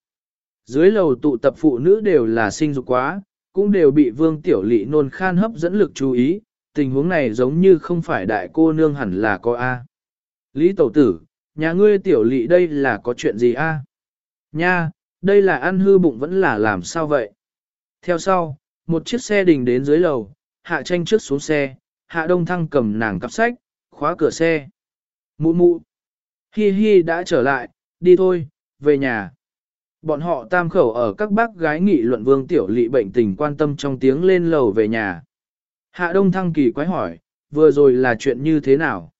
Dưới lầu tụ tập phụ nữ đều là sinh dục quá, cũng đều bị vương tiểu lị nôn khan hấp dẫn lực chú ý, tình huống này giống như không phải đại cô nương hẳn là có A. Lý tẩu tử, nhà ngươi tiểu lị đây là có chuyện gì A? Nha, đây là ăn hư bụng vẫn là làm sao vậy? Theo sau, một chiếc xe đình đến dưới lầu, hạ tranh trước xuống xe, hạ đông thăng cầm nàng cặp sách, khóa cửa xe. Mụ mụ. Hi hi đã trở lại, đi thôi, về nhà. Bọn họ tam khẩu ở các bác gái nghị luận vương tiểu lị bệnh tình quan tâm trong tiếng lên lầu về nhà. Hạ đông thăng kỳ quái hỏi, vừa rồi là chuyện như thế nào?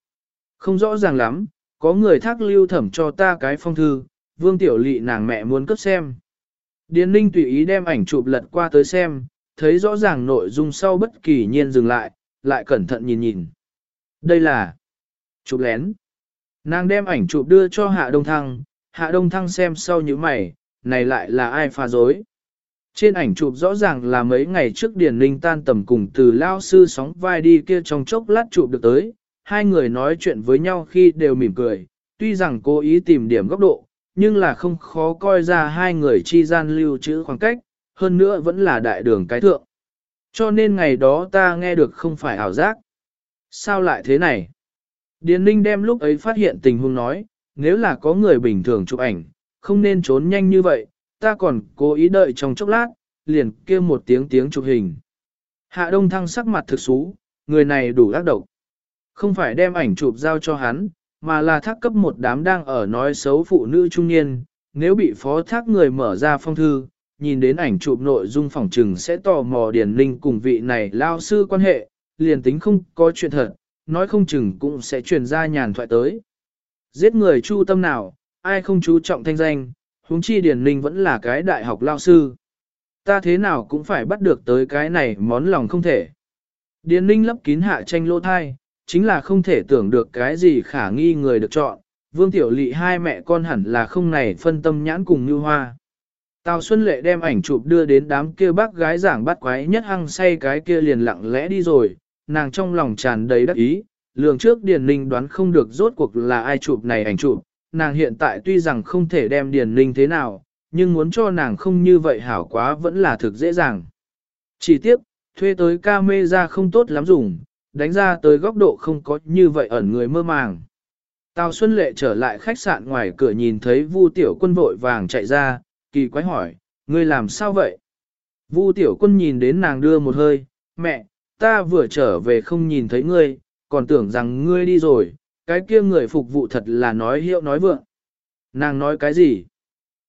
Không rõ ràng lắm, có người thác lưu thẩm cho ta cái phong thư, vương tiểu lị nàng mẹ muốn cấp xem. Điền ninh tùy ý đem ảnh chụp lật qua tới xem, thấy rõ ràng nội dung sau bất kỳ nhiên dừng lại, lại cẩn thận nhìn nhìn. Đây là chụp lén. Nàng đem ảnh chụp đưa cho Hạ Đông Thăng, Hạ Đông Thăng xem sau như mày, này lại là ai pha dối. Trên ảnh chụp rõ ràng là mấy ngày trước Điền Ninh tan tầm cùng từ lao sư sóng vai đi kia trong chốc lát chụp được tới, hai người nói chuyện với nhau khi đều mỉm cười, tuy rằng cố ý tìm điểm góc độ, nhưng là không khó coi ra hai người chi gian lưu trữ khoảng cách, hơn nữa vẫn là đại đường cái thượng. Cho nên ngày đó ta nghe được không phải ảo giác. Sao lại thế này? Điền Ninh đem lúc ấy phát hiện tình huống nói, nếu là có người bình thường chụp ảnh, không nên trốn nhanh như vậy, ta còn cố ý đợi trong chốc lát, liền kêu một tiếng tiếng chụp hình. Hạ Đông Thăng sắc mặt thực xú, người này đủ ác độc. Không phải đem ảnh chụp giao cho hắn, mà là thác cấp một đám đang ở nói xấu phụ nữ trung niên, nếu bị phó thác người mở ra phong thư, nhìn đến ảnh chụp nội dung phỏng trừng sẽ tò mò Điền linh cùng vị này lao sư quan hệ, liền tính không có chuyện thật, nói không chừng cũng sẽ truyền ra nhàn thoại tới. Giết người chu tâm nào, ai không chú trọng thanh danh, huống chi Điền Ninh vẫn là cái đại học lao sư. Ta thế nào cũng phải bắt được tới cái này món lòng không thể. Điền Ninh lấp kín hạ tranh lô thai, chính là không thể tưởng được cái gì khả nghi người được chọn. Vương Tiểu Lị hai mẹ con hẳn là không này phân tâm nhãn cùng như hoa. Tào Xuân Lệ đem ảnh chụp đưa đến đám kia bác gái giảng bắt quái nhất hăng say cái kia liền lặng lẽ đi rồi, nàng trong lòng tràn đầy đắc ý, lường trước Điền Ninh đoán không được rốt cuộc là ai chụp này ảnh chụp, nàng hiện tại tuy rằng không thể đem Điền Ninh thế nào, nhưng muốn cho nàng không như vậy hảo quá vẫn là thực dễ dàng. Chỉ tiếc, thuê tới ca mê ra không tốt lắm dùng, đánh ra tới góc độ không có như vậy ẩn người mơ màng. Tào Xuân Lệ trở lại khách sạn ngoài cửa nhìn thấy Vu Tiểu Quân vội vàng chạy ra, kỳ quái hỏi, ngươi làm sao vậy? Vu Tiểu Quân nhìn đến nàng đưa một hơi, mẹ, ta vừa trở về không nhìn thấy ngươi, còn tưởng rằng ngươi đi rồi, cái kia người phục vụ thật là nói hiệu nói vượng. Nàng nói cái gì?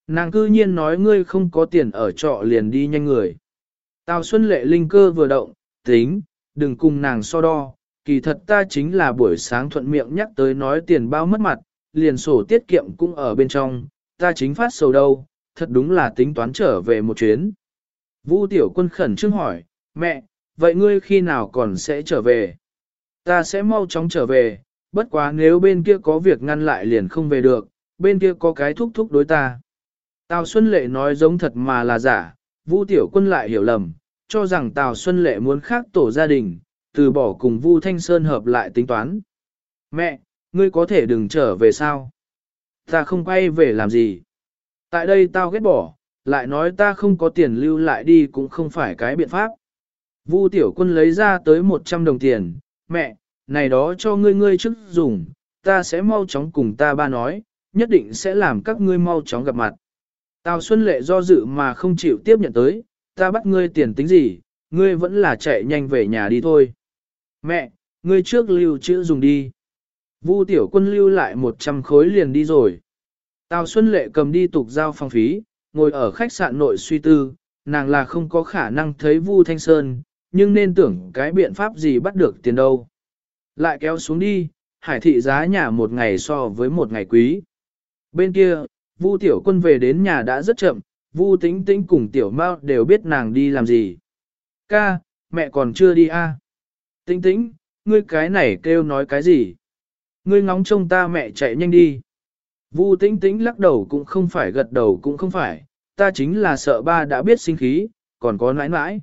Nàng cư nhiên nói ngươi không có tiền ở trọ liền đi nhanh người. Tào Xuân Lệ linh cơ vừa động, tính, đừng cùng nàng so đo, kỳ thật ta chính là buổi sáng thuận miệng nhắc tới nói tiền bao mất mặt, liền sổ tiết kiệm cũng ở bên trong, ta chính phát sầu đâu, thật đúng là tính toán trở về một chuyến. Vu tiểu quân khẩn trương hỏi, mẹ, vậy ngươi khi nào còn sẽ trở về? Ta sẽ mau chóng trở về, bất quá nếu bên kia có việc ngăn lại liền không về được, bên kia có cái thúc thúc đối ta. Tào Xuân Lệ nói giống thật mà là giả, Vu Tiểu Quân lại hiểu lầm, cho rằng Tào Xuân Lệ muốn khác tổ gia đình, từ bỏ cùng Vu Thanh Sơn hợp lại tính toán. Mẹ, ngươi có thể đừng trở về sao? Ta không quay về làm gì? Tại đây tao ghét bỏ, lại nói ta không có tiền lưu lại đi cũng không phải cái biện pháp. Vu Tiểu Quân lấy ra tới 100 đồng tiền, mẹ, này đó cho ngươi ngươi trước dùng, ta sẽ mau chóng cùng ta ba nói, nhất định sẽ làm các ngươi mau chóng gặp mặt. Tào Xuân Lệ do dự mà không chịu tiếp nhận tới, ta bắt ngươi tiền tính gì, ngươi vẫn là chạy nhanh về nhà đi thôi. Mẹ, ngươi trước lưu chữ dùng đi. Vu tiểu quân lưu lại 100 khối liền đi rồi. Tào Xuân Lệ cầm đi tục giao phòng phí, ngồi ở khách sạn nội suy tư, nàng là không có khả năng thấy Vu Thanh Sơn, nhưng nên tưởng cái biện pháp gì bắt được tiền đâu. Lại kéo xuống đi, hải thị giá nhà một ngày so với một ngày quý. Bên kia, Vu tiểu quân về đến nhà đã rất chậm, Vu tính tính cùng tiểu mao đều biết nàng đi làm gì. Ca, mẹ còn chưa đi a. À? Tính tính, ngươi cái này kêu nói cái gì? Ngươi ngóng trông ta mẹ chạy nhanh đi. Vu tính tính lắc đầu cũng không phải gật đầu cũng không phải, ta chính là sợ ba đã biết sinh khí, còn có nãi nãi.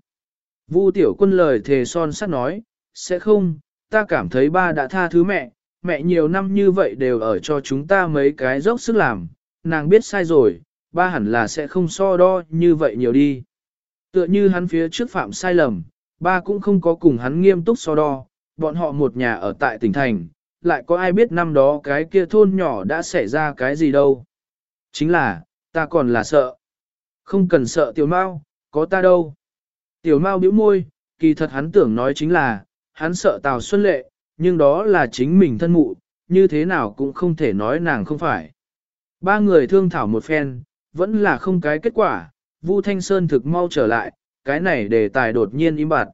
Vu tiểu quân lời thề son sắt nói, sẽ không, ta cảm thấy ba đã tha thứ mẹ, mẹ nhiều năm như vậy đều ở cho chúng ta mấy cái dốc sức làm, nàng biết sai rồi, ba hẳn là sẽ không so đo như vậy nhiều đi. Tựa như hắn phía trước phạm sai lầm, ba cũng không có cùng hắn nghiêm túc so đo, bọn họ một nhà ở tại tỉnh thành, lại có ai biết năm đó cái kia thôn nhỏ đã xảy ra cái gì đâu. Chính là, ta còn là sợ. Không cần sợ tiểu mau, có ta đâu. Tiểu mau bĩu môi, kỳ thật hắn tưởng nói chính là, hắn sợ Tào Xuân Lệ, nhưng đó là chính mình thân mụ, như thế nào cũng không thể nói nàng không phải. Ba người thương thảo một phen, vẫn là không cái kết quả, Vu Thanh Sơn thực mau trở lại, cái này đề tài đột nhiên im bặt.